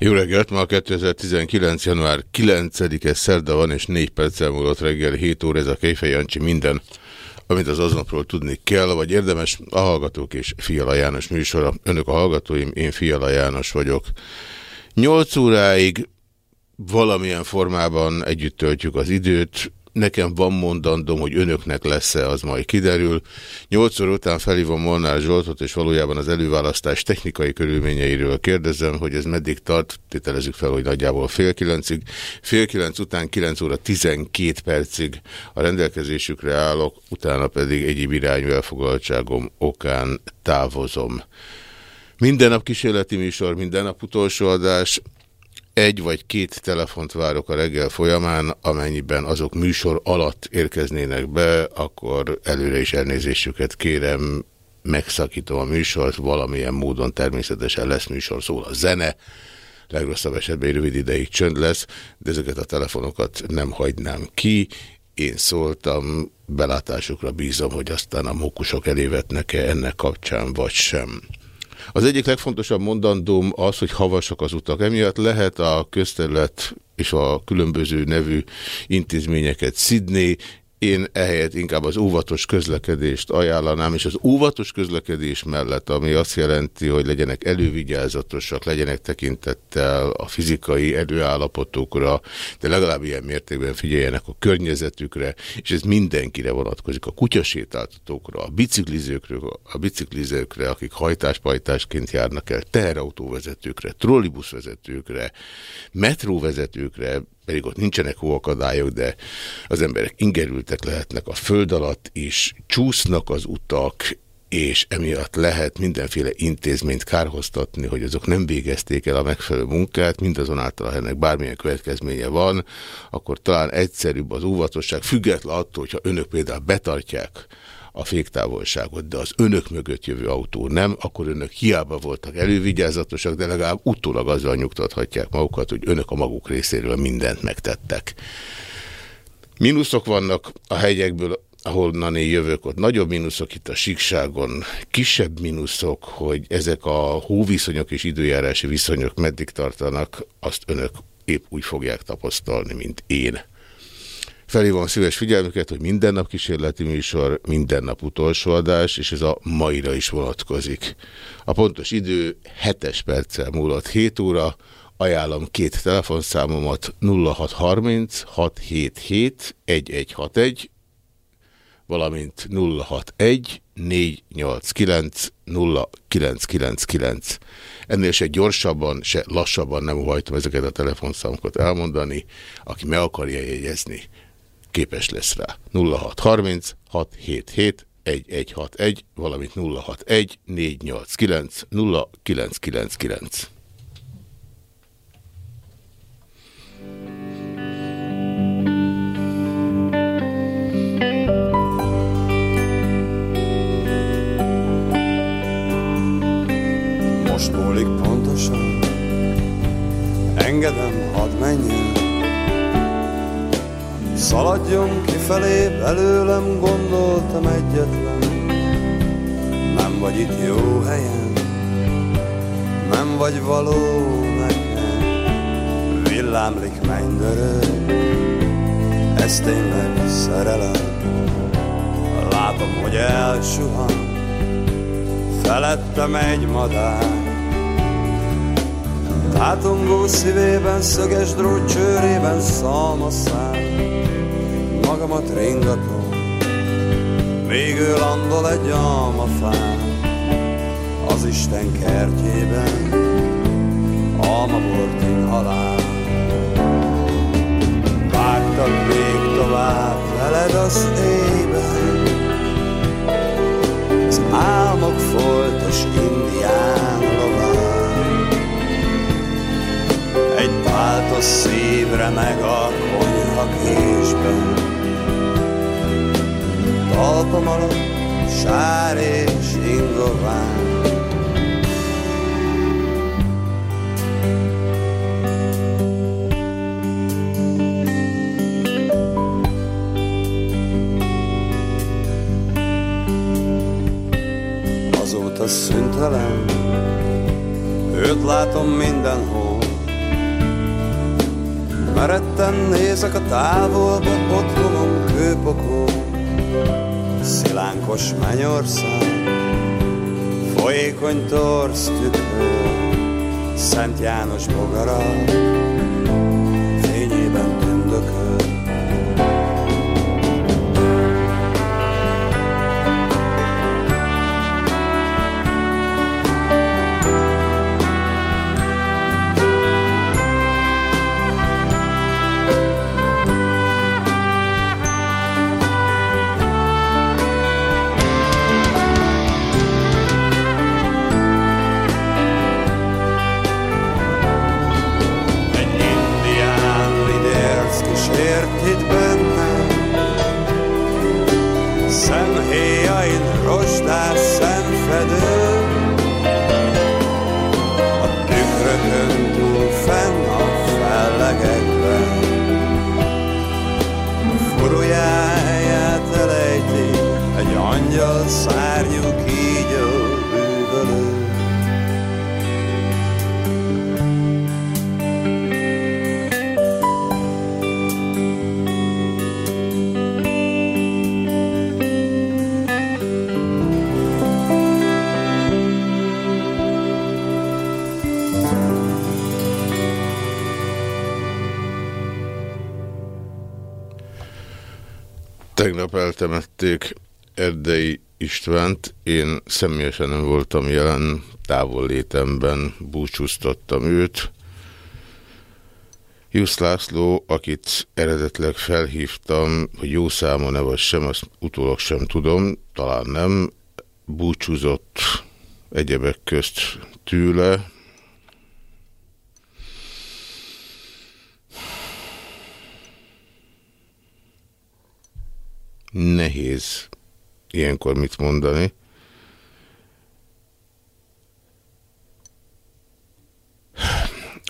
Jó reggelt, ma 2019. január 9-e szerda van, és 4 perccel múlott reggel 7 óra, ez a Kejfej Jancsi minden, amit az aznapról tudni kell, vagy érdemes, a Hallgatók és Fiala János műsora. Önök a hallgatóim, én Fiala János vagyok. 8 óráig valamilyen formában együtt töltjük az időt, Nekem van mondandom, hogy önöknek lesz-e, az majd kiderül. Nyolcszor után felhívom Molnár Zsoltot, és valójában az előválasztás technikai körülményeiről kérdezem, hogy ez meddig tart, tételezzük fel, hogy nagyjából fél kilencig. Fél kilenc után 9 óra 12 percig a rendelkezésükre állok, utána pedig egyéb irányú elfogaltságom okán távozom. Minden nap kísérleti műsor, minden nap utolsó adás, egy vagy két telefont várok a reggel folyamán, amennyiben azok műsor alatt érkeznének be, akkor előre is elnézésüket kérem, megszakítom a műsort, valamilyen módon természetesen lesz műsor, szól a zene, legrosszabb esetben rövid ideig csönd lesz, de ezeket a telefonokat nem hagynám ki. Én szóltam, belátásukra bízom, hogy aztán a mókusok elévetnek-e ennek kapcsán, vagy sem. Az egyik legfontosabb mondandóm az, hogy havasak az utak. Emiatt lehet a közterület és a különböző nevű intézményeket szidni, én ehelyett inkább az óvatos közlekedést ajánlanám, és az óvatos közlekedés mellett, ami azt jelenti, hogy legyenek elővigyázatosak, legyenek tekintettel a fizikai előállapotokra, de legalább ilyen mértékben figyeljenek a környezetükre, és ez mindenkire vonatkozik, a kutyasétáltatókra, a biciklizőkre, a biciklizőkre, akik hajtáspajtásként járnak el, teherautóvezetőkre, trollibuszvezetőkre, metróvezetőkre, pedig ott nincsenek hóakadályok, de az emberek ingerültek lehetnek a föld alatt is, csúsznak az utak, és emiatt lehet mindenféle intézményt kárhoztatni, hogy azok nem végezték el a megfelelő munkát, mindazonáltal, ha ennek bármilyen következménye van, akkor talán egyszerűbb az óvatosság, független attól, hogyha önök például betartják a féktávolságot, de az önök mögött jövő autó nem, akkor önök hiába voltak elővigyázatosak, de legalább utólag azzal nyugtathatják magukat, hogy önök a maguk részéről mindent megtettek. Mínuszok vannak a hegyekből, ahonnan én jövök, ott nagyobb mínuszok itt a síkságon, kisebb mínuszok, hogy ezek a hóviszonyok és időjárási viszonyok meddig tartanak, azt önök épp úgy fogják tapasztalni, mint én. Felhívom szíves figyelmüket, hogy minden nap kísérleti műsor, minden nap utolsó adás, és ez a maira is vonatkozik. A pontos idő 7 perccel múlott 7 óra, ajánlom két telefonszámomat 0630 677 1161, valamint 061 489 0999. Ennél se gyorsabban, se lassabban nem hajtom ezeket a telefonszámokat elmondani. Aki meg akarja jegyezni, képes lesz rá. 0630 677 1161, valamint 061 489 0999. Most múlik pontosan, engedem, hadd menjen Szaladjon kifelé, belőlem gondoltam egyetlen. Nem vagy itt jó helyen, nem vagy való nekem Villámlik mennydörög, ez tényleg szerelem. Látom, hogy elsuhan, felettem egy madár. Tátongó szívében, szöges drót csőrében szalmaszál magamat ringatom, ő landol egy almafán, az Isten kertjében, almabort inhalál. Vágtak még tovább veled az éjben, az álmok foltos indián remeg a konyha késben. Talpam alatt sár és ingován. Azóta szüntelen, őt látom mindenhol, Meretten nézek a távolba, otthonom kőpokó, Szilánkos mennyország, folyékony torsz tükör, Szent János bogara, eltemették Erdei Istvánt, én személyesen nem voltam jelen, távol létemben búcsúztattam őt. Jusz László, akit eredetleg felhívtam, hogy jó számon e vagy sem, azt utólag sem tudom, talán nem, búcsúzott egyebek közt tőle, nehéz ilyenkor mit mondani.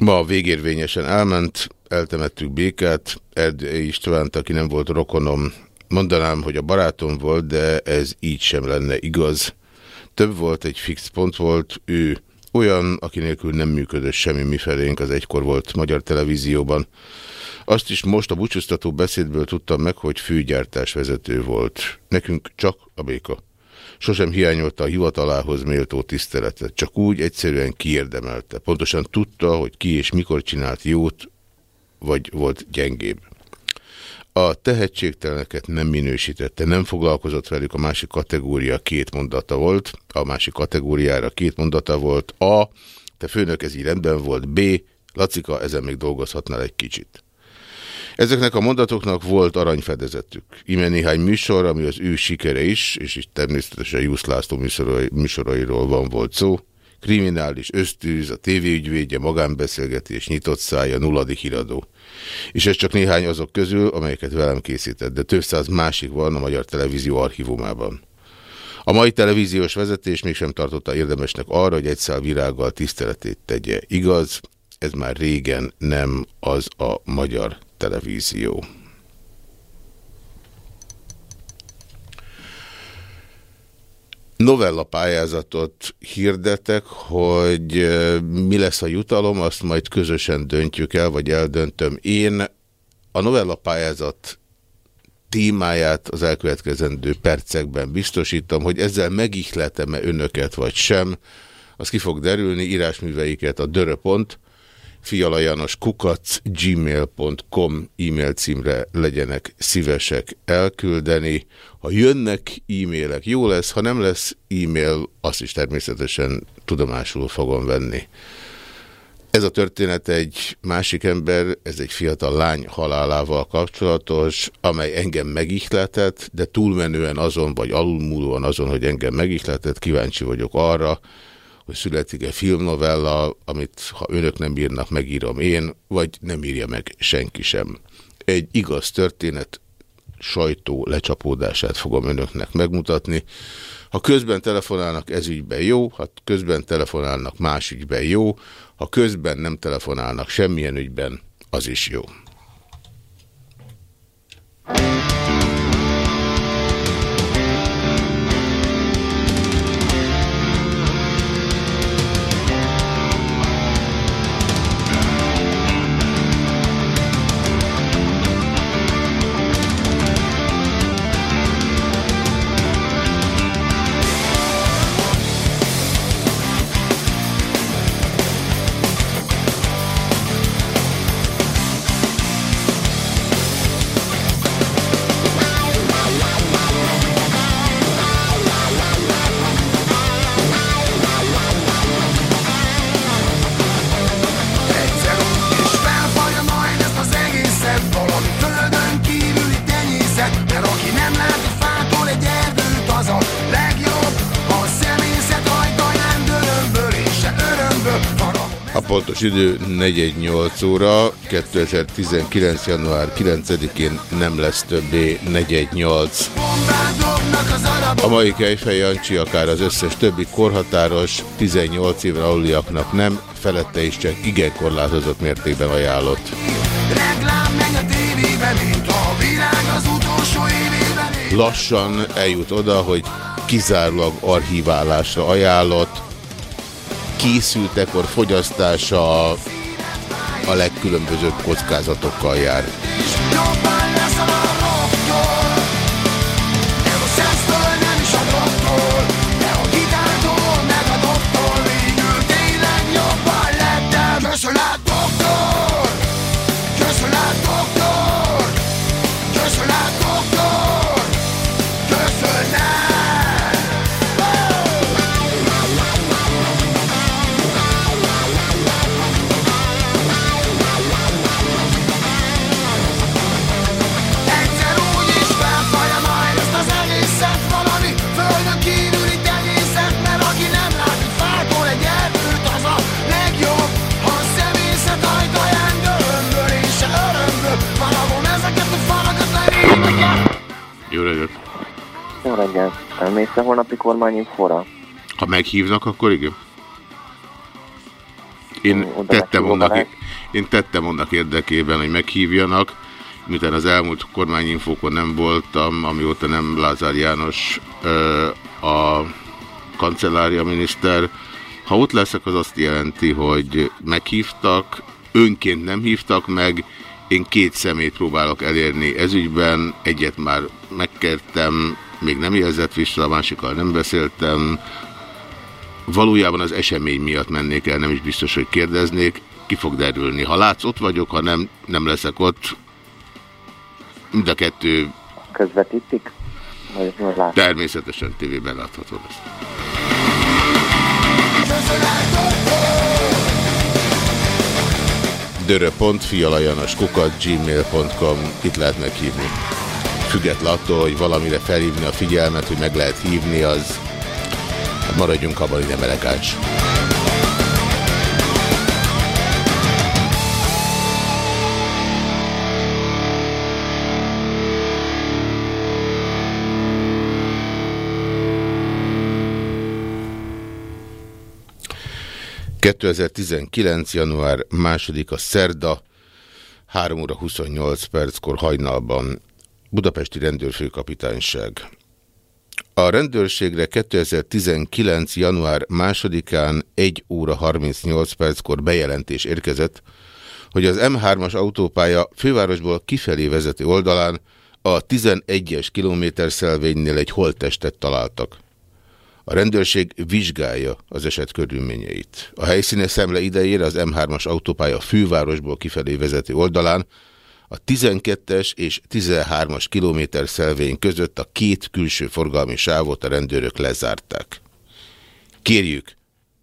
Ma végérvényesen elment, eltemettük Békát, Erdély Istvánt, aki nem volt rokonom. Mondanám, hogy a barátom volt, de ez így sem lenne igaz. Több volt, egy fix pont volt, ő olyan, aki nélkül nem működött semmi mifelénk, az egykor volt magyar televízióban. Azt is most a búcsúztató beszédből tudtam meg, hogy főgyártás vezető volt. Nekünk csak a béka. Sosem hiányolta a hivatalához méltó tiszteletet, csak úgy egyszerűen kiérdemelte. Pontosan tudta, hogy ki és mikor csinált jót, vagy volt gyengébb. A tehetségteleneket nem minősítette, nem foglalkozott velük, a másik kategória két mondata volt, a másik kategóriára két mondata volt, A, te főnök, ez így rendben volt, B, Lacika, ezen még dolgozhatnál egy kicsit. Ezeknek a mondatoknak volt aranyfedezetük. Ime néhány műsor, ami az ő sikere is, és itt természetesen Jusz László műsorai, műsorairól van volt szó. Kriminális ösztűz, a tévéügyvédje, magánbeszélgetés, nyitott szája, nulladik híradó. És ez csak néhány azok közül, amelyeket velem készített, de több száz másik van a Magyar Televízió archívumában. A mai televíziós vezetés mégsem tartotta érdemesnek arra, hogy egy szál virággal tiszteletét tegye. Igaz, ez már régen nem az a magyar televízió. Novella pályázatot hirdetek, hogy mi lesz a jutalom, azt majd közösen döntjük el, vagy eldöntöm. Én a novella pályázat témáját az elkövetkezendő percekben biztosítom, hogy ezzel megihletem-e önöket, vagy sem, az ki fog derülni, írásműveiket a döröpont, fialajanos kukac gmail.com e-mail címre legyenek szívesek elküldeni. Ha jönnek e-mailek, jó lesz, ha nem lesz e-mail, azt is természetesen tudomásul fogom venni. Ez a történet egy másik ember, ez egy fiatal lány halálával kapcsolatos, amely engem megihletett, de túlmenően azon, vagy alulmúlóan azon, hogy engem megihletett, kíváncsi vagyok arra, hogy születik-e filmnovella, amit ha önök nem írnak, megírom én, vagy nem írja meg senki sem. Egy igaz történet sajtó lecsapódását fogom önöknek megmutatni. Ha közben telefonálnak ez ügyben jó, ha közben telefonálnak más ügyben jó, ha közben nem telefonálnak semmilyen ügyben, az is jó. Pontos idő 418 óra, 2019. január 9-én nem lesz többé 418. A mai Kejfej Jancsi akár az összes többi korhatáros, 18 éven aluliaknak nem, felette is csak igen korlátozott mértékben ajánlott. Lassan eljut oda, hogy kizárólag archiválásra ajánlott, készültekor fogyasztása a legkülönbözőbb kockázatokkal jár. Jó reggelt! Jó reggelt! Elmész a holnapi kormányinfóra? Ha meghívnak, akkor igen. Én tettem, annak, én tettem annak érdekében, hogy meghívjanak, miután az elmúlt kormányinfókon nem voltam, amióta nem Lázár János a kancellária miniszter. Ha ott leszek, az azt jelenti, hogy meghívtak, önként nem hívtak meg, én két szemét próbálok elérni ezügyben, egyet már megkertem, még nem jelzett vissza, a másikkal nem beszéltem. Valójában az esemény miatt mennék el, nem is biztos, hogy kérdeznék. Ki fog derülni. Ha látsz, ott vagyok, ha nem, nem leszek ott. Mind a kettő... Közvetítik? Természetesen tévében látható lesz. gmail.com Itt lehet meghívni. Független attól, hogy valamire felhívni a figyelmet, hogy meg lehet hívni, az hát maradjunk abban, hogy nem elegáns. 2019. január 2 a szerda, 3 óra 28 perckor hajnalban Budapesti Rendőrfőkapitányság. A rendőrségre 2019. január 2-án 1 óra 38 perckor bejelentés érkezett, hogy az M3-as autópálya fővárosból kifelé vezető oldalán a 11-es kilométerszelvénynél egy holttestet találtak. A rendőrség vizsgálja az eset körülményeit. A helyszíne szemle idejére az M3-as autópálya fővárosból kifelé vezető oldalán a 12-es és 13-as kilométer szelvény között a két külső forgalmi sávot a rendőrök lezárták. Kérjük,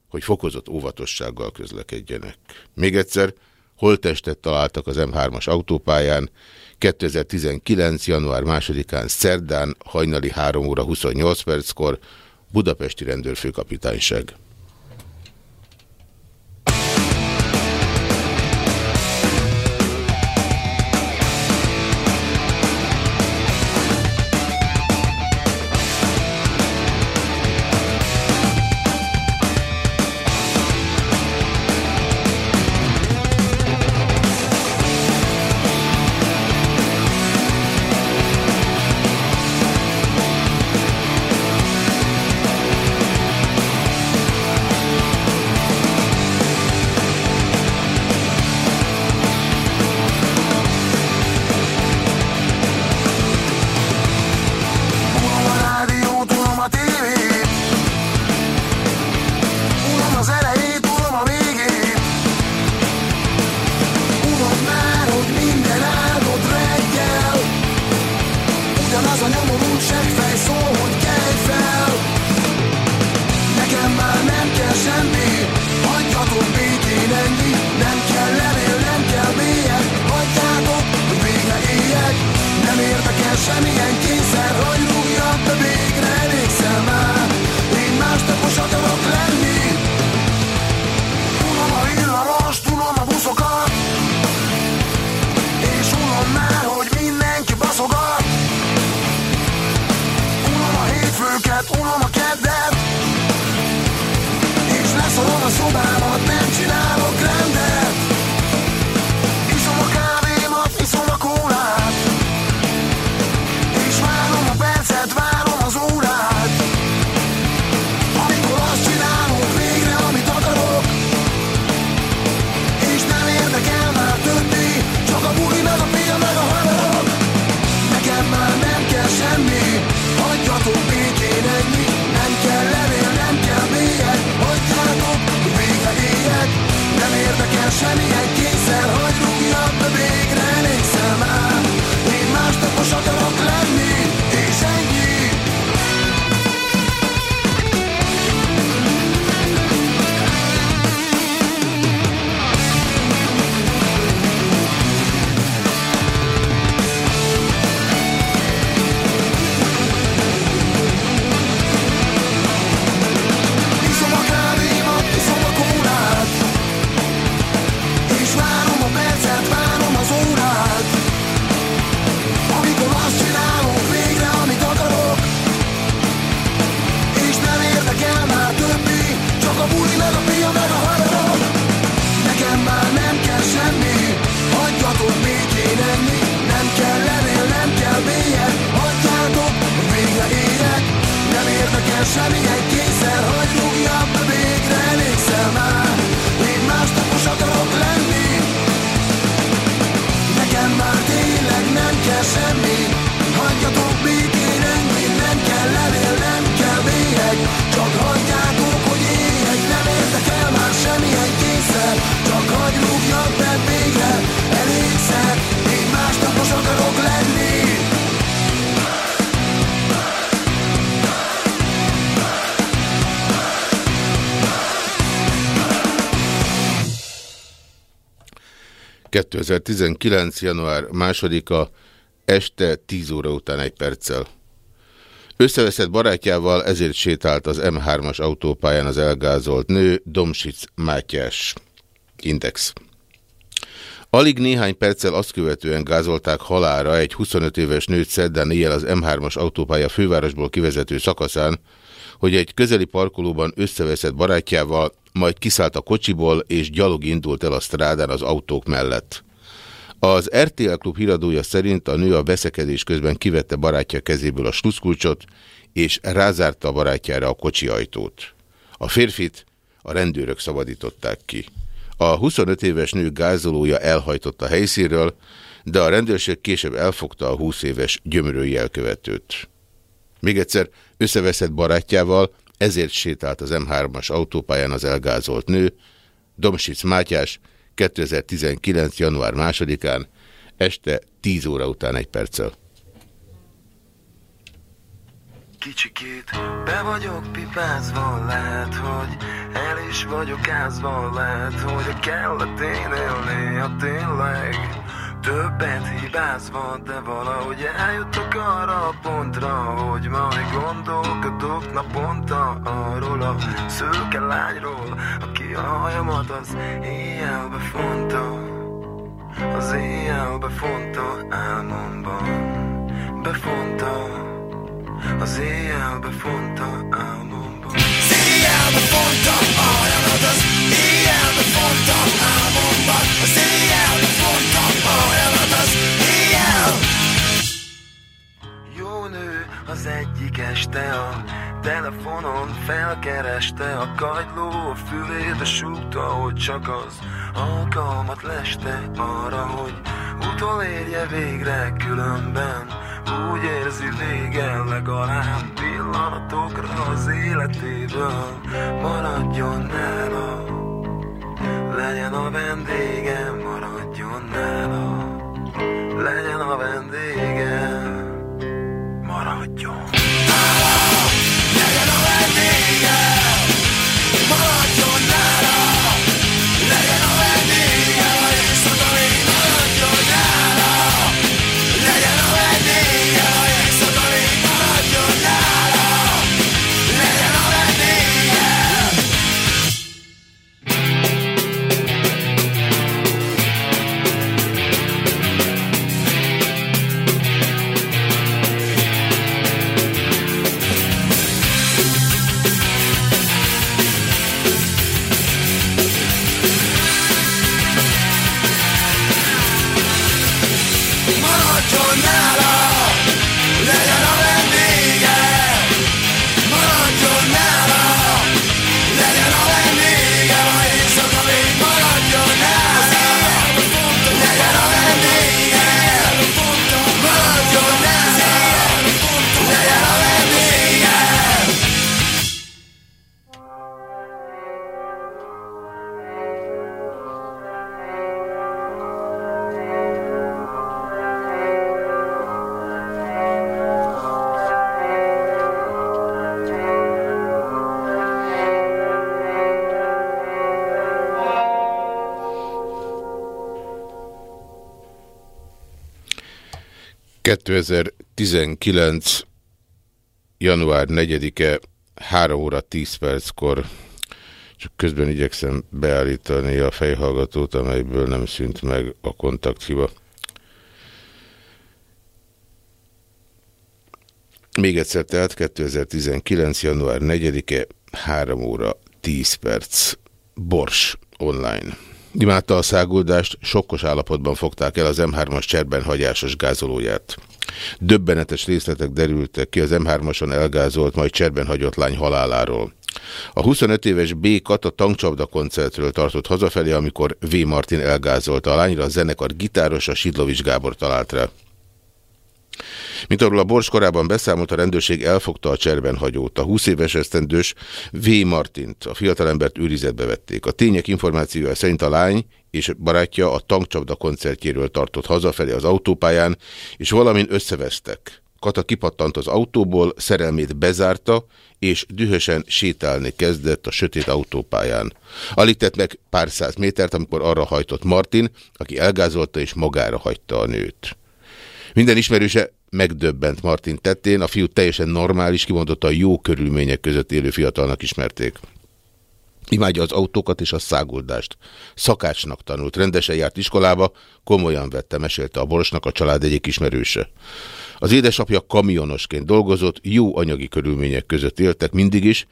hogy fokozott óvatossággal közlekedjenek. Még egyszer, holtestet találtak az M3-as autópályán, 2019. január 2-án szerdán hajnali 3 óra 28 perckor, Budapesti Rendőrfőkapitányság. 2019. január 2-a este 10 óra után egy perccel. Összeveszett barátjával ezért sétált az M3-as autópályán az elgázolt nő, Domsic Mátyás. Index. Alig néhány perccel azt követően gázolták halára egy 25 éves nőt szerdán éjjel az M3-as autópálya fővárosból kivezető szakaszán, hogy egy közeli parkolóban összeveszett barátjával, majd kiszállt a kocsiból és gyalog indult el a strádán az autók mellett. Az RTL klub híradója szerint a nő a veszekedés közben kivette barátja kezéből a sluszkulcsot, és rázárta a barátjára a kocsi ajtót. A férfit a rendőrök szabadították ki. A 25 éves nő gázolója elhajtott a helyszínről, de a rendőrség később elfogta a 20 éves gyömörői elkövetőt. Még egyszer összeveszett barátjával, ezért sétált az M3-as autópályán az elgázolt nő, Domsic Mátyás 2019. január 2-án este 10 óra után egy perccel. Kicsikét be vagyok pipázva, lehet, hogy el is vagyok ázva, lehet, hogy a kelletén élni, ha tényleg többet hibázva, de valahogy eljutok arra a pontra, hogy majd gondolkodok naponta arról a szőke lányról, aki a hajamat az éjjelbe fonta, az éjjelbe fonta álmomban, befonta. Az éjjelbe fonta álmomban Éjjelbe fonta álmomban. Az éjjelbe fonta a hajamat az egyik este a telefonon felkereste a kagyló a fülébe súgta, hogy csak az alkalmat leste. Arra, hogy utolérje végre különben úgy érzi vége legalább pillanatokra az életéből maradjon nála legyen a vendége maradjon nála legyen a vendége nála legyen a vendége 2019. január 4-e 3 óra 10 perckor csak közben igyekszem beállítani a fejhallgatót, amelyből nem szűnt meg a kontakthiba. Még egyszer tehát 2019. január 4-e 3 óra 10 perc. Bors online. Imádta a száguldást, sokkos állapotban fogták el az M3-as cserben hagyásos gázolóját. Döbbenetes részletek derültek ki az M3-ason elgázolt, majd cserben hagyott lány haláláról. A 25 éves B. Kata tankcsapda koncertről tartott hazafelé, amikor V. Martin elgázolta a lányra, a zenekar gitárosa Sidlovics Gábor talált rá. Mint arról a Bors korában beszámolt, a rendőrség elfogta a cserben hagyót. A 20 éves esztendős V. Martint, a fiatalembert őrizetbe vették. A tények információja szerint a lány és barátja a tankcsapda koncertjéről tartott hazafelé az autópályán, és valamin összevesztek. Kata kipattant az autóból, szerelmét bezárta, és dühösen sétálni kezdett a sötét autópályán. Alig tett meg pár száz métert, amikor arra hajtott Martin, aki elgázolta és magára hagyta a nőt. Minden ismerőse megdöbbent Martin tettén, a fiú teljesen normális, a jó körülmények között élő fiatalnak ismerték. Imádja az autókat és a száguldást. Szakácsnak tanult, rendesen járt iskolába, komolyan vette, mesélte a Borsnak a család egyik ismerőse. Az édesapja kamionosként dolgozott, jó anyagi körülmények között éltek mindig is,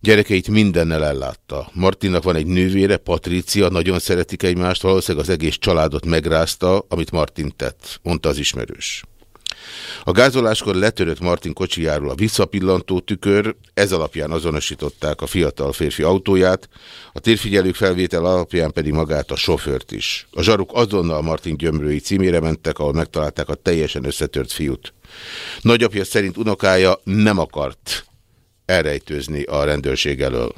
Gyerekeit mindennel ellátta. Martinnak van egy nővére, Patrícia, nagyon szeretik egymást, valószínűleg az egész családot megrázta, amit Martin tett, mondta az ismerős. A gázoláskor letörött Martin kocsijáról a visszapillantó tükör, ez alapján azonosították a fiatal férfi autóját, a térfigyelők felvétel alapján pedig magát a sofőrt is. A zsaruk azonnal Martin gyömrői címére mentek, ahol megtalálták a teljesen összetört fiút. Nagyapja szerint unokája nem akart elrejtőzni a rendőrség elől.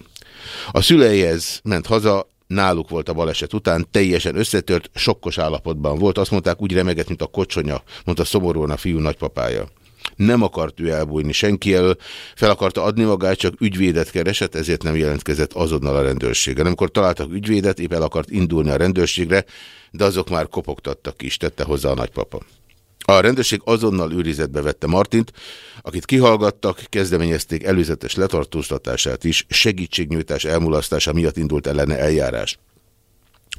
A szüleihez ment haza, náluk volt a baleset után, teljesen összetört, sokkos állapotban volt. Azt mondták, úgy remegett, mint a kocsonya, mondta szomorúan a fiú nagypapája. Nem akart ő elbújni senki elől, fel akarta adni magát, csak ügyvédet keresett, ezért nem jelentkezett azonnal a rendőrségre. Amikor találtak ügyvédet, épp el akart indulni a rendőrségre, de azok már kopogtattak is, tette hozzá a nagypapa. A rendőrség azonnal őrizetbe vette Martint, akit kihallgattak, kezdeményezték előzetes letartóztatását is, segítségnyújtás elmulasztása miatt indult ellene eljárás.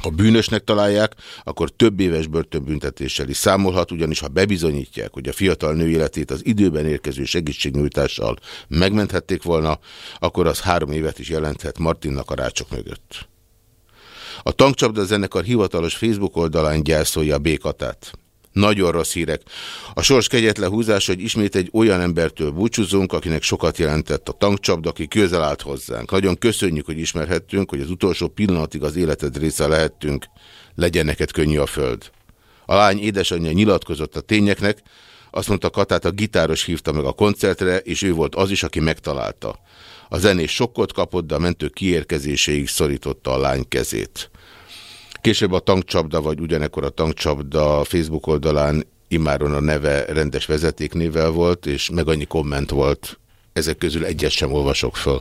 Ha bűnösnek találják, akkor több éves börtönbüntetéssel is számolhat, ugyanis ha bebizonyítják, hogy a fiatal nő életét az időben érkező segítségnyújtással megmenthették volna, akkor az három évet is jelenthet Martinnak a rácsok mögött. A tankcsapda zenekar hivatalos Facebook oldalán gyászolja a békatát. Nagyon rossz hírek. A sors kegyetlen húzás, hogy ismét egy olyan embertől búcsúzunk, akinek sokat jelentett a tankcsapda, aki közel állt hozzánk. Nagyon köszönjük, hogy ismerhettünk, hogy az utolsó pillanatig az életed része lehettünk. Legyen neked könnyű a föld. A lány édesanyja nyilatkozott a tényeknek, azt mondta Katát, a gitáros hívta meg a koncertre, és ő volt az is, aki megtalálta. A zenés sokkot kapott, de a mentő kiérkezéséig szorította a lány kezét. Később a tankcsapda, vagy ugyanekkor a tankcsapda Facebook oldalán imáron a neve rendes vezetéknével volt, és meg annyi komment volt, ezek közül egyet sem olvasok föl.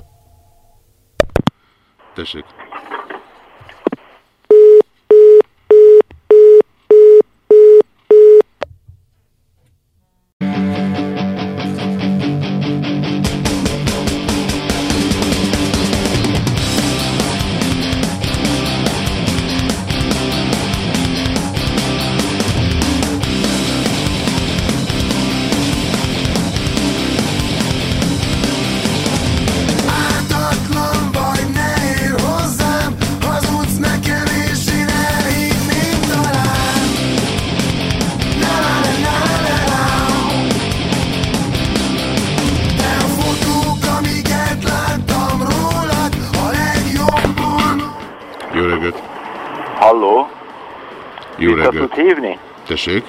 Tessék. Hívni? Tessék?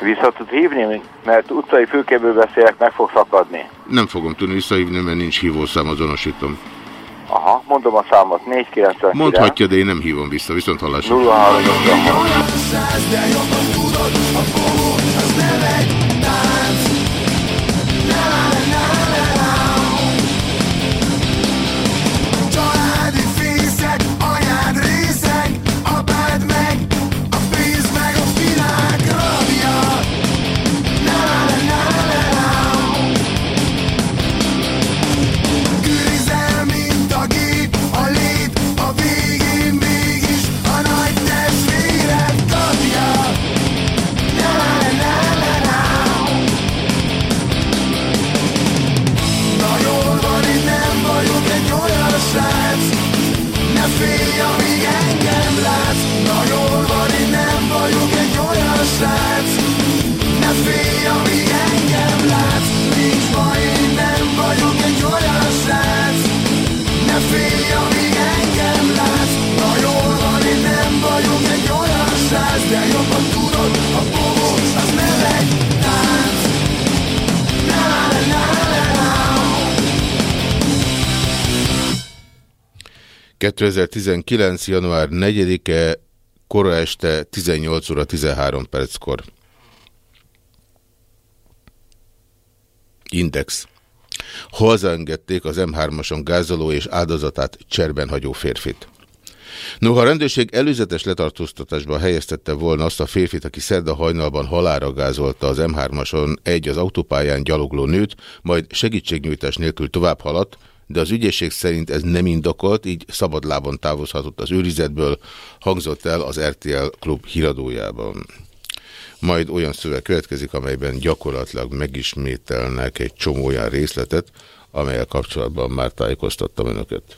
Vissza tud hívni, mert utcai fülkéből beszélek, meg fog szakadni. Nem fogom tudni visszahívni, mert nincs hívószám, azonosítom. Aha, mondom a számot, 499. Mondhatja, de én nem hívom vissza, viszont hallásra. 03 2019. január 4-e, kora este 18 óra 13 perckor. Index. Hazaengedték az M3-ason gázoló és áldozatát cserben hagyó férfit. Noha a rendőrség előzetes letartóztatásba helyeztette volna azt a férfit, aki szerda hajnalban halára gázolta az M3-ason egy az autópályán gyalogló nőt, majd segítségnyújtás nélkül tovább haladt, de az ügyészség szerint ez nem indokolt, így szabadlábon távozhatott az őrizetből, hangzott el az RTL klub híradójában. Majd olyan szöveg következik, amelyben gyakorlatilag megismételnek egy csomó olyan részletet, amelyel kapcsolatban már tájékoztattam önöket.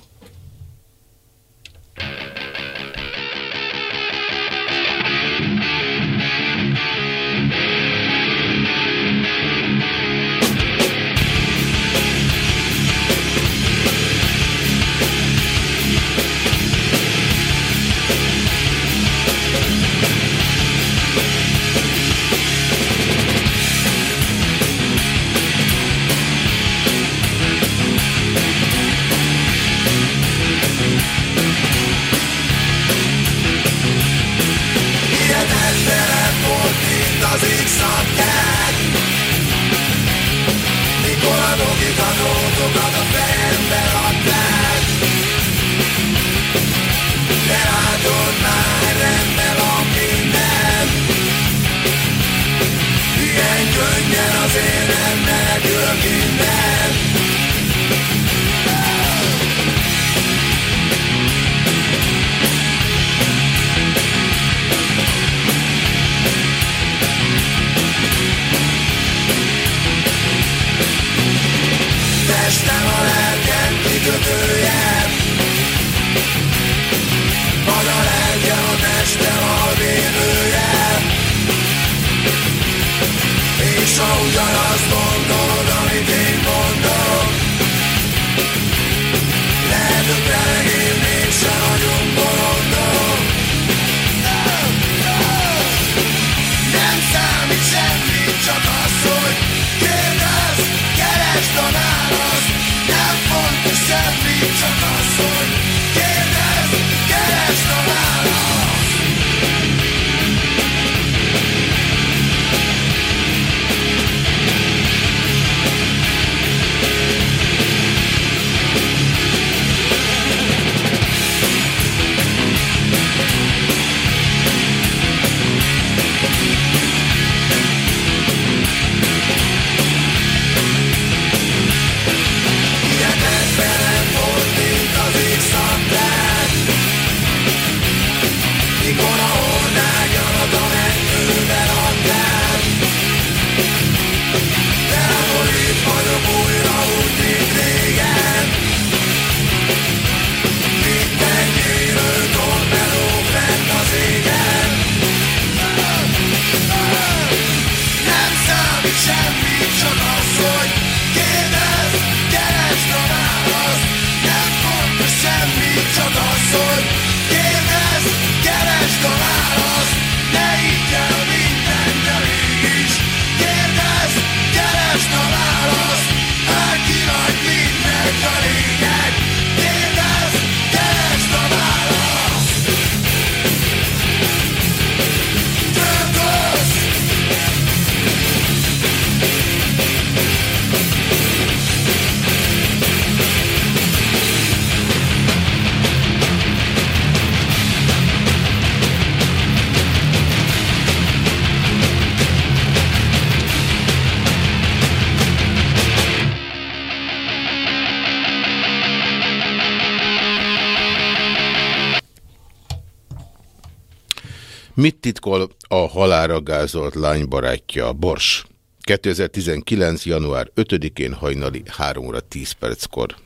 Mit titkol a halára gázolt lány barátja, Bors? 2019. január 5-én hajnali 3 óra 10 perckor.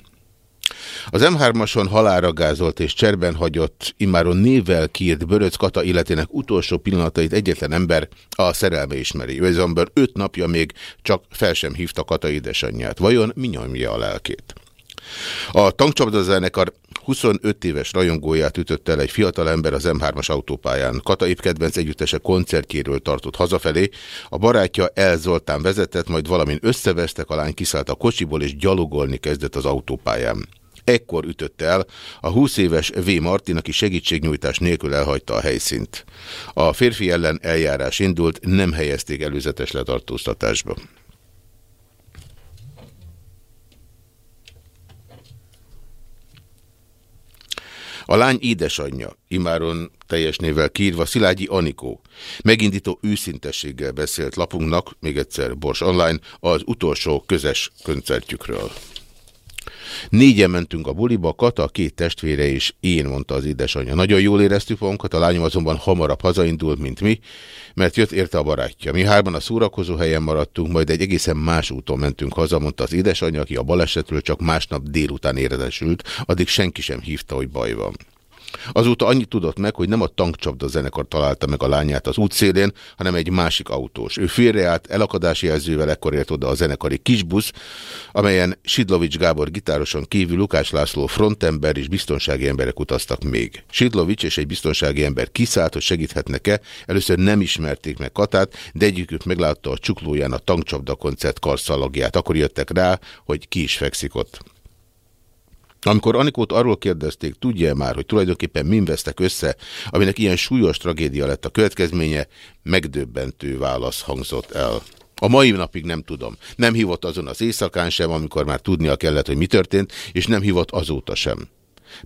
Az M3-ason halára gázolt és cserben hagyott, immáron névvel kiírt Böröc Kata életének utolsó pillanatait egyetlen ember a szerelme ismeri. Ő azonban öt napja még csak fel sem hívta Kata édesanyját. Vajon mi nyomja a lelkét? A tankcsapdazenekar 25 éves rajongóját ütött el egy fiatal ember az M3-as autópályán. Kata kedvenc együttese koncertjéről tartott hazafelé. A barátja El Zoltán vezetett, majd valamin összevesztek, a lány kiszállt a kocsiból és gyalogolni kezdett az autópályán. Ekkor ütötte el a 20 éves V. Martin, aki segítségnyújtás nélkül elhagyta a helyszínt. A férfi ellen eljárás indult, nem helyezték előzetes letartóztatásba. A lány édesanyja, imáron teljes névvel kiírva Szilágyi Anikó, megindító őszintességgel beszélt lapunknak, még egyszer Bors Online, az utolsó közös koncertjükről. Négyen mentünk a buliba, Kata, a két testvére és én, mondta az édesanyja. Nagyon jól éreztük magunkat, a lányom azonban hamarabb hazaindult, mint mi, mert jött érte a barátja. Mi hárman a szórakozó helyen maradtunk, majd egy egészen más úton mentünk haza, mondta az édesanyja, aki a balesetről csak másnap délután érezesült, addig senki sem hívta, hogy baj van. Azóta annyit tudott meg, hogy nem a tankcsapda zenekar találta meg a lányát az útszélén, hanem egy másik autós. Ő félreállt elakadási jelzővel ekkor ért oda a zenekari kisbusz, amelyen Sidlovics Gábor gitároson kívül Lukás László frontember és biztonsági emberek utaztak még. Sidlovics és egy biztonsági ember kiszállt, hogy segíthetnek-e. Először nem ismerték meg Katát, de egyikük meglátta a csuklóján a tankcsapda koncert karszalagját. Akkor jöttek rá, hogy ki is fekszik ott. Amikor Anikót arról kérdezték, tudja -e már, hogy tulajdonképpen min vesztek össze, aminek ilyen súlyos tragédia lett a következménye, megdöbbentő válasz hangzott el. A mai napig nem tudom. Nem hívott azon az éjszakán sem, amikor már tudnia kellett, hogy mi történt, és nem hívott azóta sem.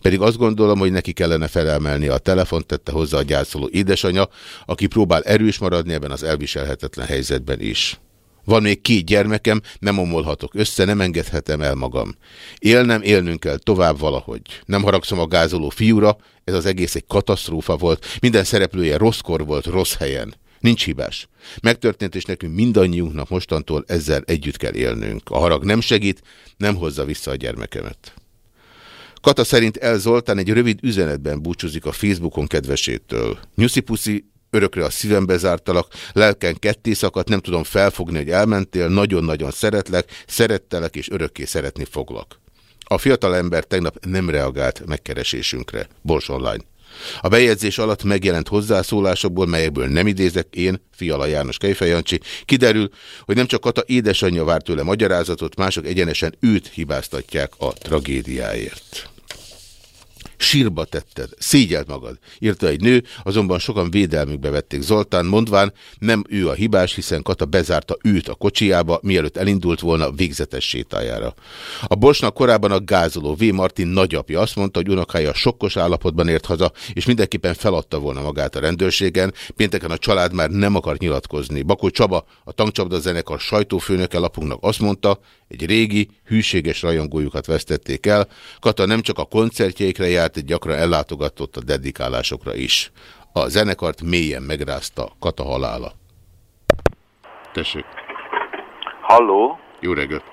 Pedig azt gondolom, hogy neki kellene felelmelni a telefont, tette hozzá a gyászoló édesanyja, aki próbál erős maradni ebben az elviselhetetlen helyzetben is. Van még két gyermekem, nem omolhatok össze, nem engedhetem el magam. Élnem, élnünk kell tovább valahogy. Nem haragszom a gázoló fiúra, ez az egész egy katasztrófa volt, minden szereplője rosszkor volt, rossz helyen. Nincs hibás. Megtörtént, és nekünk mindannyiunknak mostantól ezzel együtt kell élnünk. A harag nem segít, nem hozza vissza a gyermekemet. Kata szerint El Zoltán egy rövid üzenetben búcsúzik a Facebookon kedvesétől. Nyuszi puszi örökre a szívembe zártalak, lelken ketté szakadt, nem tudom felfogni, hogy elmentél, nagyon-nagyon szeretlek, szerettelek és örökké szeretni foglak. A fiatal ember tegnap nem reagált megkeresésünkre. Bors Online. A bejegyzés alatt megjelent hozzászólásokból, melyekből nem idézek én, Fiala János Kejfejancsi, kiderül, hogy nem csak Kata édesanyja várt tőle magyarázatot, mások egyenesen őt hibáztatják a tragédiáért. Sírba tetted, szégyeld magad, írta egy nő, azonban sokan védelmükbe vették Zoltán, mondván nem ő a hibás, hiszen Kata bezárta őt a kocsiába, mielőtt elindult volna végzetes sétájára. A Bosnak korábban a gázoló V. Martin nagyapja azt mondta, hogy unokája sokkos állapotban ért haza, és mindenképpen feladta volna magát a rendőrségen. Pénteken a család már nem akar nyilatkozni. Bakó Csaba, a tankcsapda zenekar sajtófőnöke lapunknak azt mondta, egy régi, hűséges rajongójukat vesztették el. Kata nem csak a koncertjeikre járt, gyakran ellátogatott a dedikálásokra is. A zenekart mélyen megrázta Kata halála. Tessék. Halló? Jó reggelt.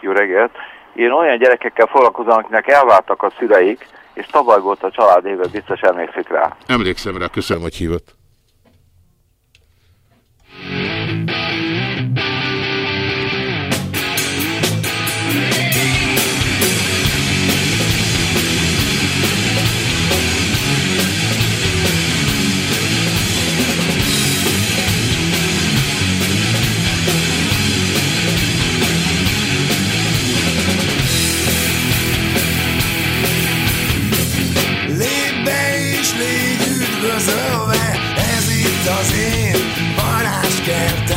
Jó reggelt. Én olyan gyerekekkel foglalkozom, akinek elváltak a szüleik, és tavaly volt a család éve, biztos emlékszik rá. Emlékszem rá, köszönöm, hogy hívott. Itt az én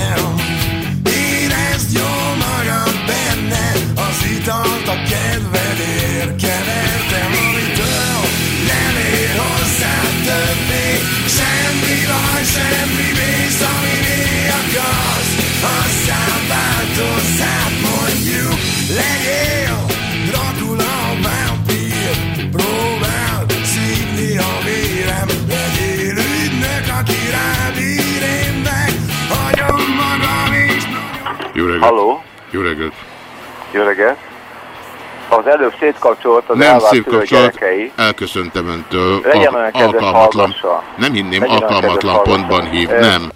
reggelt. Halló? Jó reggelt. Jó reggelt. Az előbb szétkapcsolt az Nem gyerekei. elköszöntem öntől. Legyen olyan alkalmatlan. Nem hinném, Legyen alkalmatlan pontban hallgassa. hív. Ez- Nem.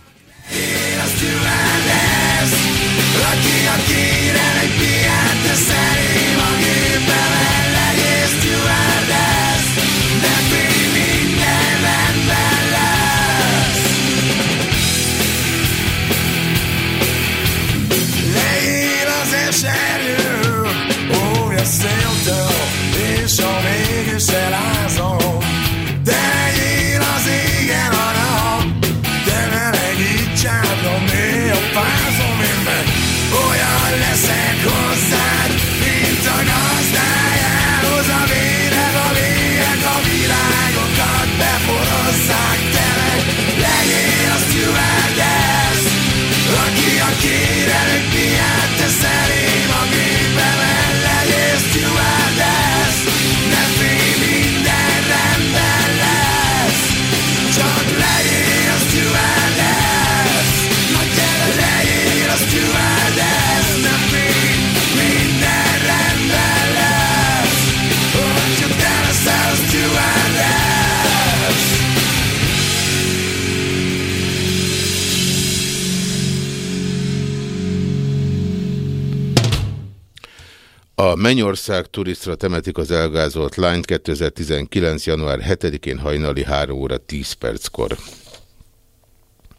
A Mennyország turisztra temetik az elgázolt lányt 2019. január 7-én hajnali 3 óra 10 perckor.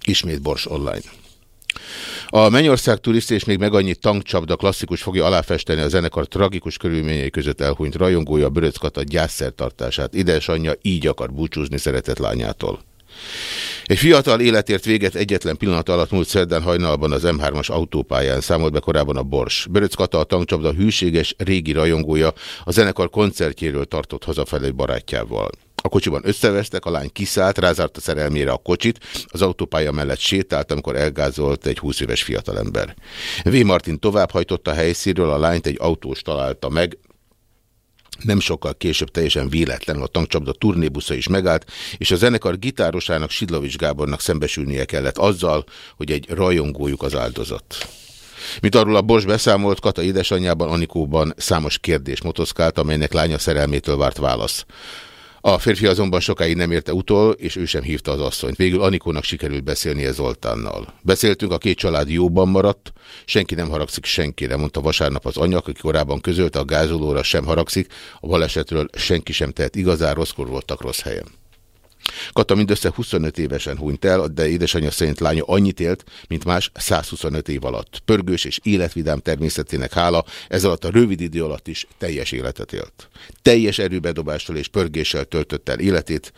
Ismét Bors online. A Mennyország turiszt és még meg annyi tankcsapda klasszikus fogja aláfesteni a zenekar tragikus körülményei között elhunyt rajongója Böröc Kata gyászszertartását. Idesanyja így akar búcsúzni szeretett lányától. Egy fiatal életért véget egyetlen pillanat alatt múlt szerdán hajnalban az M3-as autópályán számolt be korábban a Bors. Böröc Kata a tankcsapda hűséges, régi rajongója a zenekar koncertjéről tartott hazafelé barátjával. A kocsiban összevesztek, a lány kiszállt, rázárta szerelmére a kocsit, az autópálya mellett sétált, amikor elgázolt egy 20 éves fiatalember. V. Martin továbbhajtotta a helyszínről, a lányt egy autós találta meg, nem sokkal később teljesen véletlenül a tankcsapda turnébusza is megállt, és a zenekar gitárosának Sidlovics Gábornak szembesülnie kellett azzal, hogy egy rajongójuk az áldozat. Mint arról a Bors beszámolt, Kata édesanyjában, Anikóban számos kérdés motoszkált, amelynek lánya szerelmétől várt válasz. A férfi azonban sokáig nem érte utol, és ő sem hívta az asszonyt. Végül Anikónak sikerült beszélnie Zoltánnal. Beszéltünk, a két család jóban maradt, senki nem haragszik senkire, mondta vasárnap az anyag, aki korábban közölte a gázolóra sem haragszik, a balesetről senki sem tehet igazán, rosszkor voltak rossz helyen. Kata mindössze 25 évesen hunyt el, de édesanyja szerint lánya annyit élt, mint más 125 év alatt. Pörgős és életvidám természetének hála, ez alatt a rövid idő alatt is teljes életet élt. Teljes erőbedobással és pörgéssel töltött el életét,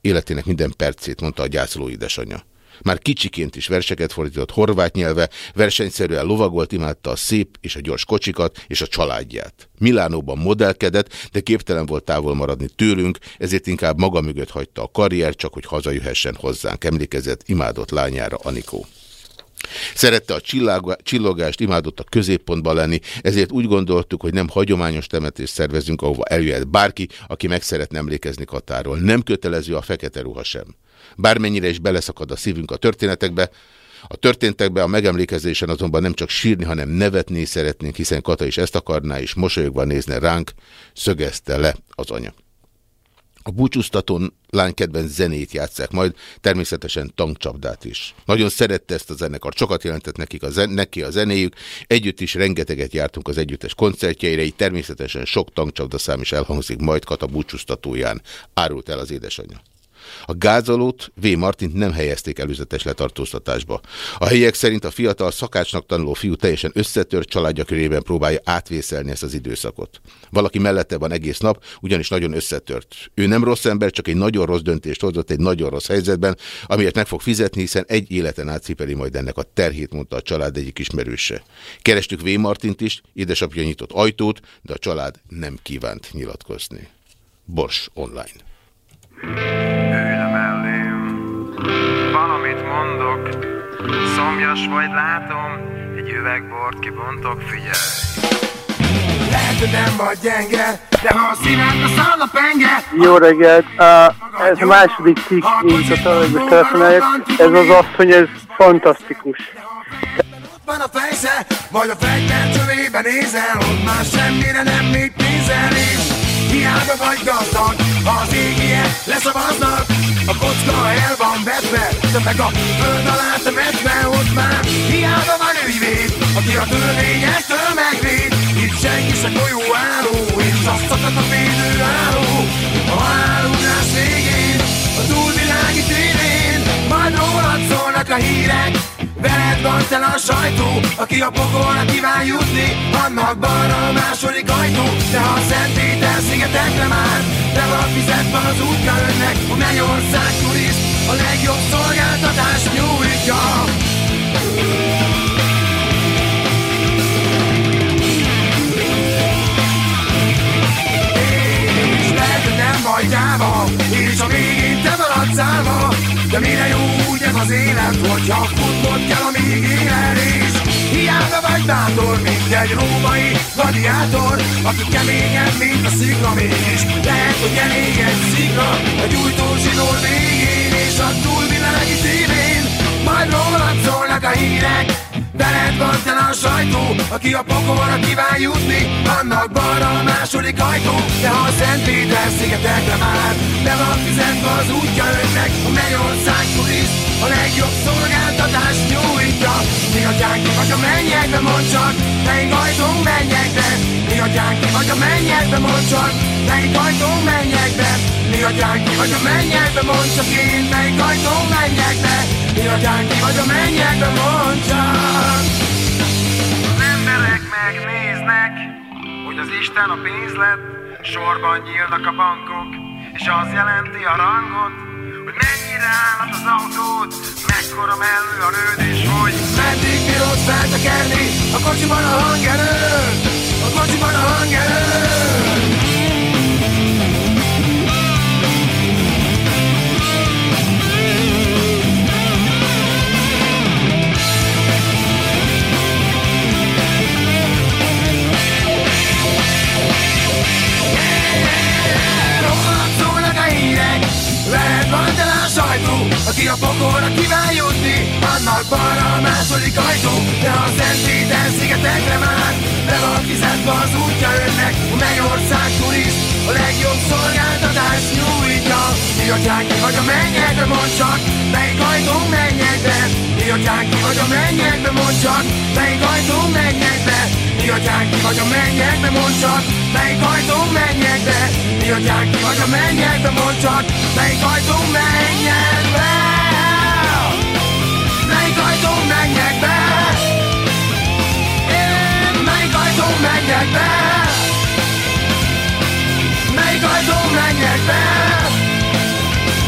életének minden percét, mondta a gyászoló édesanyja. Már kicsiként is verseket fordított horvát nyelve, versenyszerűen lovagolt, imádta a szép és a gyors kocsikat és a családját. Milánóban modellkedett, de képtelen volt távol maradni tőlünk, ezért inkább maga mögött hagyta a karrier, csak hogy hazajöhessen hozzánk. Emlékezett imádott lányára Anikó. Szerette a csillogást, imádott a középpontban lenni, ezért úgy gondoltuk, hogy nem hagyományos temetést szervezünk, ahova eljöhet bárki, aki meg szeretne emlékezni Katáról. Nem kötelező a fekete ruha sem. Bármennyire is beleszakad a szívünk a történetekbe, a történtekbe a megemlékezésen azonban nem csak sírni, hanem nevetni szeretnénk, hiszen Kata is ezt akarná, és mosolyogva nézne ránk, szögezte le az anya. A búcsúztatón lánykedben zenét játszák, majd természetesen tankcsapdát is. Nagyon szerette ezt a zenekar, sokat jelentett nekik a zen neki a zenéjük, együtt is rengeteget jártunk az együttes koncertjeire, így természetesen sok tankcsapda szám is elhangzik majd Kata búcsúztatóján, árult el az édesanyja. A gázolót V. Martint nem helyezték előzetes letartóztatásba. A helyiek szerint a fiatal szakácsnak tanuló fiú teljesen összetört családja körében próbálja átvészelni ezt az időszakot. Valaki mellette van egész nap, ugyanis nagyon összetört. Ő nem rossz ember, csak egy nagyon rossz döntést hozott egy nagyon rossz helyzetben, amiért meg fog fizetni, hiszen egy életen átcipeli majd ennek a terhét, mondta a család egyik ismerőse. Kerestük V. Martint is, édesapja nyitott ajtót, de a család nem kívánt nyilatkozni. Bors online. Valamit mondok, szomjas vagy látom, egy üvegbort kibontok, figyelj. Lehet, hogy nem vagy gyenge, de ha a színed a szál a penge, Jó reggelt! Uh, ez a második cikk, mint a talajba telefonálják. Ez az asszony, ez fantasztikus. ott van a fejsze, majd a fegyver csövében nézel, ott már semmire nem mit nézel, és hiába vagy gazdag, ha az égiek leszavaznak, a kocka el van vetve, de meg a föld alá temetve, ott már hiába van ügyvéd, aki a törvényektől megvéd, itt senki se golyó álló, és azt szakad a védő álló, a halálugrás végén, a túlvilági tévén, majd rólad szólnak a hírek, Veled van tele a sajtó, aki a pokolra kíván jutni, annak balra a második ajtó, de ha a Szent Péter szigetekre már, de van fizetve az útja önnek, a Mennyország turiszt, a legjobb szolgáltatás nyújtja. És lehet, nem vagy gyáva, és a végén te maradsz állva, de mire jó úgy ez az élet, hogyha futnod kell, amíg él és hiába vagy bátor, mint egy római gladiátor, aki keményebb, mint a szikla mégis. Lehet, hogy elég egy szikla, a gyújtó zsinór végén, és a túlvilági tévén, majd rólad szólnak a hírek, Van tele a sajtó, aki a pokolra kíván jutni, annak balra a második ajtó, de ha a Szent Péter szigetekre már, de van fizetve az útja önnek, a Mennyország turiszt, a legjobb szolgáltatás nyújtja. Mi a gyánki vagy a mennyekbe, mondd csak, melyik ajtón menjek be, mi Mi atyánk ki vagy a mennyekbe, mondd csak Melyik ajtón mennyekbe. Mi atyánk ki vagy a mennyekbe, mondd csak én Melyik ajtón mennyekbe. Mi atyánk ki vagy a mennyekbe, mondd csak Az emberek megnéznek, hogy az Isten a pénz lett, sorban nyílnak a bankok, és az jelenti a rangot, hogy mennyire állat az autód, mekkora mellő a rőd, és hogy. Meddig bírod feltekerni a kocsiban a hangerőt? A kocsiban a hangerőt? Rólad szólnak Aki a pokolra kíván jutni Annak balra a második ajtó. De a Szent Péter szigetekre már Le van fizetve az útja önnek A Mennyország turist A legjobb szolgáltatás nyújtja. Mi atyánk ki vagy a mennyekbe mondd csak Melyik ajtó mennyekbe? Mi atyánk ki vagy a mennyekbe mondd csak Melyik ajtó mennyekbe? Mi atyánk ki vagy a mennyekbe mondd csak Melyik ajtó mennyekbe? Mi atyánk ki vagy a mennyekbe mondd csak Melyik ajtó mennyekbe? Melyik ajtó mennyekbe? Melyik ajtó mennyekbe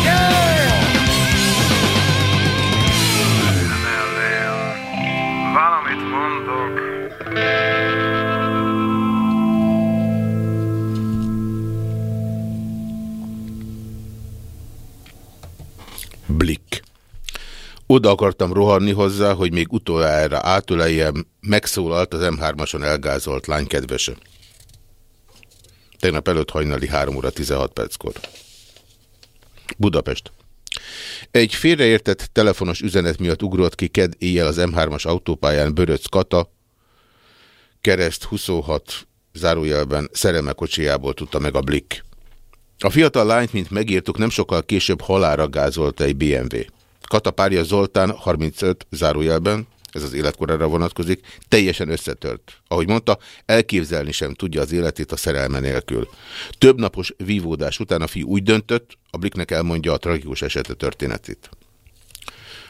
Yeah! Valamit mondok, Blik. Oda akartam rohanni hozzá, hogy még utoljára átöleljem, megszólalt az M3-ason elgázolt lány kedvese. Tegnap előtt hajnali 3 óra 16 perckor. Budapest. Egy félreértett telefonos üzenet miatt ugrott ki ked éjjel az M3-as autópályán Böröc Kata, kereszt 26 zárójelben szerelme kocsijából tudta meg a Blik. A fiatal lányt, mint megírtuk, nem sokkal később halára gázolta egy BMW. Kata párja Zoltán, 35 zárójelben, ez az életkorára vonatkozik, teljesen összetört. Ahogy mondta, elképzelni sem tudja az életét a szerelme nélkül. Több napos vívódás után a fiú úgy döntött, a Bliknek elmondja a tragikus esete történetét.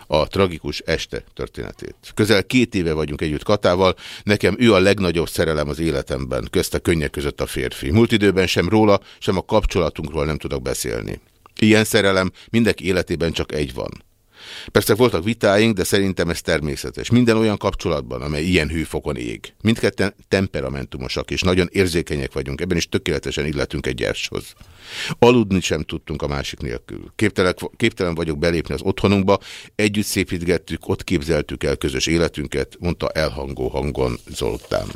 A tragikus este történetét. Közel két éve vagyunk együtt Katával, nekem ő a legnagyobb szerelem az életemben, közte könnyek között a férfi. Múlt időben sem róla, sem a kapcsolatunkról nem tudok beszélni. Ilyen szerelem mindenki életében csak egy van. Persze voltak vitáink, de szerintem ez természetes. Minden olyan kapcsolatban, amely ilyen hőfokon ég. Mindketten temperamentumosak és nagyon érzékenyek vagyunk, ebben is tökéletesen illetünk egy gyárshoz. Aludni sem tudtunk a másik nélkül. Képtelen, képtelen vagyok belépni az otthonunkba, együtt szépítgettük, ott képzeltük el közös életünket, mondta elhangó hangon Zoltán.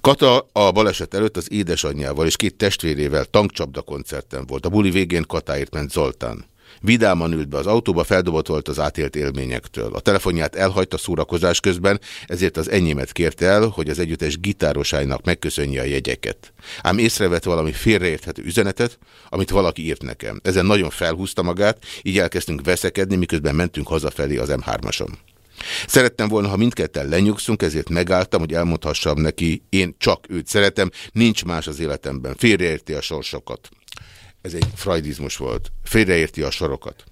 Kata a baleset előtt az édesanyjával és két testvérével tankcsapda koncerten volt. A buli végén Katáért ment Zoltán. Vidáman ült be az autóba, feldobott volt az átélt élményektől. A telefonját elhagyta szórakozás közben, ezért az enyémet kérte el, hogy az együttes gitárosáinak megköszönje a jegyeket. Ám észrevett valami félreérthető üzenetet, amit valaki írt nekem. Ezen nagyon felhúzta magát, így elkezdtünk veszekedni, miközben mentünk hazafelé az M3-ason. Szerettem volna, ha mindketten lenyugszunk, ezért megálltam, hogy elmondhassam neki, én csak őt szeretem, nincs más az életemben, félreérti a sorsokat. Ez egy freudizmus volt. Félreérti a sorokat.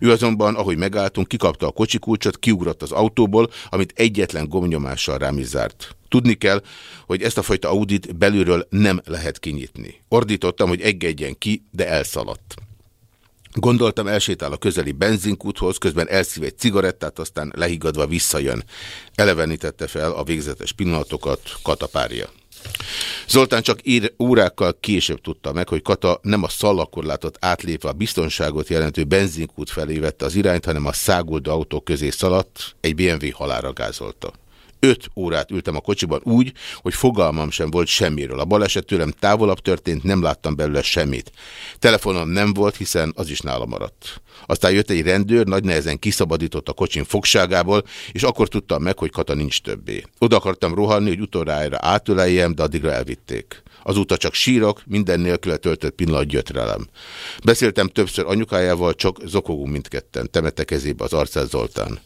Ő azonban, ahogy megálltunk, kikapta a kocsikulcsot, kiugrott az autóból, amit egyetlen gomnyomással rám is zárt. Tudni kell, hogy ezt a fajta audit belülről nem lehet kinyitni. Ordítottam, hogy engedjen ki, de elszaladt. Gondoltam, elsétál a közeli benzinkúthoz, közben elszív egy cigarettát, aztán lehigadva visszajön. Elevenítette fel a végzetes pillanatokat Katapárja. Zoltán csak ír, órákkal később tudta meg, hogy Kata nem a szalakorlátot átlépve a biztonságot jelentő benzinkút felé vette az irányt, hanem a száguldó autó közé szaladt, egy BMW halára gázolta. Öt órát ültem a kocsiban úgy, hogy fogalmam sem volt semmiről. A baleset tőlem távolabb történt, nem láttam belőle semmit. Telefonom nem volt, hiszen az is nála maradt. Aztán jött egy rendőr, nagy nehezen kiszabadított a kocsin fogságából, és akkor tudtam meg, hogy Kata nincs többé. Oda akartam rohanni, hogy utoljára átöleljem, de addigra elvitték. Azóta csak sírok, minden nélküle töltött pillanat gyötrelem. Beszéltem többször anyukájával, csak zokogunk mindketten. Temette kezébe az arcát Zoltán.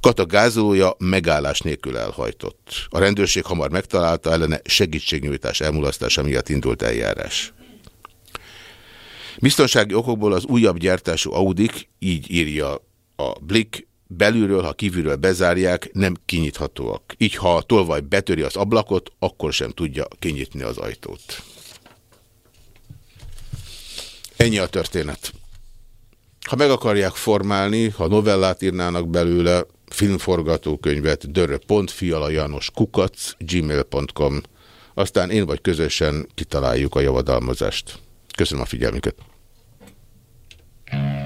Kata gázolója megállás nélkül elhajtott. A rendőrség hamar megtalálta ellene segítségnyújtás elmulasztása miatt indult eljárás. Biztonsági okokból az újabb gyártású Audik, így írja a Blick, belülről, ha kívülről bezárják, nem kinyithatóak. Így, ha a tolvaj betöri az ablakot, akkor sem tudja kinyitni az ajtót. Ennyi a történet. Ha meg akarják formálni, ha novellát írnának belőle, filmforgatókönyvet dörö.fialajanos kukac gmail.com aztán én vagy közösen kitaláljuk a javadalmazást. Köszönöm a figyelmüket! Belőttek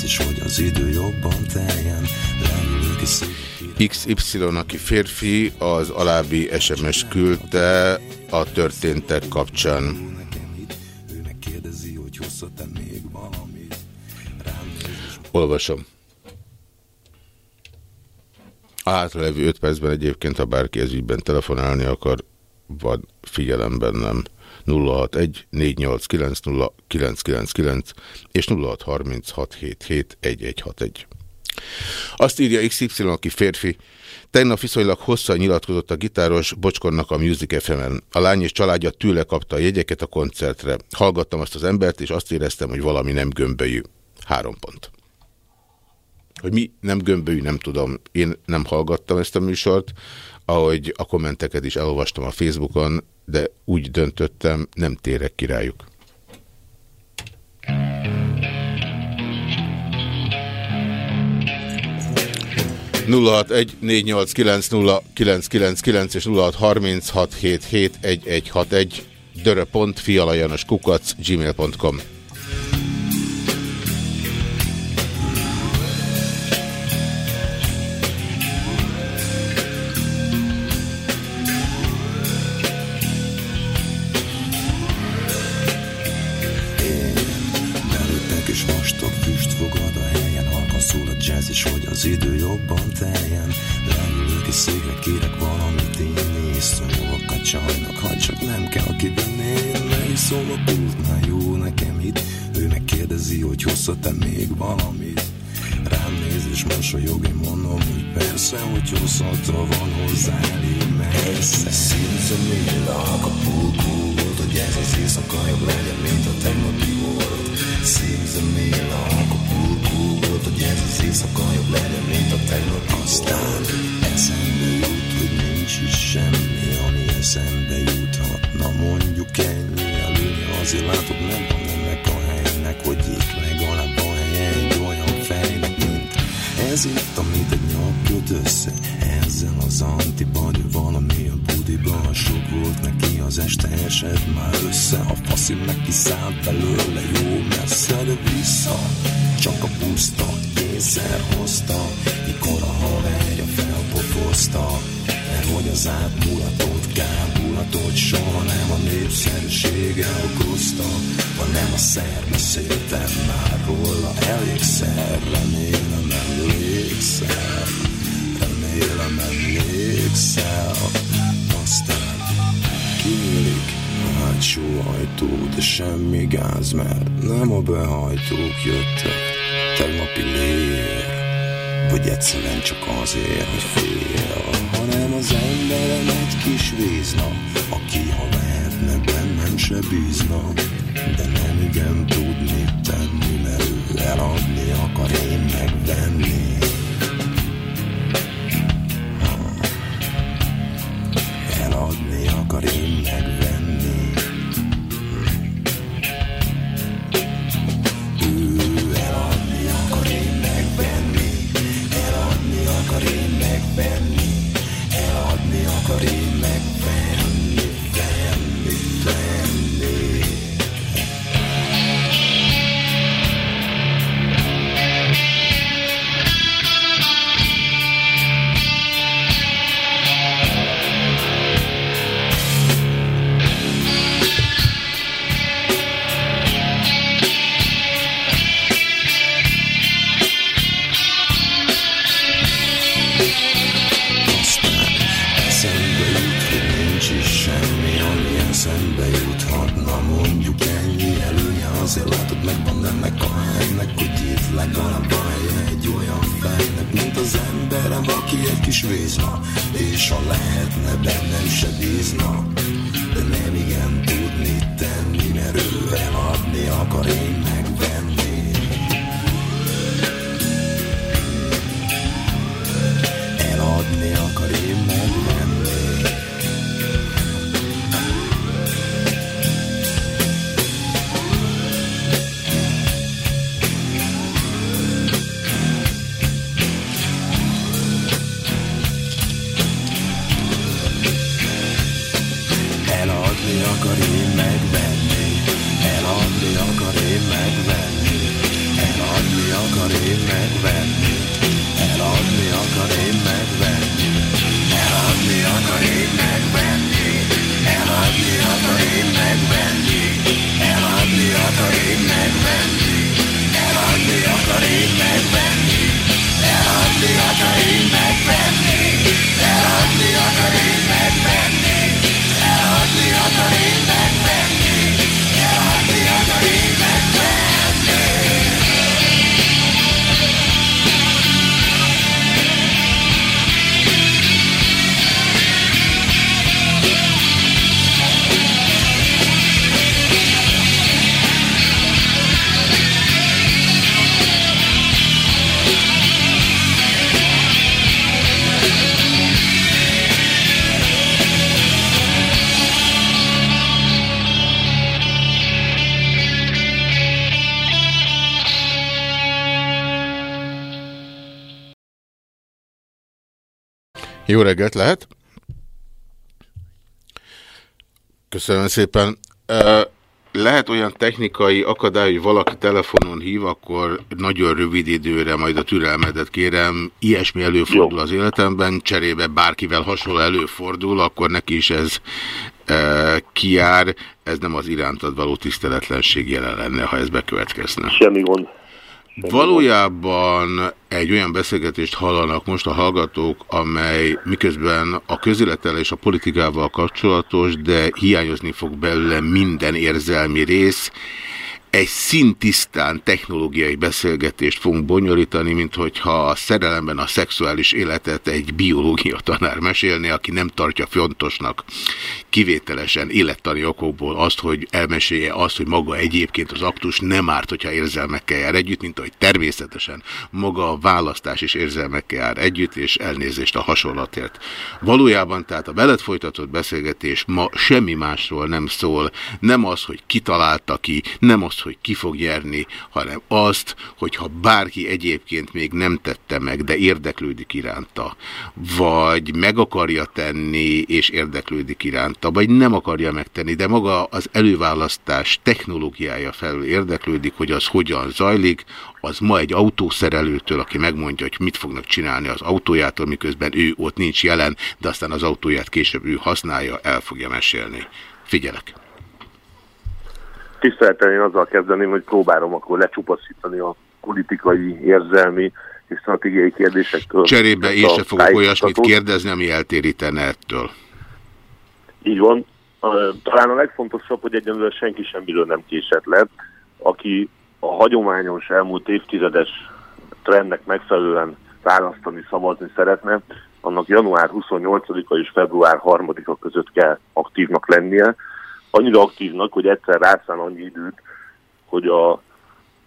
jazz is, hogy az idő jobban teljen Leülünk és szép XY, aki férfi, az alábbi SMS küldte a történtek kapcsán. Olvasom. A hátralevő 5 percben egyébként, ha bárki ez ügyben telefonálni akar, van figyelemben nem. 061 489 0999 és 0636771161. Azt írja XY, aki férfi. Tegnap viszonylag hosszan nyilatkozott a gitáros Bocskornak a Music fm -en. A lány és családja tőle kapta a jegyeket a koncertre. Hallgattam azt az embert, és azt éreztem, hogy valami nem gömbölyű. Három pont. Hogy mi nem gömbölyű, nem tudom. Én nem hallgattam ezt a műsort, ahogy a kommenteket is elolvastam a Facebookon, de úgy döntöttem, nem térek királyuk. egy és 0636771161 dörö.fialajanos kukac gmail.com hozhat-e még valamit. Rám néz és mosolyog, én mondom, hogy persze, hogy hosszata van hozzá elég messze. A mélak, a pulkó volt, hogy ez az éjszaka jobb legyen, mint a tegnapi volt. A mélak, a pulkó volt, hogy ez az éjszaka jobb legyen, mint a tegnapi Aztán eszembe jut, hogy nincs is semmi, ami eszembe juthatna. Mondjuk ennyi, előni azért látod, nem ez itt, amit egy nyak köt össze. Ezzel az antibody valami a budiban. Sok volt neki az este esett már össze. A faszi meg kiszállt belőle jó messze De vissza, csak a puszta kényszer hozta. Mikor a haverja felpofozta. Mert hogy az átmulatott kábulatot soha nem a népszerűsége okozta, hanem a szer beszéltem már róla. Elégszer, remélem emlékszel, remélem emlékszel, aztán kinyílik a hátsó ajtó, de semmi gáz, mert nem a behajtók jöttek, tegnapi lér, vagy egyszerűen csak azért, hogy fél, hanem az emberem egy kis vízna, aki ha lehetne bennem se bízna, de nem igen tud mit tenni, mert ő eladni akar én megvenni. Akar én megvenni. Azért látod megvan ennek a helynek Hogy itt legalább van egy olyan fejnek Mint az emberem, aki egy kis vízna És ha lehetne bennem se bízna De nem igen tud mit tenni Mert ő eladni akar én megvenni. Eladni akar én megvenni Jó reggelt lehet? Köszönöm szépen. Lehet olyan technikai akadály, hogy valaki telefonon hív, akkor nagyon rövid időre majd a türelmedet kérem. Ilyesmi előfordul az életemben, cserébe bárkivel hasonló előfordul, akkor neki is ez e, kiár. Ez nem az irántad való tiszteletlenség jelen lenne, ha ez bekövetkezne. Semmi gond. Valójában egy olyan beszélgetést hallanak most a hallgatók, amely miközben a közélettel és a politikával kapcsolatos, de hiányozni fog belőle minden érzelmi rész. Egy szintisztán technológiai beszélgetést fogunk bonyolítani, mint hogyha a szerelemben a szexuális életet egy biológia tanár mesélni, aki nem tartja fontosnak kivételesen élettani okokból azt, hogy elmesélje azt, hogy maga egyébként az aktus nem árt, hogyha érzelmekkel jár együtt, mint ahogy természetesen maga a választás is érzelmekkel jár együtt, és elnézést a hasonlatért. Valójában tehát a veled folytatott beszélgetés ma semmi másról nem szól, nem az, hogy kitalálta ki, nem az, hogy ki fog nyerni, hanem azt, hogyha bárki egyébként még nem tette meg, de érdeklődik iránta, vagy meg akarja tenni, és érdeklődik iránta, vagy nem akarja megtenni, de maga az előválasztás technológiája felül érdeklődik, hogy az hogyan zajlik, az ma egy autószerelőtől, aki megmondja, hogy mit fognak csinálni az autójától, miközben ő ott nincs jelen, de aztán az autóját később ő használja, el fogja mesélni. Figyelek! Tisztelten én azzal kezdeném, hogy próbálom akkor lecsupaszítani a politikai, érzelmi és stratégiai kérdésektől. Cserébe én se fogok olyasmit kérdezni, ami eltérítene ettől. Így van. Talán a legfontosabb, hogy egyenlőre senki semmiről nem késett le, aki a hagyományos elmúlt évtizedes trendnek megfelelően választani, szavazni szeretne, annak január 28-a és február 3-a között kell aktívnak lennie. Annyira aktívnak, hogy egyszer rászán annyi időt, hogy a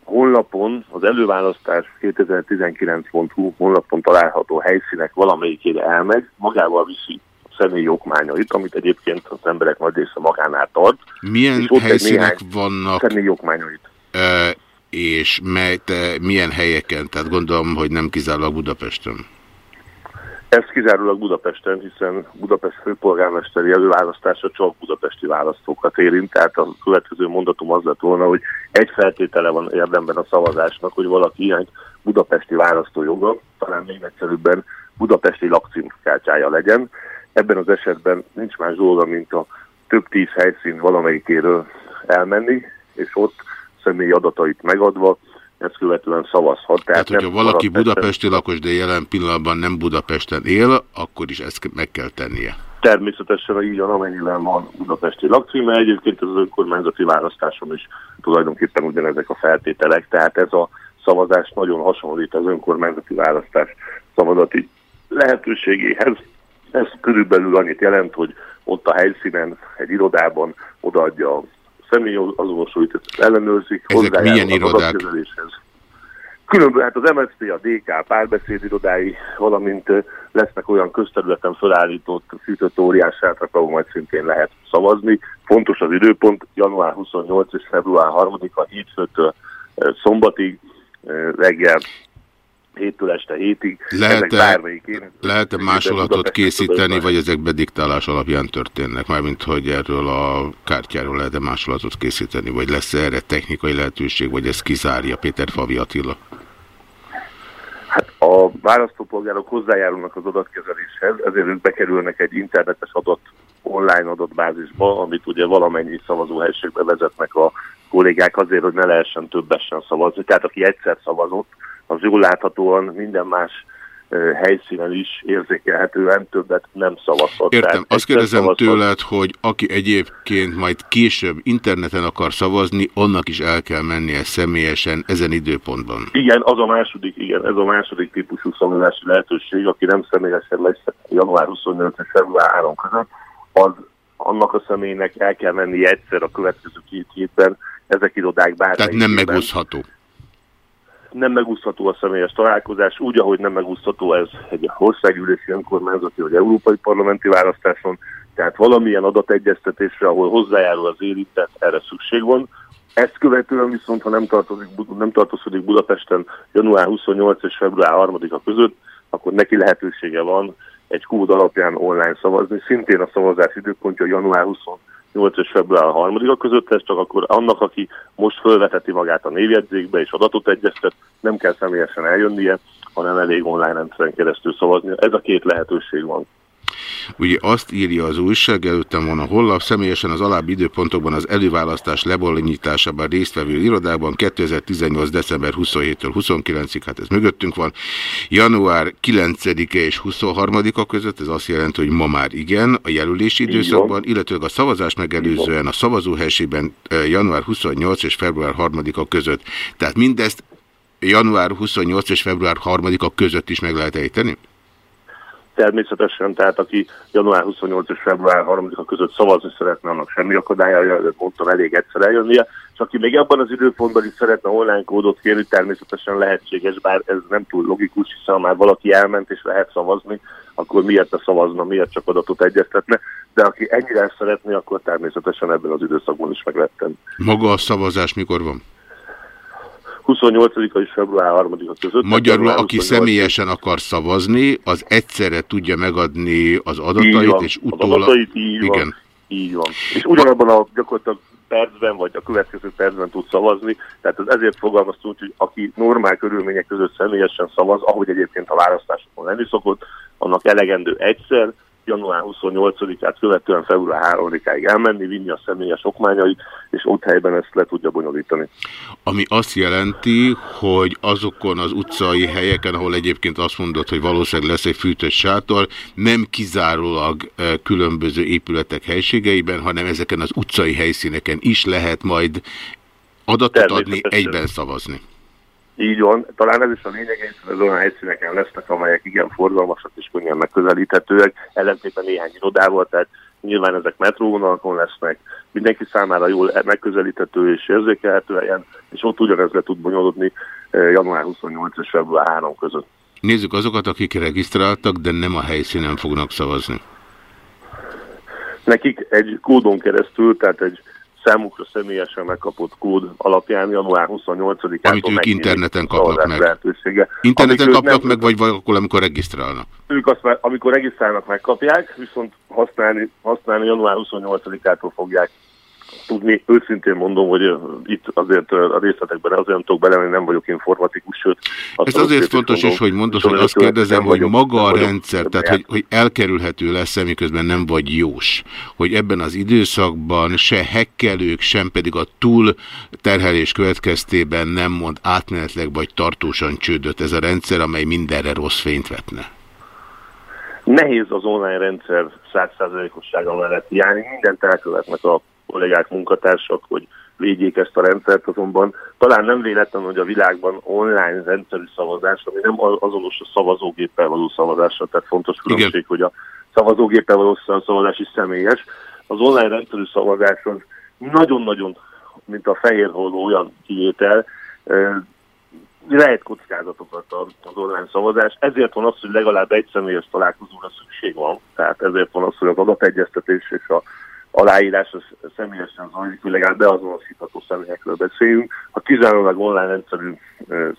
honlapon, az előválasztás 2019.hu honlapon található helyszínek valamelyikére elmegy, magával viszi a személyi okmányait, amit egyébként az emberek nagy része magánál tart. Milyen helyszínek vannak, Személyi okmányait. ö, és mely, te, milyen helyeken? Tehát gondolom, hogy nem kizárólag Budapesten. Ez kizárólag Budapesten, hiszen Budapest főpolgármesteri előválasztása csak budapesti választókat érint, tehát a következő mondatom az lett volna, hogy egy feltétele van érdemben a szavazásnak, hogy valaki ilyen budapesti választójoga, talán még egyszerűbben budapesti lakcímkártyája legyen. Ebben az esetben nincs más dolga, mint a több tíz helyszín valamelyikéről elmenni, és ott személyi adatait megadva, ezt követően szavazhat. Tehát, hogyha nem valaki budapesti lakos, de jelen pillanatban nem Budapesten él, akkor is ezt meg kell tennie. Természetesen így van, amennyiben van budapesti lakcíme. Egyébként az önkormányzati választáson is tulajdonképpen ugyanezek a feltételek, tehát ez a szavazás nagyon hasonlít az önkormányzati választás szavazati lehetőségéhez. Ez körülbelül annyit jelent, hogy ott a helyszínen, egy irodában odaadja a személyazonosult, ellenőrzik. Ezek milyen irodák? Különböző, hát az MSZP, a DK, párbeszéd irodái, valamint lesznek olyan közterületen felállított fűtött óriás sátrak, ahol majd szintén lehet szavazni. Fontos az időpont, január 28 és február 3-a hétfőtől szombatig, reggel héttől este hétig. Lehet-e lehet -e másolatot készíteni, vagy ezek bediktálás alapján történnek? Mármint, hogy erről a kártyáról lehet-e másolatot készíteni, vagy lesz -e erre technikai lehetőség, vagy ez kizárja Péter Favi Attila? Hát a választópolgárok hozzájárulnak az adatkezeléshez, ezért ők bekerülnek egy internetes adat, online adatbázisba, amit ugye valamennyi szavazóhelységbe vezetnek a kollégák azért, hogy ne lehessen többesen szavazni. Tehát aki egyszer szavazott, az jól láthatóan minden más helyszínen is érzékelhetően többet nem szavazhat. Értem, Tehát azt kérdezem szavazhat. tőled, hogy aki egyébként majd később interneten akar szavazni, annak is el kell mennie személyesen ezen időpontban. Igen, az a második, igen, ez a második típusú szavazási lehetőség, aki nem személyesen lesz január 28 és február 3 között, az annak a személynek el kell menni egyszer a következő két hétben, ezek irodák bármelyik. Tehát nem megúszható nem megúszható a személyes találkozás, úgy, ahogy nem megúszható ez egy országgyűlési önkormányzati vagy európai parlamenti választáson, tehát valamilyen adategyeztetésre, ahol hozzájárul az érintett, erre szükség van. Ezt követően viszont, ha nem, tartozik, nem tartozik Budapesten január 28 és február 3-a között, akkor neki lehetősége van egy kód alapján online szavazni. Szintén a szavazás időpontja január 28 8 és február 3 között, ez csak akkor annak, aki most fölveteti magát a névjegyzékbe és adatot egyeztet, nem kell személyesen eljönnie, hanem elég online rendszeren keresztül szavazni. Ez a két lehetőség van. Ugye azt írja az újság, előttem van a hollap, személyesen az alábbi időpontokban az előválasztás lebolonyításában résztvevő irodában 2018. december 27-től 29-ig, hát ez mögöttünk van, január 9-e és 23-a között, ez azt jelenti, hogy ma már igen, a jelölési időszakban, illetve a szavazás megelőzően a szavazóhelységben január 28 és február 3-a között. Tehát mindezt január 28 és február 3-a között is meg lehet ejteni? Természetesen, tehát aki január 28 és február 3-a között szavazni szeretne, annak semmi akadálya, mondtam, elég egyszer eljönnie, és aki még abban az időpontban is szeretne online kódot kérni, természetesen lehetséges, bár ez nem túl logikus, hiszen már valaki elment és lehet szavazni, akkor miért ne szavazna, miért csak adatot egyeztetne, de aki ennyire szeretné, akkor természetesen ebben az időszakban is meg lehet tenni. Maga a szavazás mikor van? 28-a és február 3-a között. Magyarul, aki személyesen akar szavazni, az egyszerre tudja megadni az adatait, van, és utólag... Az adatait, így Igen. Van, így van. És ugyanabban a gyakorlatilag percben, vagy a következő percben tud szavazni, tehát ez ezért fogalmaztunk, hogy aki normál körülmények között személyesen szavaz, ahogy egyébként a választásokon lenni szokott, annak elegendő egyszer, január 28-át követően február 3-áig elmenni, vinni a személyes okmányait, és ott helyben ezt le tudja bonyolítani. Ami azt jelenti, hogy azokon az utcai helyeken, ahol egyébként azt mondod, hogy valószínűleg lesz egy fűtött sátor, nem kizárólag eh, különböző épületek helységeiben, hanem ezeken az utcai helyszíneken is lehet majd adatot adni, egyben szavazni. Így van, talán ez is a lényeg, hogy az olyan helyszíneken lesznek, amelyek igen forgalmasak és könnyen megközelíthetőek, ellentétben néhány irodával, tehát nyilván ezek metróvonalakon lesznek, mindenki számára jól megközelíthető és érzékelhető helyen, és ott ugyanez le tud bonyolódni eh, január 28 és február 3 között. Nézzük azokat, akik regisztráltak, de nem a helyszínen fognak szavazni. Nekik egy kódon keresztül, tehát egy számukra személyesen megkapott kód alapján január 28-án. Amit ők interneten kapnak meg. Lehetősége. Interneten Amik kapnak nem, meg, vagy, akkor, amikor regisztrálnak? Ők azt már, amikor regisztrálnak, megkapják, viszont használni, használni január 28-ától fogják tudni. Őszintén mondom, hogy itt azért a részletekben azért nem tudok belemenni, nem vagyok informatikus, sőt. Ez azért fontos mondom, is, hogy mondod, hogy azt kérdezem, hogy maga a rendszer, tehát hogy, hogy elkerülhető lesz, miközben nem vagy jós, hogy ebben az időszakban se hekkelők, sem pedig a túl terhelés következtében nem mond átmenetleg vagy tartósan csődött ez a rendszer, amely mindenre rossz fényt vetne. Nehéz az online rendszer százszázalékossága mellett járni, mindent elkövetnek a kollégák, munkatársak, hogy védjék ezt a rendszert, azonban talán nem véletlen, hogy a világban online rendszerű szavazás, ami nem azonos a szavazógéppel való szavazásra, tehát fontos különbség, hogy a szavazógéppel való szavazás is személyes. Az online rendszerű szavazáson nagyon-nagyon, mint a fehér holló olyan kivétel, lehet kockázatokat az online szavazás, ezért van az, hogy legalább egy személyes találkozóra szükség van, tehát ezért van az, hogy az adategyeztetés és a aláírás az személyesen zajlik, hogy legalább beazonosítható személyekről beszéljünk. Ha kizárólag online rendszerű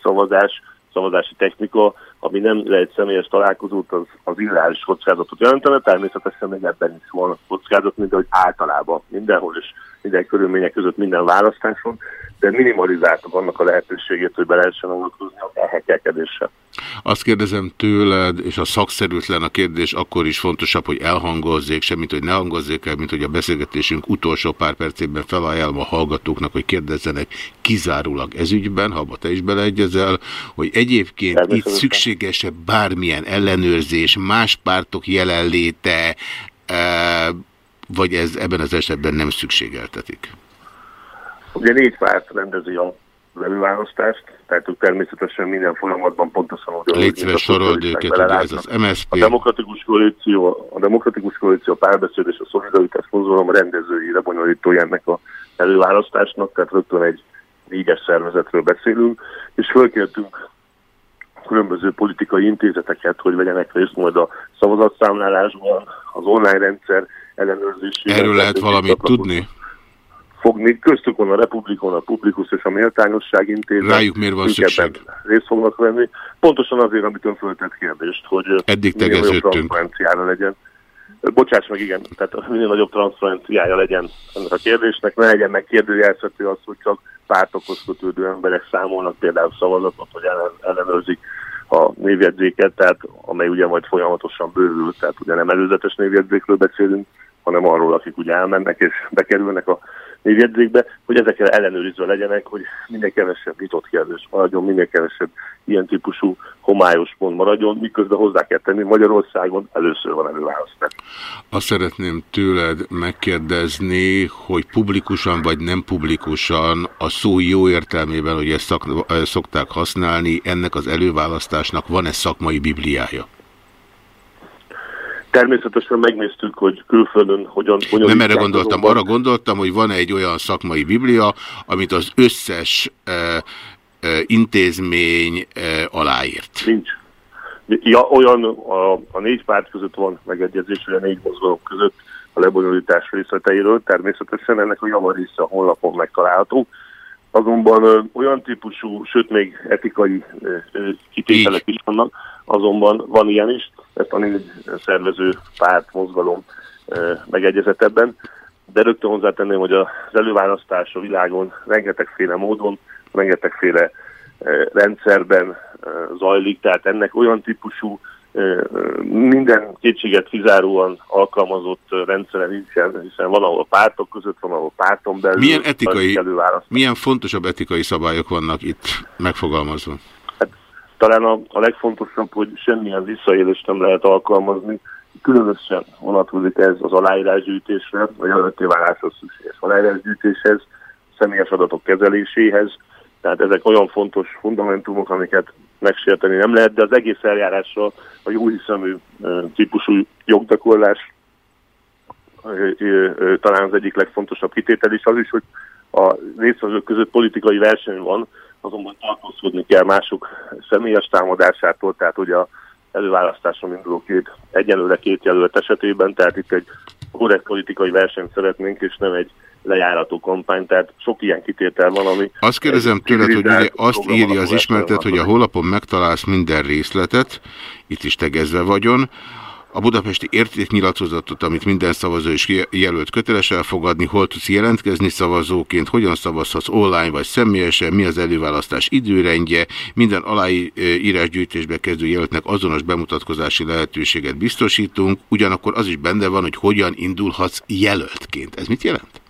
szavazás, szavazási technika, ami nem lehet személyes találkozót, az, az illegális kockázatot jelentene, természetesen még ebben is van kockázat, mint ahogy általában mindenhol és minden körülmények között minden választáson, de minimalizáltak annak a lehetőségét, hogy be lehessen avatkozni a elhekelkedéssel. Azt kérdezem tőled, és a szakszerűtlen a kérdés akkor is fontosabb, hogy elhangozzék, semmit, hogy ne hangozzék el, mint hogy a beszélgetésünk utolsó pár percében felajánlom a hallgatóknak, hogy kérdezzenek kizárólag ezügyben, ha te is beleegyezel, hogy egyébként itt szükséges-e bármilyen ellenőrzés, más pártok jelenléte, e, vagy ez ebben az esetben nem szükségeltetik? Ugye négy párt rendezi a előválasztást, tehát ők természetesen minden folyamatban pontosan úgy... Légy szíves sorold őket, ugye ez az MSZP. A demokratikus koalíció, a demokratikus koalíció, párbeszéd és a szolidaritás mozgalom rendezői, lebonyolítója ennek a előválasztásnak, tehát rögtön egy négyes szervezetről beszélünk, és fölkértünk különböző politikai intézeteket, hogy vegyenek részt majd a szavazatszámlálásban, az online rendszer ellenőrzésében. Erről lehet valamit tudni? fogni, köztük van a Republikon, a Publikus és a Méltányosság Intézet. Rájuk miért van szükség? Részt fognak venni. Pontosan azért, amit ön föltett kérdést, hogy Eddig tegeződtünk. transzparenciára legyen. Bocsáss meg, igen, tehát minél nagyobb transzparenciája legyen ennek a kérdésnek, ne legyen meg kérdőjelzhető az, hogy csak pártokhoz kötődő emberek számolnak például szavazatot, hogy ellen, ellenőrzik a névjegyzéket, tehát amely ugye majd folyamatosan bővül, tehát ugye nem előzetes névjegyzékről beszélünk, hanem arról, akik ugye elmennek és bekerülnek a névjegyzékbe, hogy ezekkel ellenőrizve legyenek, hogy minél kevesebb nyitott kérdés maradjon, minél kevesebb ilyen típusú homályos pont maradjon, miközben hozzá kell tenni Magyarországon először van előválasztás. Azt szeretném tőled megkérdezni, hogy publikusan vagy nem publikusan a szó jó értelmében, hogy ezt szokták használni, ennek az előválasztásnak van-e szakmai bibliája? Természetesen megnéztük, hogy külföldön hogyan... hogyan Nem erre gondoltam, azonban. arra gondoltam, hogy van -e egy olyan szakmai biblia, amit az összes e, e, intézmény e, aláírt. Nincs. Ja, olyan a, a négy párt között van megegyezés, hogy a négy mozgalom között a lebonyolítás részleteiről. Természetesen ennek a javarésze a honlapon megtalálható. Azonban ö, olyan típusú, sőt még etikai ö, ö, kitételek is vannak, azonban van ilyen is, ezt a négy szervező párt, mozgalom megegyezett ebben, de rögtön hozzátenném, hogy az előválasztás a világon rengetegféle módon, rengetegféle rendszerben zajlik, tehát ennek olyan típusú minden kétséget kizáróan alkalmazott rendszere nincsen, hiszen van, ahol pártok között, van, ahol párton belül. Milyen, etikai, milyen fontosabb etikai szabályok vannak itt megfogalmazva? Talán a, a legfontosabb, hogy semmilyen visszaélést nem lehet alkalmazni, különösen vonatkozik ez az aláírásgyűjtésre, vagy előttéváláshoz szükséges aláírásgyűjtéshez, személyes adatok kezeléséhez, tehát ezek olyan fontos fundamentumok, amiket megsérteni nem lehet, de az egész eljárásra a jó hiszemű típusú jogdakorlás talán az egyik legfontosabb kitétel is az is, hogy a résztvevők között politikai verseny van, azonban tartózkodni kell mások személyes támadásától, tehát ugye a előválasztáson induló két, egyenlőre két jelölt esetében, tehát itt egy korrekt politikai versenyt szeretnénk, és nem egy lejárató kampány, tehát sok ilyen kitétel van, ami... Azt kérdezem tőled, hogy ugye azt írja az ismertet, hogy a holapon megtalálsz minden részletet, itt is tegezve vagyon, a budapesti értéknyilatkozatot, amit minden szavazó is jelölt köteles elfogadni, hol tudsz jelentkezni szavazóként, hogyan szavazhatsz online vagy személyesen, mi az előválasztás időrendje, minden aláírásgyűjtésbe kezdő jelöltnek azonos bemutatkozási lehetőséget biztosítunk, ugyanakkor az is benne van, hogy hogyan indulhatsz jelöltként. Ez mit jelent?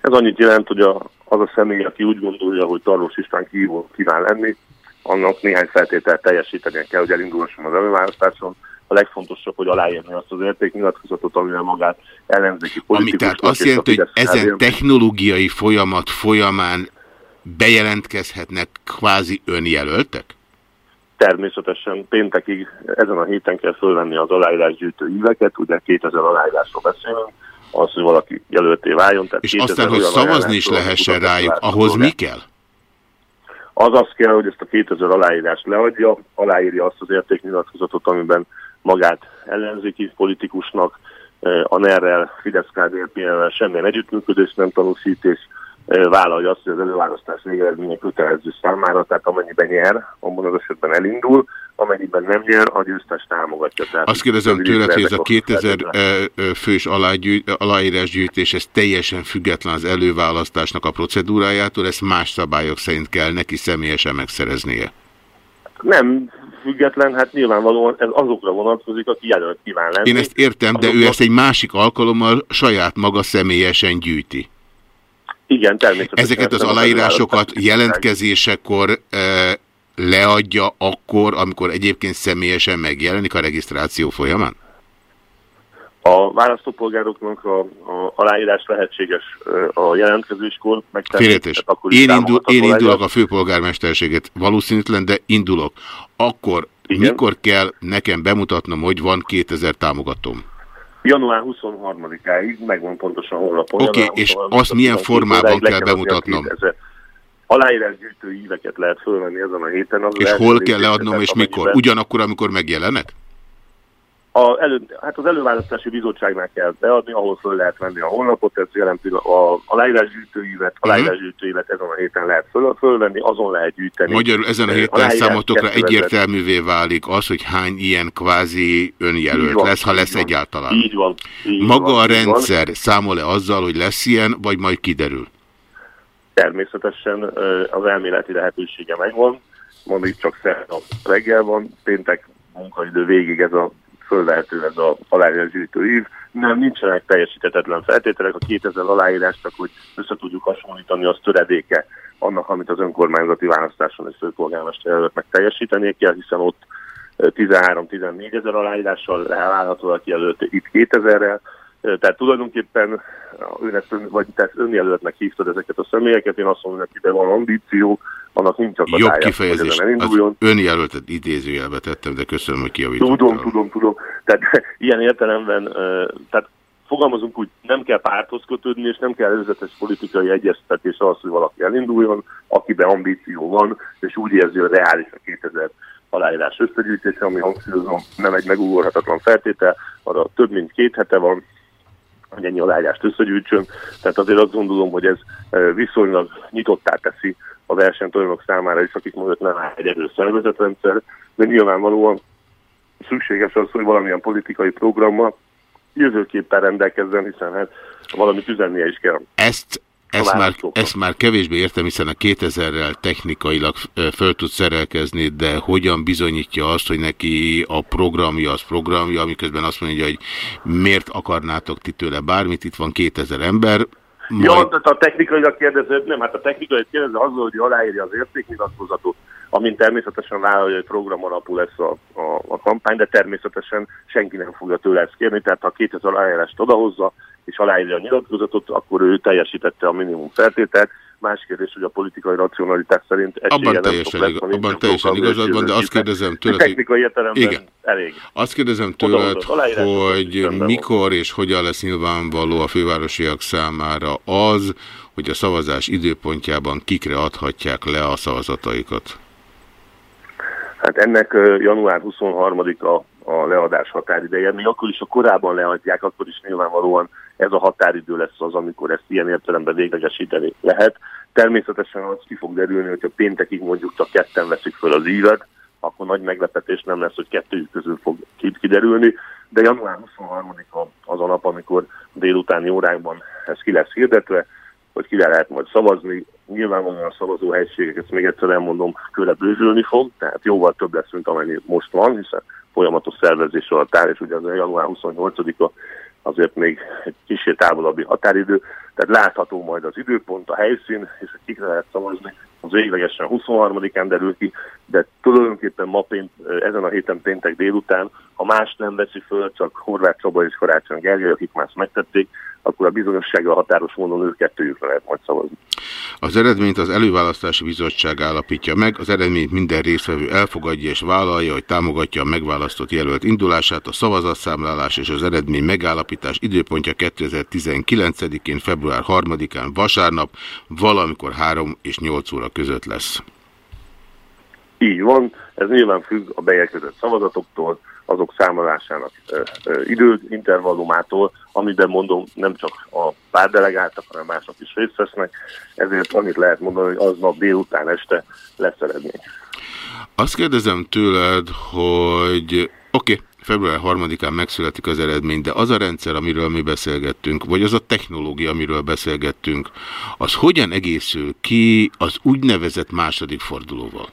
Ez annyit jelent, hogy a, az a személy, aki úgy gondolja, hogy Tarlós István kívül kíván lenni, annak néhány feltételt teljesítenie kell, hogy elindulhasson az előválasztáson, a legfontosabb, hogy aláírni azt az értéknyilatkozatot, amivel magát ellenzéki Ami tehát azt jelenti, hogy ezen technológiai folyamat folyamán bejelentkezhetnek kvázi önjelöltek? Természetesen péntekig ezen a héten kell fölvenni az aláírásgyűjtő éveket, ugye 2000 aláírásról beszélünk, az, hogy valaki jelölté váljon. Tehát és aztán, hogy szavazni is lehessen rájuk, ahhoz mi kell? Az az kell, hogy ezt a 2000 aláírást leadja, aláírja azt az értéknyilatkozatot, amiben magát ellenzéki politikusnak, a NER-rel, fidesz kdnp semmilyen együttműködést nem tanúsít, és vállalja azt, hogy az előválasztás végeredménye kötelező számára, tehát amennyiben nyer, abban az esetben elindul, amennyiben nem nyer, a győztes támogatja. Tehát azt kérdezem tőled, hogy ez a 2000 fős aláírásgyűjtés, ez teljesen független az előválasztásnak a procedúrájától, ezt más szabályok szerint kell neki személyesen megszereznie? Nem, független, hát nyilvánvalóan ez azokra vonatkozik, aki jelölt kíván lenni. Én ezt értem, de ő ezt egy másik alkalommal saját maga személyesen gyűjti. Igen, természetesen. Ezeket az aláírásokat jelentkezésekor e, leadja akkor, amikor egyébként személyesen megjelenik a regisztráció folyamán? A választópolgároknak a, a aláírás lehetséges a jelentkezéskor. Akkor én, indul, én indulok a főpolgármesterséget, valószínűtlen, de indulok. Akkor Igen? mikor kell nekem bemutatnom, hogy van 2000 támogatom? Január 23-áig megvan pontosan honlapon. Oké, okay, és azt milyen formában kell bemutatnom? Aláírásgyűjtő íveket lehet fölvenni ezen a héten. Az és hol kell leadnom, és mikor? Ugyanakkor, amikor megjelenek? A elő, hát az előválasztási bizottságnál kell beadni, ahol föl lehet venni a honlapot, ez jelenti a aláírásgyűjtőívet, mhm. aláírásgyűjtőívet ezen a héten lehet föl, fölvenni, azon lehet gyűjteni. Magyarul ezen a héten számotokra egyértelművé válik az, hogy hány ilyen kvázi önjelölt van, lesz, ha lesz van, egyáltalán. Így van. Így Maga van, a rendszer számol-e azzal, hogy lesz ilyen, vagy majd kiderül? Természetesen az elméleti lehetősége megvan, mondjuk csak szerda reggel van, péntek munkaidő végig ez a fölvehető ez a aláírásgyűjtő ív. Nem, nincsenek teljesítetetlen feltételek. A 2000 aláírás csak, hogy össze tudjuk hasonlítani, az töredéke annak, amit az önkormányzati választáson és főpolgármester előtt teljesíteni kell, hiszen ott 13-14 ezer aláírással leállható a kijelölt itt 2000-rel, tehát tulajdonképpen őnek, vagy tehát önjelöltnek hívtad ezeket a személyeket, én azt mondom, hogy van ambíció, annak nincs akadálya. Jobb kifejezés, az önjelöltet idézőjelbe tettem, de köszönöm, hogy kiavítottál. Tudom, tudom, tudom. Tehát ilyen értelemben, tehát fogalmazunk úgy, nem kell párthoz kötődni, és nem kell előzetes politikai egyeztetés az, hogy valaki elinduljon, akiben ambíció van, és úgy érzi, hogy reális a 2000 aláírás összegyűjtése, ami hangsúlyozom, nem egy megugorhatatlan feltétel, arra több mint két hete van, hogy ennyi aláírást összegyűjtsön. Tehát azért azt gondolom, hogy ez viszonylag nyitottá teszi a versenytolók számára is, akik mögött nem áll egy erős szervezetrendszer, de nyilvánvalóan szükséges az, hogy valamilyen politikai programmal jövőképpen rendelkezzen, hiszen hát valami üzennie is kell. Ezt ezt már, ezt már kevésbé értem, hiszen a 2000-rel technikailag föl tud szerelkezni, de hogyan bizonyítja azt, hogy neki a programja az programja, amiközben azt mondja, hogy miért akarnátok ti tőle bármit, itt van 2000 ember, majd... Ja, de a technikailag kérdező, nem, hát a technikai kérdező azzal, hogy aláírja az értéknyilatkozatot, amint természetesen vállalja, hogy program alapú lesz a, a, a kampány, de természetesen senki nem fogja tőle ezt kérni, tehát ha 2000 aláírást odahozza, és aláírja a nyilatkozatot, akkor ő teljesítette a minimum feltételt. Más kérdés, hogy a politikai racionalitás szerint abban teljesen, lesz, igaz, abban teljesen igazad van, de azt kérdezem tőled, technikai értelemben igen. elég. Azt kérdezem tőled, hogy mikor és hogyan lesz nyilvánvaló a fővárosiak számára az, hogy a szavazás időpontjában kikre adhatják le a szavazataikat? Hát ennek január 23-a a leadás határideje. Még akkor is, ha korábban leadják, akkor is nyilvánvalóan ez a határidő lesz az, amikor ezt ilyen értelemben véglegesíteni lehet. Természetesen az ki fog derülni, hogyha péntekig mondjuk csak ketten veszik föl az ívet, akkor nagy meglepetés nem lesz, hogy kettőjük közül fog kiderülni, de január 23-a az a nap, amikor délutáni órákban ez ki lesz hirdetve, hogy kire lehet majd szavazni. Nyilvánvalóan a szavazóhelységek, még egyszer elmondom, köre bővülni fog, tehát jóval több lesz, mint amennyi most van, hiszen folyamatos szervezés alatt áll, és ugye az január 28-a azért még egy kicsit távolabbi határidő, tehát látható majd az időpont, a helyszín, és hogy kikre lehet szavazni, az véglegesen 23-án derül ki, de tulajdonképpen ma pént, ezen a héten péntek délután, ha más nem veszi föl, csak Horváth Csaba és Karácsony Gergely, akik más megtették, akkor a bizonyossággal határos módon ők kettőjükre lehet majd szavazni. Az eredményt az előválasztási bizottság állapítja meg, az eredményt minden részvevő elfogadja és vállalja, hogy támogatja a megválasztott jelölt indulását, a szavazatszámlálás és az eredmény megállapítás időpontja 2019-én, február 3-án vasárnap, valamikor 3 és 8 óra között lesz. Így van, ez nyilván függ a beérkezett szavazatoktól, azok számolásának időintervallumától, amiben mondom nem csak a párdelegáltak, hanem mások is részt vesznek, ezért annyit lehet mondani, hogy aznap délután este lesz eredmény. Azt kérdezem tőled, hogy oké, okay, február 3-án megszületik az eredmény, de az a rendszer, amiről mi beszélgettünk, vagy az a technológia, amiről beszélgettünk, az hogyan egészül ki az úgynevezett második fordulóval?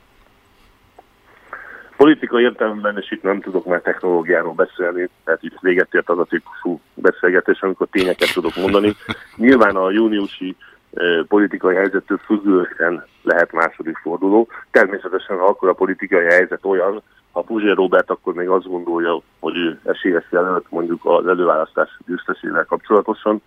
Politikai értelemben, és itt nem tudok már technológiáról beszélni, tehát itt véget ért az a típusú beszélgetés, amikor tényeket tudok mondani. Nyilván a júniusi politikai helyzettől függően lehet második forduló. Természetesen, ha akkor a politikai helyzet olyan, ha Puzsér Robert akkor még azt gondolja, hogy ő esélyes jelölt mondjuk az előválasztás győztesével kapcsolatosan,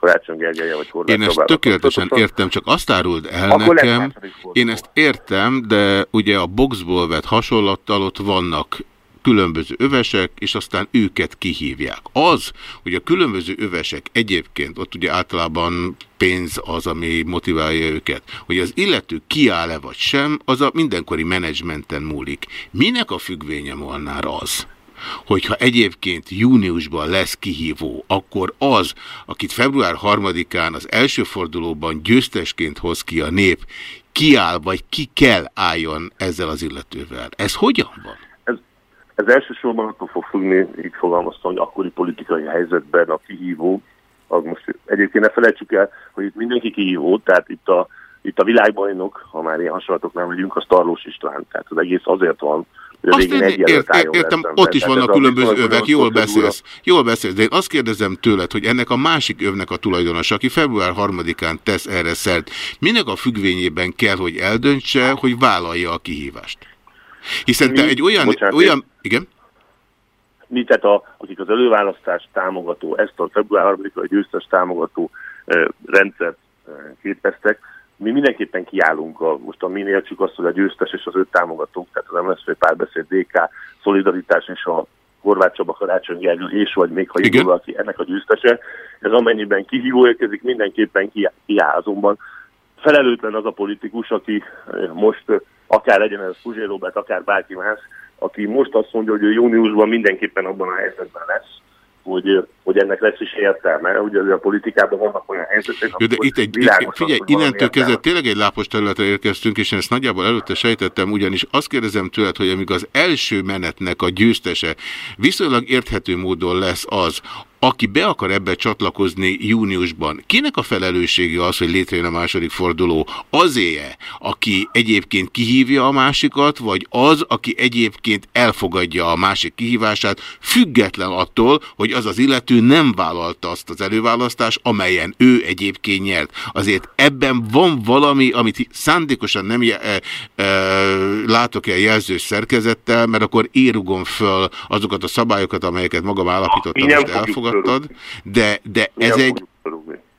Karácsony Gergelye vagy Horváth Én ezt tökéletesen értem, csak azt áruld el Akkor nekem, én ezt értem, de ugye a boxból vett hasonlattal ott vannak különböző övesek, és aztán őket kihívják. Az, hogy a különböző övesek egyébként, ott ugye általában pénz az, ami motiválja őket, hogy az illető kiáll-e vagy sem, az a mindenkori menedzsmenten múlik. Minek a függvénye volna az? hogyha egyébként júniusban lesz kihívó, akkor az, akit február 3-án az első fordulóban győztesként hoz ki a nép, kiáll, vagy ki kell álljon ezzel az illetővel. Ez hogyan van? Ez, elsősorban attól fog függni, így fogalmaztam, hogy akkori politikai helyzetben a kihívó, az most egyébként ne felejtsük el, hogy itt mindenki kihívó, tehát itt a, itt a világbajnok, ha már ilyen hasonlatoknál vagyunk, a Tarlós István. Tehát az egész azért van, azt én ért, ért, értem, ott is vannak különböző övek, jól beszélsz, jól beszélsz, de én azt kérdezem tőled, hogy ennek a másik övnek a tulajdonos, aki február 3-án tesz erre szert, minek a függvényében kell, hogy eldöntse, hogy vállalja a kihívást? Hiszen te egy olyan... Bocsánat, olyan igen? Mi, tehát a, akik az előválasztás támogató, ezt a február 3-ai győztes támogató eh, rendszert eh, képeztek, mi mindenképpen kiállunk, a, most a minél csak azt, hogy a győztes és az öt támogatók, tehát az MSZP párbeszéd, DK, Szolidaritás és a Horváth Csaba Karácsony Gergő, és vagy még ha indul valaki ennek a győztese, ez amennyiben kihívó érkezik, mindenképpen kiáll. Azonban felelőtlen az a politikus, aki most akár legyen ez Puzsé Robert, akár bárki más, aki most azt mondja, hogy ő júniusban mindenképpen abban a helyzetben lesz, hogy, hogy ennek lesz is értelme. Ugye a politikában vannak olyan helyzetek, Jó, de itt egy, figyelj, innentől kezdve tényleg egy lápos területre érkeztünk, és én ezt nagyjából előtte sejtettem, ugyanis azt kérdezem tőled, hogy amíg az első menetnek a győztese viszonylag érthető módon lesz az, aki be akar ebbe csatlakozni júniusban, kinek a felelőssége az, hogy létrejön a második forduló? Azé-e, aki egyébként kihívja a másikat, vagy az, aki egyébként elfogadja a másik kihívását, független attól, hogy az az illető nem vállalta azt az előválasztást, amelyen ő egyébként nyert. Azért ebben van valami, amit szándékosan nem e, e, látok el jelzős szerkezettel, mert akkor érugom föl azokat a szabályokat, amelyeket magam állapítottam, elfogadtam elfogadtad, de, de, ez egy,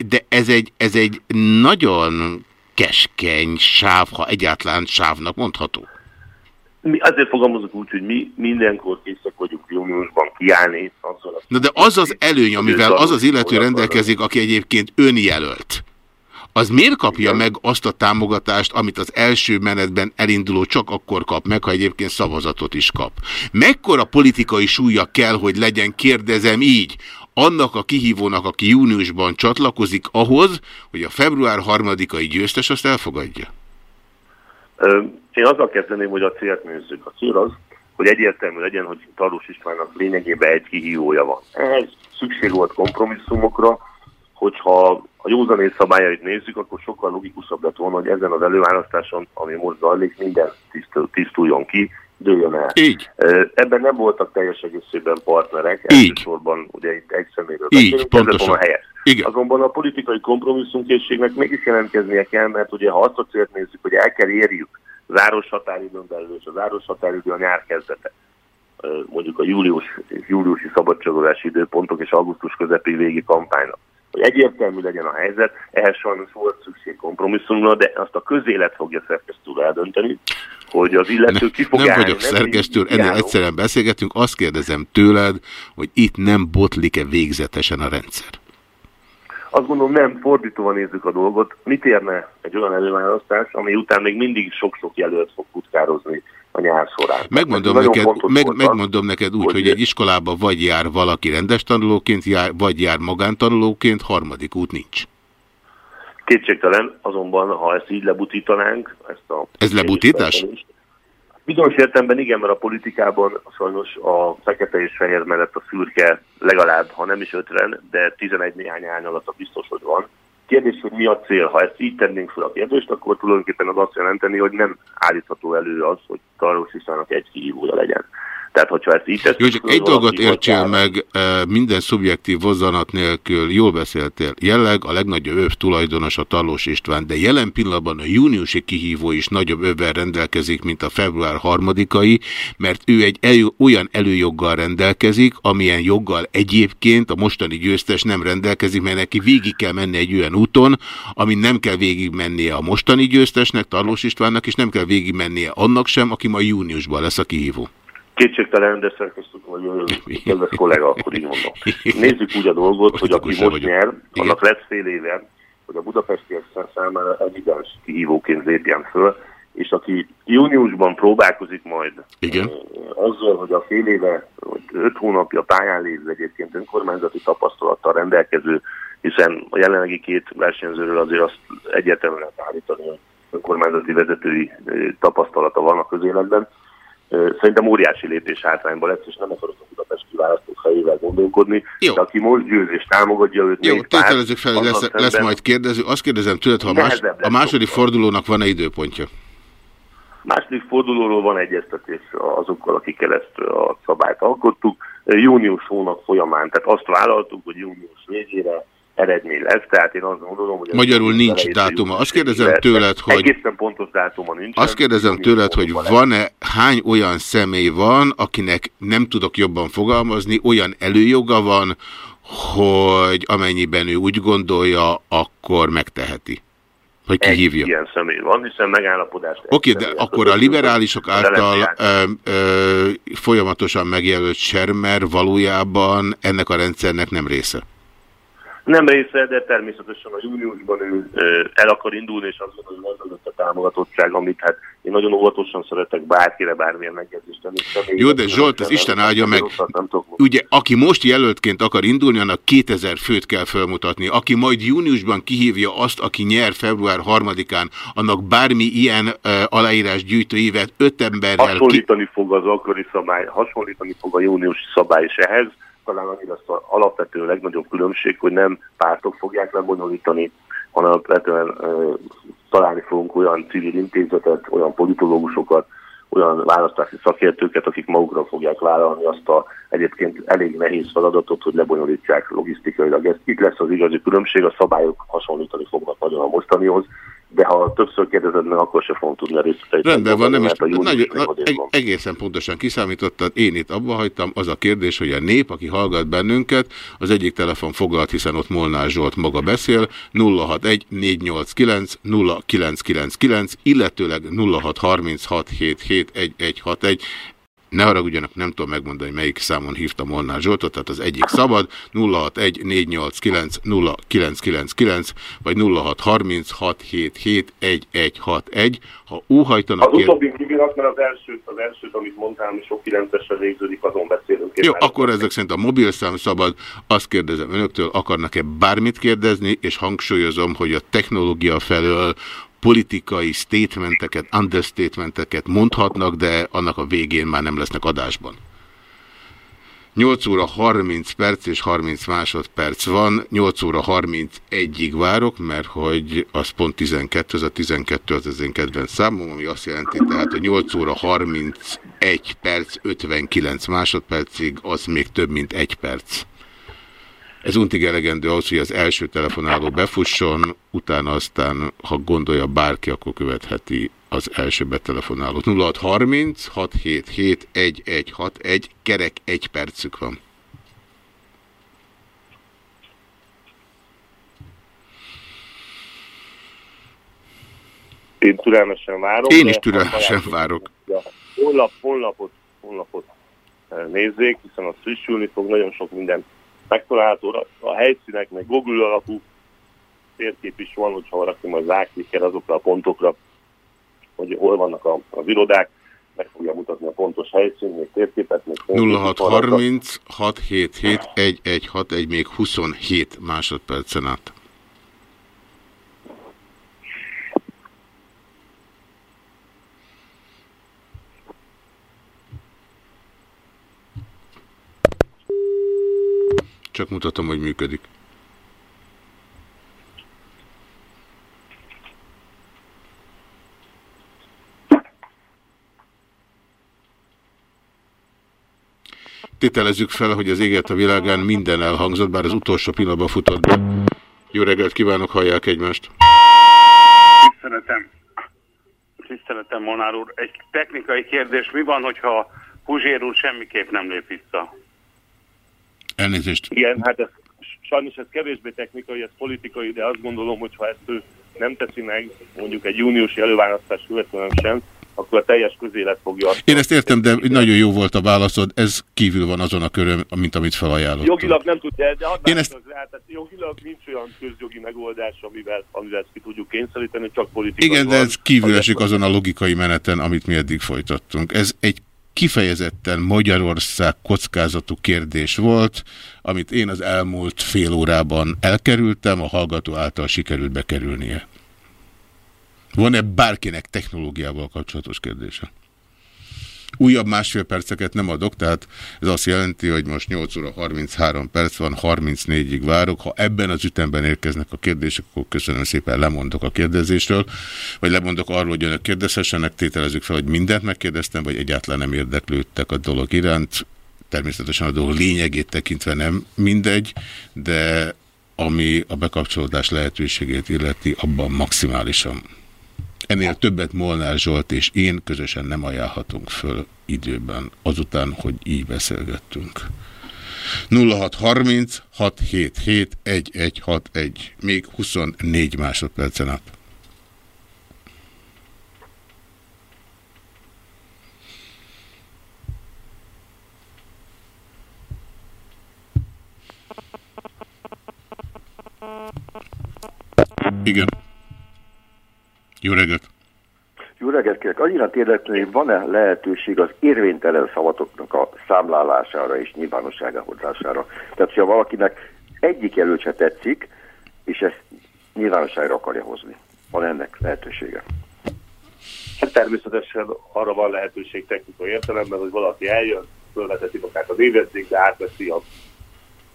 de ez, egy, ez egy nagyon keskeny sáv, ha egyáltalán sávnak mondható. Mi azért fogalmazok úgy, hogy mi mindenkor készek vagyunk júniusban kiállni. Azzal Na de az az előny, amivel az az illető rendelkezik, aki egyébként önjelölt az miért kapja meg azt a támogatást, amit az első menetben elinduló csak akkor kap meg, ha egyébként szavazatot is kap? Mekkora politikai súlya kell, hogy legyen, kérdezem így, annak a kihívónak, aki júniusban csatlakozik ahhoz, hogy a február harmadikai győztes azt elfogadja? Én azzal kezdeném, hogy a célt nézzük. A cél az, hogy egyértelmű legyen, hogy Tarlós Istvánnak lényegében egy kihívója van. Ehhez szükség volt kompromisszumokra, hogyha a józanész szabályait nézzük, akkor sokkal logikusabb lett volna, hogy ezen az előválasztáson, ami most zajlik, minden tisztul, tisztuljon ki, dőljön el. Így. Ebben nem voltak teljes egészében partnerek, Így. elsősorban ugye itt egy szeméről Így, pontosan. A helyes. Igen. Azonban a politikai kompromisszumkészségnek mégis jelentkeznie kell, mert ugye ha azt a célt nézzük, hogy el kell érjük záros határidőn belül, és a záros határidő a nyár kezdete mondjuk a július júliusi szabadságolási időpontok és augusztus közepi végi kampánynak. Hogy egyértelmű legyen a helyzet, ehhez sajnos volt szükség kompromisszumra, de azt a közélet fogja szerkesztőre eldönteni, hogy az illető ki fog Nem állni, vagyok szerkesztő, ennél egyszerűen beszélgetünk, azt kérdezem tőled, hogy itt nem botlik-e végzetesen a rendszer? Azt gondolom nem, fordítóan nézzük a dolgot. Mit érne egy olyan előválasztás, ami után még mindig sok-sok jelölt fog futkározni a nyár során. Megmondom, neked, meg, megmondom neked úgy, hogy, hogy egy iskolába vagy jár valaki rendes tanulóként, jár, vagy jár magántanulóként, harmadik út nincs. Kétségtelen, azonban, ha ezt így lebutítanánk, ezt a... Ez lebutítás? Bizonyos értemben igen, mert a politikában sajnos a fekete és fehér mellett a szürke legalább, ha nem is 50, de 11 néhány árnyalata biztos, hogy van. Kérdés, hogy mi a cél? Ha ezt így tennénk fel a kérdést, akkor tulajdonképpen az azt jelenteni, hogy nem állítható elő az, hogy Tarlós Istának egy kihívója legyen. Tehát, hogyha ezt így Jó, csak egy dolgot értsél meg, minden szubjektív vozzanat nélkül, jól beszéltél, jelleg a legnagyobb öv tulajdonos a Talós István, de jelen pillanatban a júniusi kihívó is nagyobb övvel rendelkezik, mint a február harmadikai, mert ő egy elő, olyan előjoggal rendelkezik, amilyen joggal egyébként a mostani győztes nem rendelkezik, mert neki végig kell menni egy olyan úton, amin nem kell végig mennie a mostani győztesnek, Talós Istvánnak, és nem kell végig mennie annak sem, aki ma júniusban lesz a kihívó. Kétségtelen, de szerkesztő vagy kedves kollega, akkor így mondom. Nézzük úgy a dolgot, most hogy aki most vagyok. nyer, annak lesz fél éve, hogy a budapesti számára evidens kihívóként lépjen föl, és aki júniusban próbálkozik majd Igen. azzal, hogy a fél éve, vagy öt hónapja pályán lévő egyébként önkormányzati tapasztalattal rendelkező, hiszen a jelenlegi két versenyzőről azért azt egyértelműen lehet állítani, hogy önkormányzati vezetői tapasztalata van a közéletben, Szerintem óriási lépés hátrányba lesz, és nem akarok a budapesti választók fejével gondolkodni, Jó. de aki most győz és támogatja őt Jó, tételezzük fel, lesz, lesz majd kérdező. Azt kérdezem tőled, ha más, a második fordulónak van-e időpontja? Második fordulóról van egyeztetés azokkal, akikkel ezt a szabályt alkottuk. Június hónap folyamán, tehát azt vállaltuk, hogy június végére eredmény lesz, tehát én azt gondolom, hogy... Magyarul nincs dátuma. Azt kérdezem tőled, hogy... Egészen pontos dátuma nincs. Azt kérdezem tőled, hogy van-e, hány olyan személy van, akinek nem tudok jobban fogalmazni, olyan előjoga van, hogy amennyiben ő úgy gondolja, akkor megteheti. Hogy kihívja. Egy ilyen személy van, hiszen megállapodást... Oké, okay, de akkor a liberálisok által ö, ö, folyamatosan megjelölt Sermer valójában ennek a rendszernek nem része. Nem része, de természetesen a júniusban ő el akar indulni, és azt gondolom, hogy az a támogatottság, amit hát én nagyon óvatosan szeretek bárkire bármilyen megjegyzést tenni. Jó, de Zsolt, az Isten áldja meg. Ugye, aki most jelöltként akar indulni, annak 2000 főt kell felmutatni. Aki majd júniusban kihívja azt, aki nyer február 3-án, annak bármi ilyen uh, aláírás gyűjtő évet öt emberrel... Hasonlítani ki... fog az akkori szabály, hasonlítani fog a júniusi szabály is ehhez talán lesz az alapvető legnagyobb különbség, hogy nem pártok fogják lebonyolítani, hanem alapvetően találni fogunk olyan civil intézetet, olyan politológusokat, olyan választási szakértőket, akik magukra fogják vállalni azt a egyébként elég nehéz feladatot, hogy lebonyolítsák logisztikailag. Ez itt lesz az igazi különbség, a szabályok hasonlítani fognak nagyon a mostanihoz, de ha többször kérdezed meg, akkor se fogom tudni a részleteit. Rendben van, nem is, nagy, eg egészen pontosan kiszámítottad, én itt abba hagytam. Az a kérdés, hogy a nép, aki hallgat bennünket, az egyik telefon foglalt, hiszen ott Molnár Zsolt maga beszél, 061 489 0999, illetőleg 0636771161. Ne haragudjanak, nem tudom megmondani, melyik számon hívta Molnár Zsoltot, tehát az egyik szabad, 0614890999, vagy 0636771161. Ha óhajtanak... Az utóbbi kivirat, mert az elsőt, az elsőt, amit mondtam, sok 9-esre végződik, azon beszélünk. Jó, akkor ezek szerint a mobilszám szabad. Azt kérdezem önöktől, akarnak-e bármit kérdezni, és hangsúlyozom, hogy a technológia felől politikai statementeket, understatementeket mondhatnak, de annak a végén már nem lesznek adásban. 8 óra 30 perc és 30 másodperc van, 8 óra 31-ig várok, mert hogy az pont 12, az a 12 az az én kedvenc számom, ami azt jelenti, tehát a 8 óra 31 perc 59 másodpercig az még több mint egy perc. Ez untig elegendő ahhoz, hogy az első telefonáló befusson, utána aztán, ha gondolja bárki, akkor követheti az első betelefonálót. 0630 677 1161, kerek egy percük van. Én türelmesen várok. Én is türelmesen várok. Honlap, honlapot, honlapot eh, nézzék, hiszen az frissülni fog, nagyon sok minden megtalálható. A helyszínek, meg Google alapú térkép is van, hogyha valaki majd ráklikkel azokra a pontokra, hogy hol vannak a, az irodák, meg fogja mutatni a pontos helyszín, még térképet, még 0630 677 1161, még 27 másodpercen át. Csak mutatom, hogy működik. Tételezzük fel, hogy az éget a világán minden elhangzott, bár az utolsó pillanatban futott be. Jó reggelt kívánok, hallják egymást! Tiszteletem, tiszteletem, Monár úr. Egy technikai kérdés, mi van, hogyha Puzsér úr semmiképp nem lép vissza? Elnézést. Igen, hát ez, sajnos ez kevésbé technikai, ez politikai, de azt gondolom, hogy ha ezt ő nem teszi meg, mondjuk egy júniusi előválasztás követően sem, akkor a teljes közélet fogja azt. Én ezt értem, de nagyon jó volt a válaszod, ez kívül van azon a köröm, mint amit felajánlott. Jogilag nem tudja, de Én ezt... rá, tehát jogilag nincs olyan közjogi megoldás, amivel, amivel ezt ki tudjuk kényszeríteni, csak politikai Igen, de van. ez kívül esik azon a logikai meneten, amit mi eddig folytattunk. Ez egy kifejezetten Magyarország kockázatú kérdés volt, amit én az elmúlt fél órában elkerültem, a hallgató által sikerült bekerülnie. Van-e bárkinek technológiával kapcsolatos kérdése? Újabb másfél perceket nem adok, tehát ez azt jelenti, hogy most 8 óra 33 perc van, 34-ig várok. Ha ebben az ütemben érkeznek a kérdések, akkor köszönöm szépen, lemondok a kérdezésről, vagy lemondok arról, hogy önök kérdezhessenek, tételezzük fel, hogy mindent megkérdeztem, vagy egyáltalán nem érdeklődtek a dolog iránt. Természetesen a dolog lényegét tekintve nem mindegy, de ami a bekapcsolódás lehetőségét illeti, abban maximálisan. Ennél többet Molnár Zsolt és én közösen nem ajánlhatunk föl időben, azután, hogy így beszélgettünk. 0630 677 1161, még 24 másodpercen át. Igen. Jó reggelt! Jó reggelt kérek! Annyira hogy van-e lehetőség az érvénytelen szavatoknak a számlálására és nyilvánossága hozására? Tehát, ha valakinek egyik jelölt se tetszik, és ezt nyilvánosságra akarja hozni. Van ennek lehetősége? Hát természetesen arra van lehetőség technikai értelemben, hogy valaki eljön, fölveteti magát az évezzékbe, átveszi a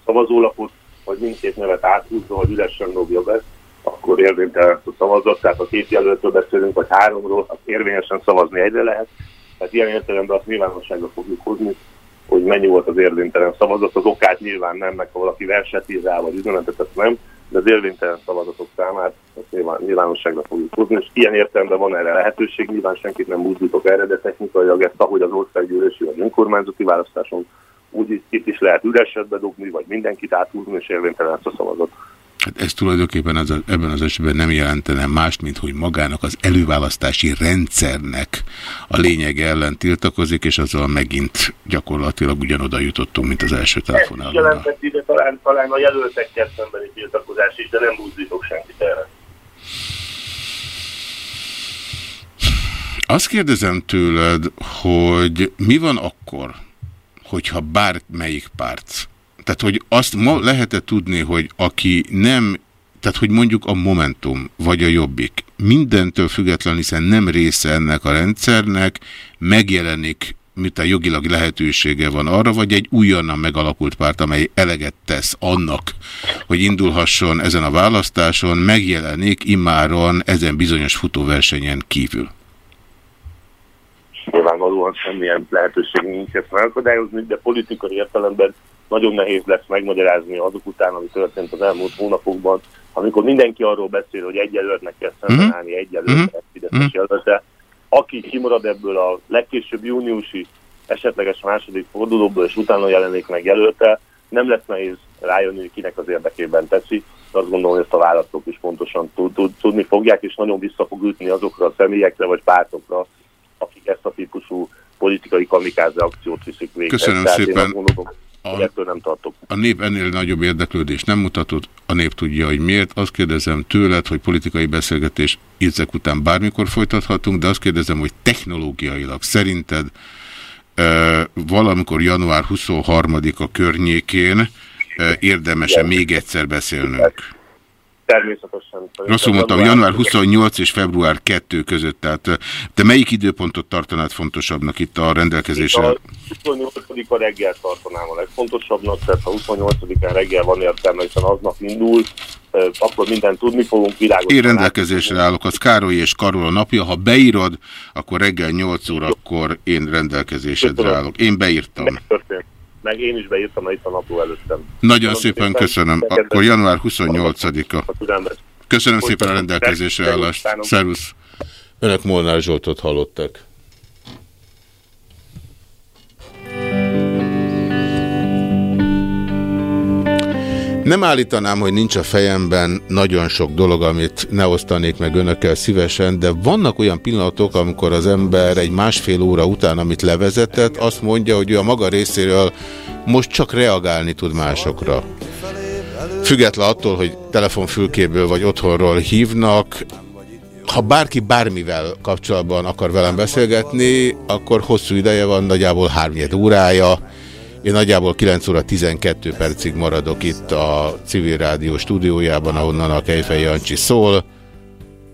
szavazólapot, vagy mindkét nevet áthúzza, vagy üresen dobja be, akkor érvénytelen szavazott, tehát ha két jelöltről beszélünk, vagy háromról, az érvényesen szavazni egyre lehet. Tehát ilyen értelemben azt nyilvánosságra fogjuk hozni, hogy mennyi volt az érvénytelen szavazat. Az okát nyilván nem, meg ha valaki verset ír rá, vagy üzenetet, azt nem, de az érvénytelen szavazatok számát azt nyilván, nyilvánosságra fogjuk hozni, és ilyen értelemben van erre lehetőség. Nyilván senkit nem buzdítok erre, de technikailag ezt, ahogy az országgyűlési vagy önkormányzati választáson úgy itt is lehet üresetbe dugni, vagy mindenkit áthúzni, és érvénytelen lesz a szavazat. Hát ez tulajdonképpen az, ebben az esetben nem jelentene mást, mint hogy magának az előválasztási rendszernek a lényege ellen tiltakozik, és azzal megint gyakorlatilag ugyanoda jutottunk, mint az első telefonálónál. Ez jelentett ide talán, talán a jelöltekkel szembeni tiltakozás is, de nem buzdítok senkit erre. Azt kérdezem tőled, hogy mi van akkor, hogyha bármelyik párt tehát, hogy azt ma lehet-e tudni, hogy aki nem, tehát, hogy mondjuk a Momentum vagy a Jobbik mindentől független, hiszen nem része ennek a rendszernek, megjelenik, mint a jogilag lehetősége van arra, vagy egy újonnan megalakult párt, amely eleget tesz annak, hogy indulhasson ezen a választáson, megjelenik immáron ezen bizonyos futóversenyen kívül. Nyilvánvalóan semmilyen lehetőség nincs ezt megakadályozni, de politikai értelemben nagyon nehéz lesz megmagyarázni azok után, ami történt az elmúlt hónapokban, amikor mindenki arról beszél, hogy egy jelöltnek kell szembenállni, egy jelöltnek Fideszes jelölte. Aki kimarad ebből a legkésőbb júniusi esetleges második fordulóból, és utána jelenik meg jelölte, nem lesz nehéz rájönni, hogy kinek az érdekében teszi. De azt gondolom, hogy ezt a választók is pontosan tud, tud, tudni fogják, és nagyon vissza fog ütni azokra a személyekre vagy pártokra, akik ezt a típusú politikai kamikáze akciót viszik végre. Köszönöm Tehát én szépen. Hogy ettől nem tartok. A nép ennél nagyobb érdeklődést nem mutatott, a nép tudja, hogy miért. Azt kérdezem tőled, hogy politikai beszélgetés ezek után bármikor folytathatunk, de azt kérdezem, hogy technológiailag szerinted ö, valamikor január 23-a környékén ö, érdemes-e még egyszer beszélnünk? Természetesen. Rosszul mondtam, január 28 és február 2 között, tehát te melyik időpontot tartanád fontosabbnak itt a rendelkezésre? A 28-a reggel tartanám a legfontosabbnak, tehát ha 28-án reggel van értelme, hiszen aznap indul, akkor mindent tudni fogunk, világos. Én rendelkezésre állok, az Károly és Karola napja. Ha beírod, akkor reggel 8 órakor én rendelkezésedre állok. Én beírtam. Történt. Meg én is beírtam, itt a napló előttem. Nagyon szépen köszönöm. Akkor január 28-a. Köszönöm szépen a rendelkezésre állást. Szervusz. Önök Molnár Zsoltot hallottak. Nem állítanám, hogy nincs a fejemben nagyon sok dolog, amit ne osztanék meg önökkel szívesen, de vannak olyan pillanatok, amikor az ember egy másfél óra után, amit levezetett, azt mondja, hogy ő a maga részéről most csak reagálni tud másokra. Független attól, hogy telefonfülkéből vagy otthonról hívnak, ha bárki bármivel kapcsolatban akar velem beszélgetni, akkor hosszú ideje van, nagyjából 3 órája. Én nagyjából 9 óra 12 percig maradok itt a civil rádió stúdiójában, ahonnan a Kejfej Jancsi szól.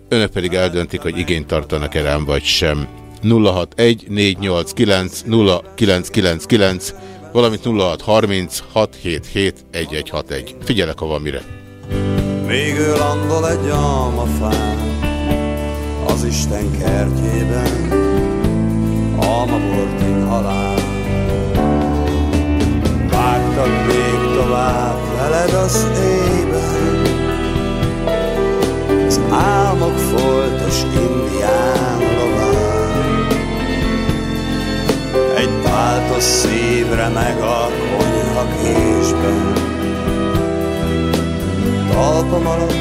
Önök pedig eldöntik, hogy igényt tartanak-e rám, vagy sem. 061 489 0999 valamint 0630 677 1161. Figyelek, ha van mire. Végül landol egy almafán az Isten kertjében, almabortin halál. Veled az éjben, az álmok foltos indián lován. Egy páltos szívre meg a konyha késben, talpam alatt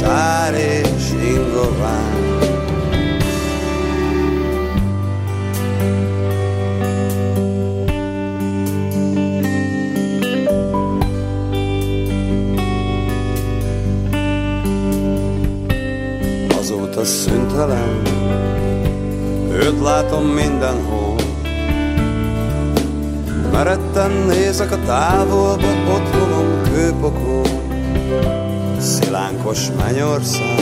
sár és ingován. Azóta szüntelen, őt látom mindenhol, Meretten nézek a távolba, otthonom kőpokol, Szilánkos mennyország,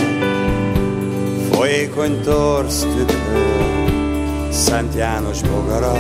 folyékony torsz tükrő, Szent János bogara,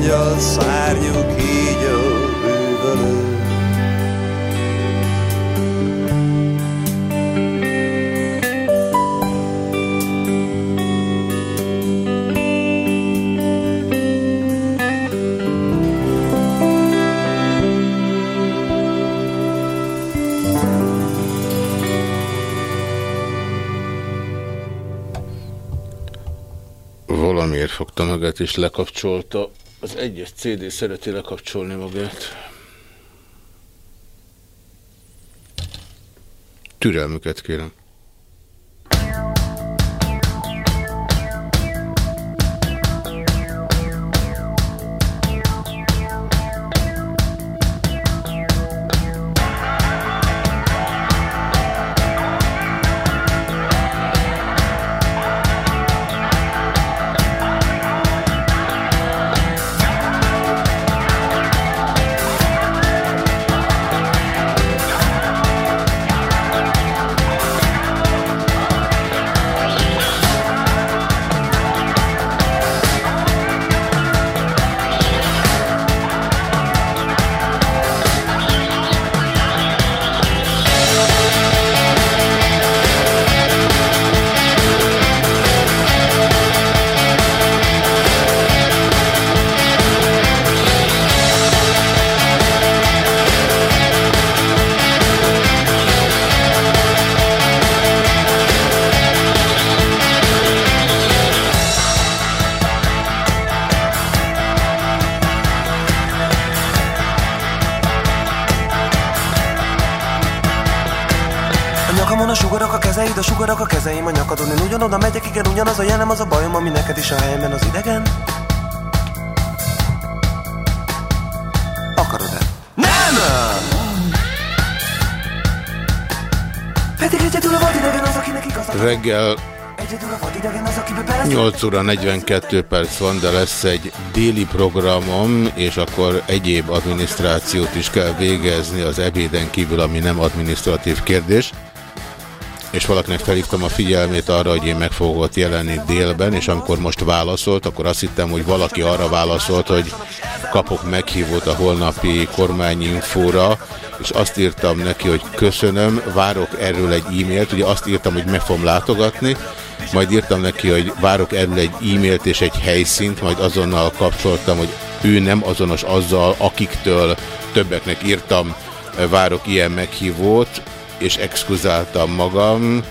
angyal szárnyú kígyó bűvölő. Valamiért fogta magát és lekapcsolta. Az egyes CD szereti lekapcsolni magát. Türelmüket kérem. Reggel Egyedül a vadidegen az, akibe bele 8 óra 42 perc van, de lesz egy déli programom, és akkor egyéb adminisztrációt is kell végezni az ebéden kívül, ami nem adminisztratív kérdés. És valakinek felhívtam a figyelmét arra, hogy én meg fogok ott jelenni délben, és amikor most válaszolt, akkor azt hittem, hogy valaki arra válaszolt, hogy kapok meghívót a holnapi kormányinfóra, és azt írtam neki, hogy köszönöm, várok erről egy e-mailt, ugye azt írtam, hogy meg fogom látogatni, majd írtam neki, hogy várok erről egy e-mailt és egy helyszínt, majd azonnal kapcsoltam, hogy ő nem azonos azzal, akiktől többeknek írtam, várok ilyen meghívót, és exkluzáltam magam.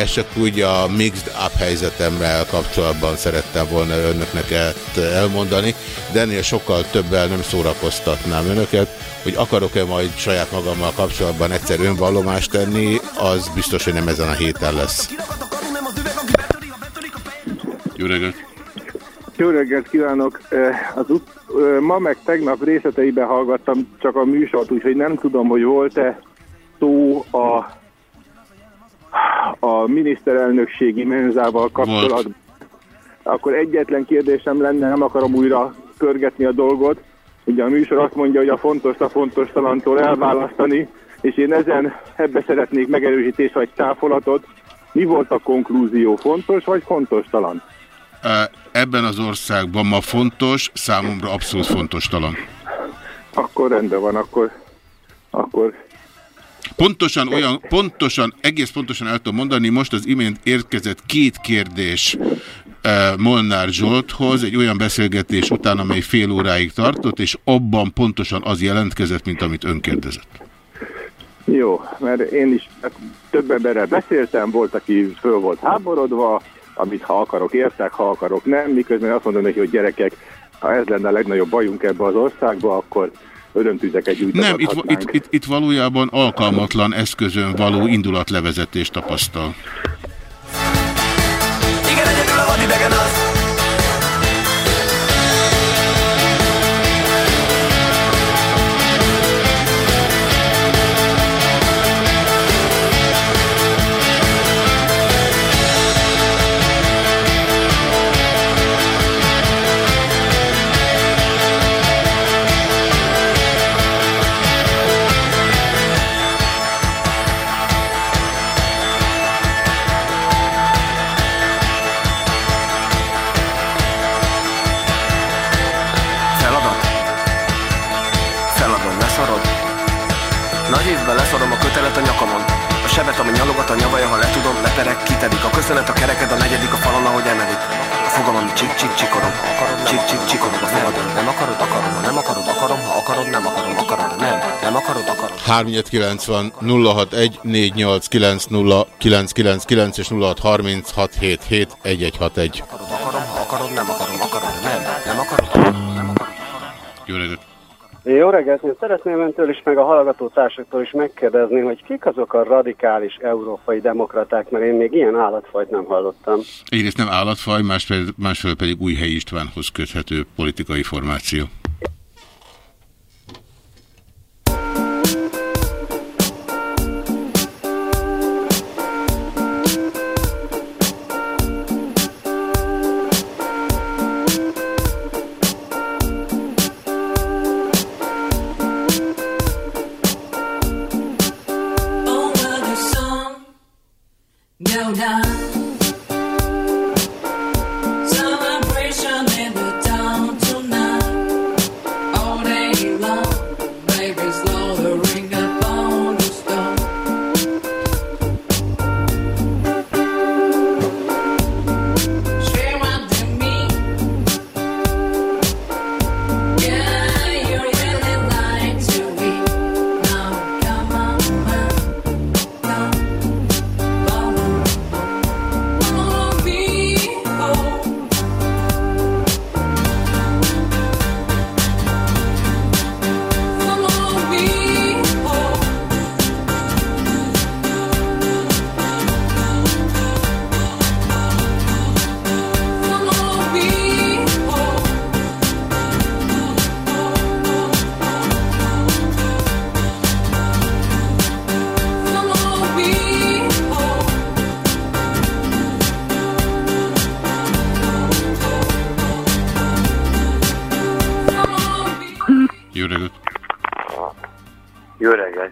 Ez csak úgy a mixed up helyzetemmel kapcsolatban szerettem volna önöknek elmondani, de ennél sokkal többel nem szórakoztatnám önöket, hogy akarok-e majd saját magammal kapcsolatban egyszer önvallomást tenni, az biztos, hogy nem ezen a héten lesz. Jó reggelt! Jó reggelt kívánok! Az ut ma meg tegnap részleteiben hallgattam csak a műsort, úgyhogy nem tudom, hogy volt-e szó a, a miniszterelnökségi menzával kapcsolatban. Akkor egyetlen kérdésem lenne, nem akarom újra körgetni a dolgot. Ugye a műsor azt mondja, hogy a fontos a fontos talantól elválasztani, és én ezen ebbe szeretnék megerősítést vagy táfolatot. Mi volt a konklúzió? Fontos vagy fontos talan? Ebben az országban ma fontos, számomra abszolút fontos talan. Akkor rendben van, akkor, akkor Pontosan olyan, pontosan, egész pontosan el tudom mondani, most az imént érkezett két kérdés uh, Molnár Zsolthoz, egy olyan beszélgetés után, amely fél óráig tartott, és abban pontosan az jelentkezett, mint amit ön kérdezett. Jó, mert én is több emberrel beszéltem, volt, aki föl volt háborodva, amit ha akarok értek, ha akarok nem, miközben azt mondom neki, hogy gyerekek, ha ez lenne a legnagyobb bajunk ebbe az országba, akkor örömtüzeket Nem, itt, itt, itt, itt valójában alkalmatlan eszközön való indulatlevezetést tapasztal. A nyavaja, ha letudom, leperek, kitedik A köszönet, a kereked, a negyedik, a falon, ahogy emelik A fogam, ami csik csik csikorom, ha akarod, csik csik csikorom, a fogadom Nem akarod, akarom, ha nem akarod, akarom, ha akarod, nem akarom, akarom, nem, nem akarod, akarom. 390 061 489 0999 és 0636771161. Akarom, ha akarod, nem akarom, akarom, nem, nem akarod, akarom, nem akarom Jó reggelt! Jó reggelt, én szeretném öntől is, meg a hallgató társaktól is megkérdezni, hogy kik azok a radikális európai demokraták, mert én még ilyen állatfajt nem hallottam. Egyrészt nem állatfaj, másfelől, pedig Újhelyi Istvánhoz köthető politikai formáció.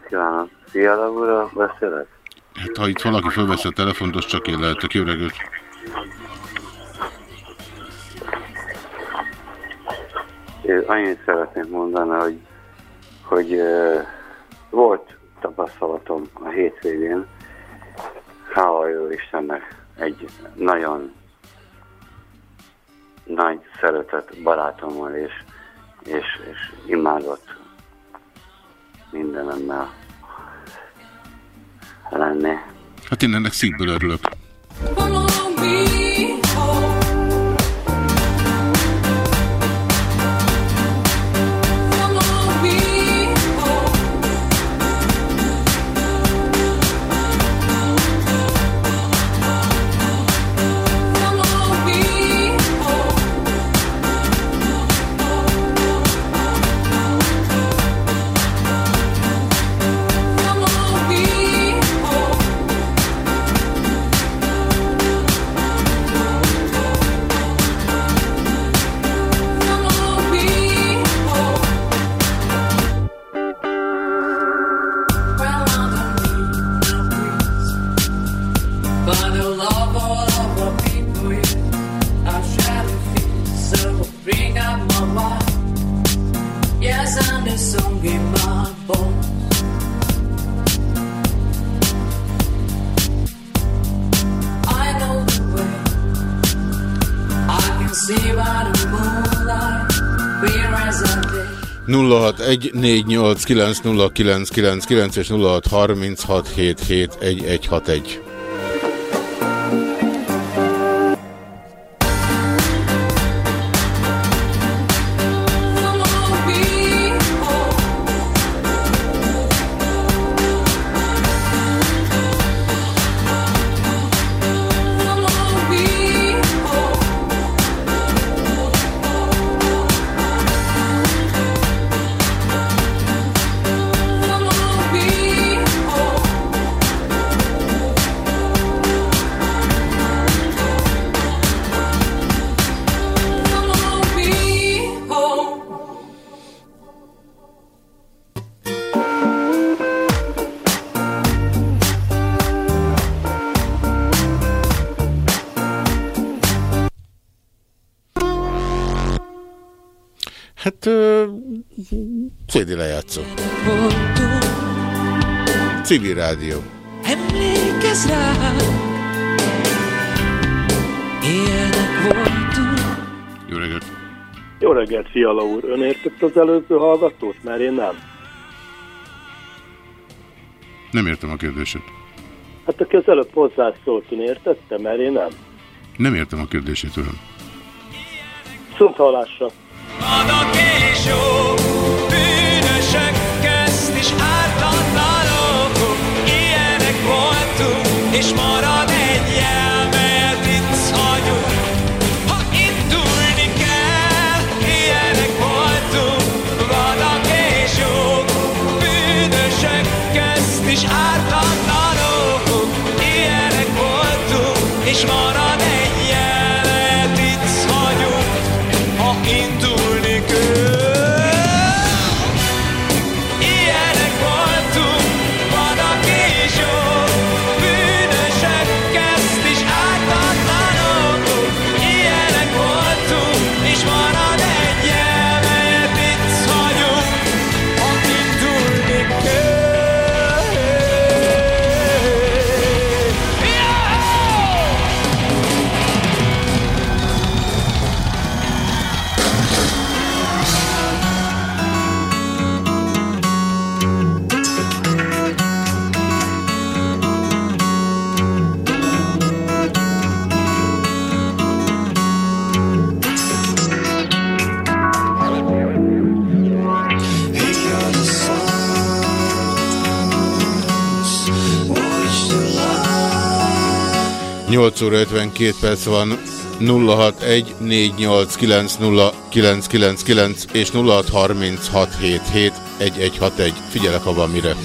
Kívánok! Fiala úrra beszélek? Hát ha itt valaki felvesz a telefont, az csak én lehetek. Jó reggelt! Én annyit szeretnék mondani, hogy, hogy uh, volt tapasztalatom a hétvégén, hála jó Istennek, egy nagyon nagy szeretett barátommal, és, és, és imádott mindenemmel lenni. Hát én ennek szívből örülök. By és 0636771161. Civil rádió. Emlékezz rá, ilyenek voltunk. Jó reggelt! Jó reggelt, Fiala úr. Ön értett az előző hallgatót? Mert én nem. Nem értem a kérdését. Hát aki az előbb hozzászólt, ön értette? Mert én nem. Nem értem a kérdését, uram. Szónt hallásra. És jó, voltunk, 8 óra 52 perc van 0614890999 és 0636771161. Figyelek, ha van mire.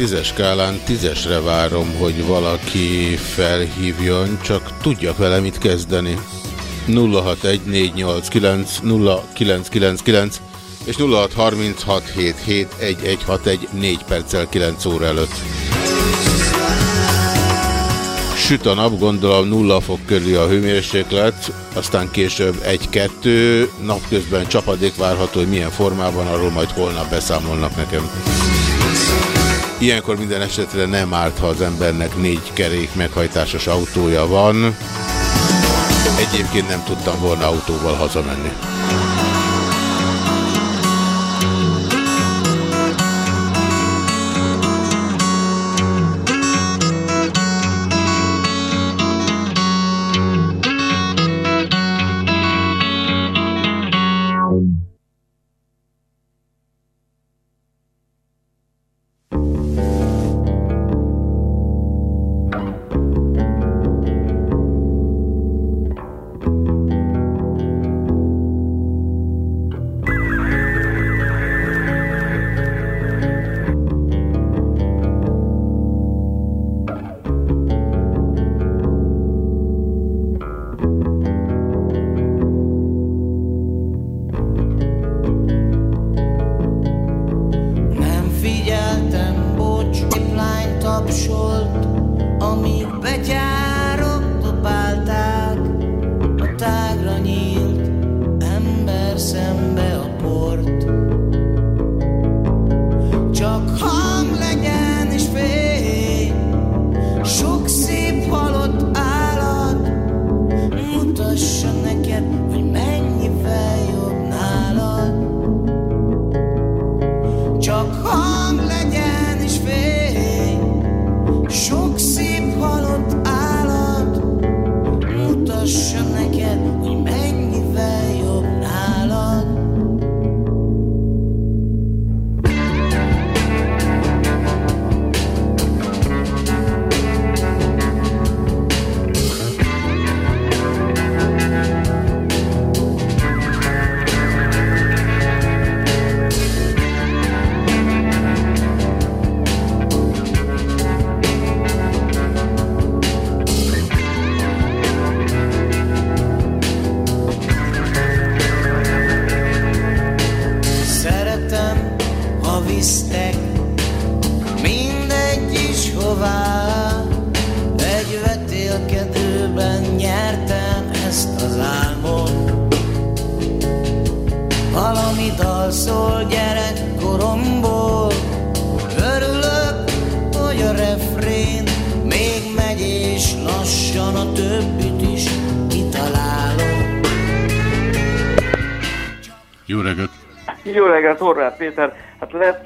Tízes skálán, tízesre várom, hogy valaki felhívjon, csak tudjak vele mit kezdeni. 0614890999 és 0636771161 4 perccel 9 óra előtt. Süt a nap, gondolom 0 fok körül a hőmérséklet, aztán később 1-2, napközben csapadék várható, hogy milyen formában, arról majd holnap beszámolnak nekem. Ilyenkor minden esetre nem árt, ha az embernek négy kerék meghajtásos autója van. Egyébként nem tudtam volna autóval hazamenni.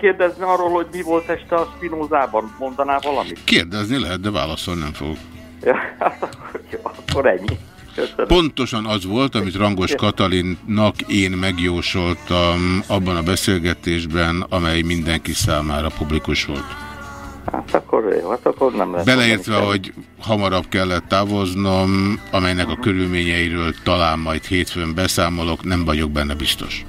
Kérdezni arról, hogy mi volt este a Spinozában? Mondanál valamit? Kérdezni lehet, de válaszolni nem fogok. Ja, hát akkor, jó, akkor ennyi. Köszönöm. Pontosan az volt, amit Rangos Katalinnak én megjósoltam abban a beszélgetésben, amely mindenki számára publikus volt. Hát akkor jó, hát akkor nem lesz. Beleértve, hogy hamarabb kellett távoznom, amelynek a körülményeiről talán majd hétfőn beszámolok, nem vagyok benne biztos.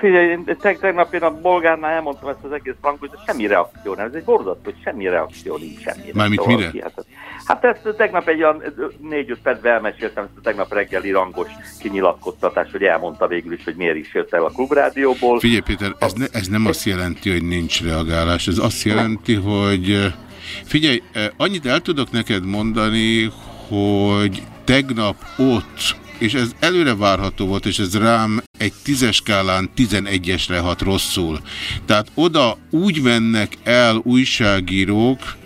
Figyelj, én teg tegnap én a bolgárnál elmondtam ezt az egész frankot, de semmi reakció nem. Ez egy borzasztó, hogy semmi reakció nincs semmi. Mármint mire? Hát, hát ezt tegnap egy olyan négy-öt percben elmeséltem ezt a tegnap reggeli rangos kinyilatkoztatás, hogy elmondta végül is, hogy miért is jött el a klubrádióból. Figyelj Péter, ez, ne, ez nem azt jelenti, hogy nincs reagálás, ez azt jelenti, hogy figyelj, annyit el tudok neked mondani, hogy tegnap ott, és ez előre várható volt, és ez rám egy tízes skálán 11-esre hat rosszul. Tehát oda úgy mennek el újságírók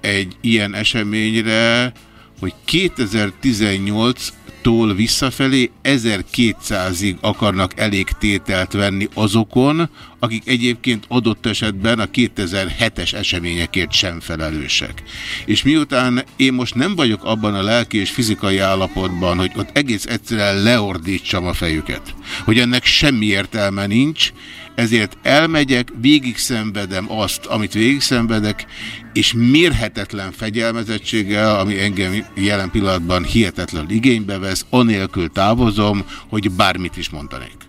egy ilyen eseményre, hogy 2018-tól visszafelé 1200-ig akarnak elég tételt venni azokon, akik egyébként adott esetben a 2007-es eseményekért sem felelősek. És miután én most nem vagyok abban a lelki és fizikai állapotban, hogy ott egész egyszerűen leordítsam a fejüket, hogy ennek semmi értelme nincs, ezért elmegyek, végig szenvedem azt, amit végig szenvedek, és mérhetetlen fegyelmezettséggel, ami engem jelen pillanatban hihetetlen igénybe vesz, anélkül távozom, hogy bármit is mondanék.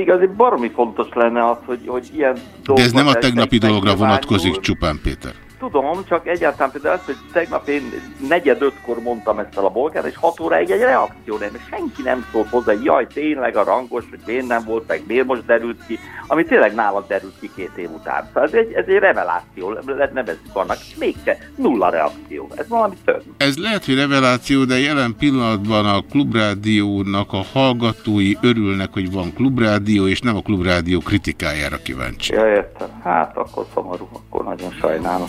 Igazi baromi fontos lenne az, hogy, hogy ilyen De ez nem a tegnapi dologra vonatkozik csupán, Péter. Tudom, csak egyáltalán például az, hogy tegnap én negyed ötkor mondtam ezt el a bolgár, és hat óráig egy reakció nem, és senki nem szólt hozzá, hogy jaj, tényleg a rangos, hogy miért nem volt, meg miért most derült ki, ami tényleg nálad derült ki két év után. Szóval ez egy, ez egy reveláció, nevezzük annak, mégse nulla reakció. Ez valami szörnyű. Ez lehet, hogy reveláció, de jelen pillanatban a klubrádiónak a hallgatói örülnek, hogy van klubrádió, és nem a klubrádió kritikájára kíváncsi. Ja, értem. Hát akkor szomorú, akkor nagyon sajnálom.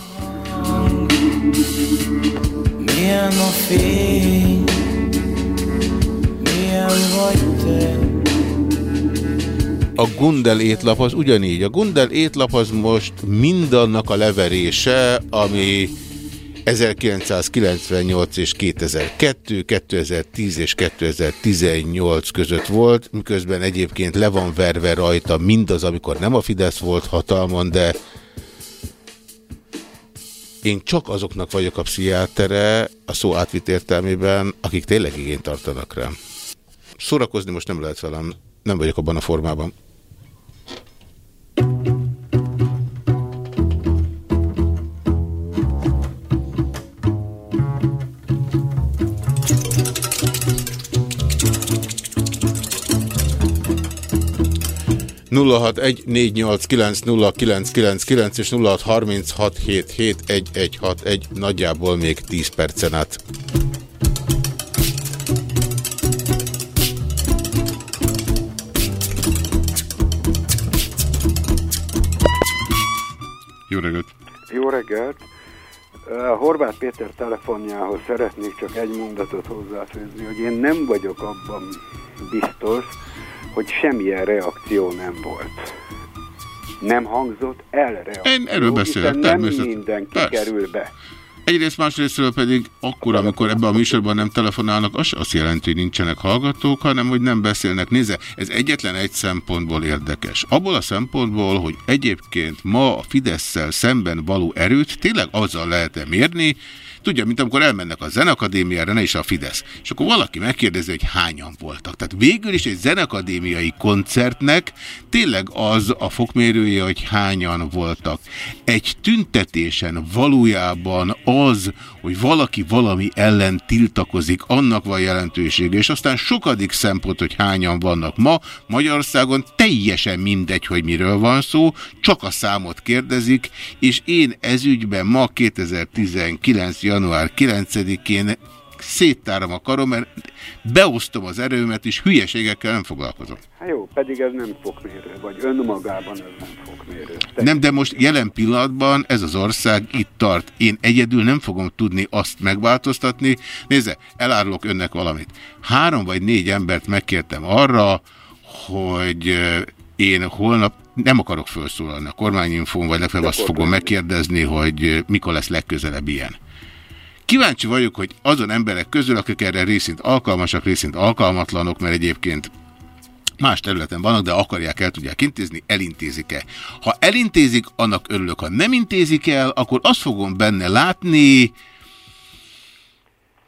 Milyen a fény, milyen vagy te. A Gundel étlap az ugyanígy. A Gundel étlap az most mindannak a leverése, ami 1998 és 2002, 2010 és 2018 között volt, miközben egyébként le van verve rajta mindaz, amikor nem a Fidesz volt hatalmon, de én csak azoknak vagyok a pszichiátere, a szó átvitt értelmében, akik tényleg igényt tartanak rám. Szórakozni most nem lehet velem, nem vagyok abban a formában. 0614890999 és 0636771161 nagyjából még 10 percen át. Jó reggelt! Jó reggelt! Horváth Péter telefonjához szeretnék csak egy mondatot hozzáfűzni, hogy én nem vagyok abban biztos, hogy semmilyen reakció nem volt. Nem hangzott el reakció, Én erről beszélek, nem mindenki Persze. kerül be. Egyrészt másrésztről pedig akkor, amikor ebben a műsorban nem telefonálnak, az azt jelenti, hogy nincsenek hallgatók, hanem hogy nem beszélnek. Nézze, ez egyetlen egy szempontból érdekes. Abból a szempontból, hogy egyébként ma a Fidesz-szel szemben való erőt tényleg azzal lehet-e mérni, Tudja, mint amikor elmennek a zenakadémiára, ne is a Fidesz. És akkor valaki megkérdezi, hogy hányan voltak. Tehát végül is egy zenakadémiai koncertnek tényleg az a fokmérője, hogy hányan voltak. Egy tüntetésen valójában az, hogy valaki valami ellen tiltakozik, annak van jelentősége, és aztán sokadik szempont, hogy hányan vannak ma. Magyarországon teljesen mindegy, hogy miről van szó, csak a számot kérdezik, és én ezügyben ma 2019. január 9-én széttárom a karom, mert beosztom az erőmet, és hülyeségekkel nem foglalkozom. Hát jó, pedig ez nem fokmérő, vagy önmagában ez nem fokmérő. Nem, de most jelen pillanatban ez az ország itt tart. Én egyedül nem fogom tudni azt megváltoztatni. Nézze, elárulok önnek valamit. Három vagy négy embert megkértem arra, hogy én holnap nem akarok felszólalni a kormányinfón, vagy legfeljebb azt fogom megkérdezni, hogy mikor lesz legközelebb ilyen. Kíváncsi vagyok, hogy azon emberek közül, akik erre részint alkalmasak, részint alkalmatlanok, mert egyébként más területen vannak, de akarják, el tudják intézni, elintézik-e. Ha elintézik, annak örülök. Ha nem intézik el, akkor azt fogom benne látni,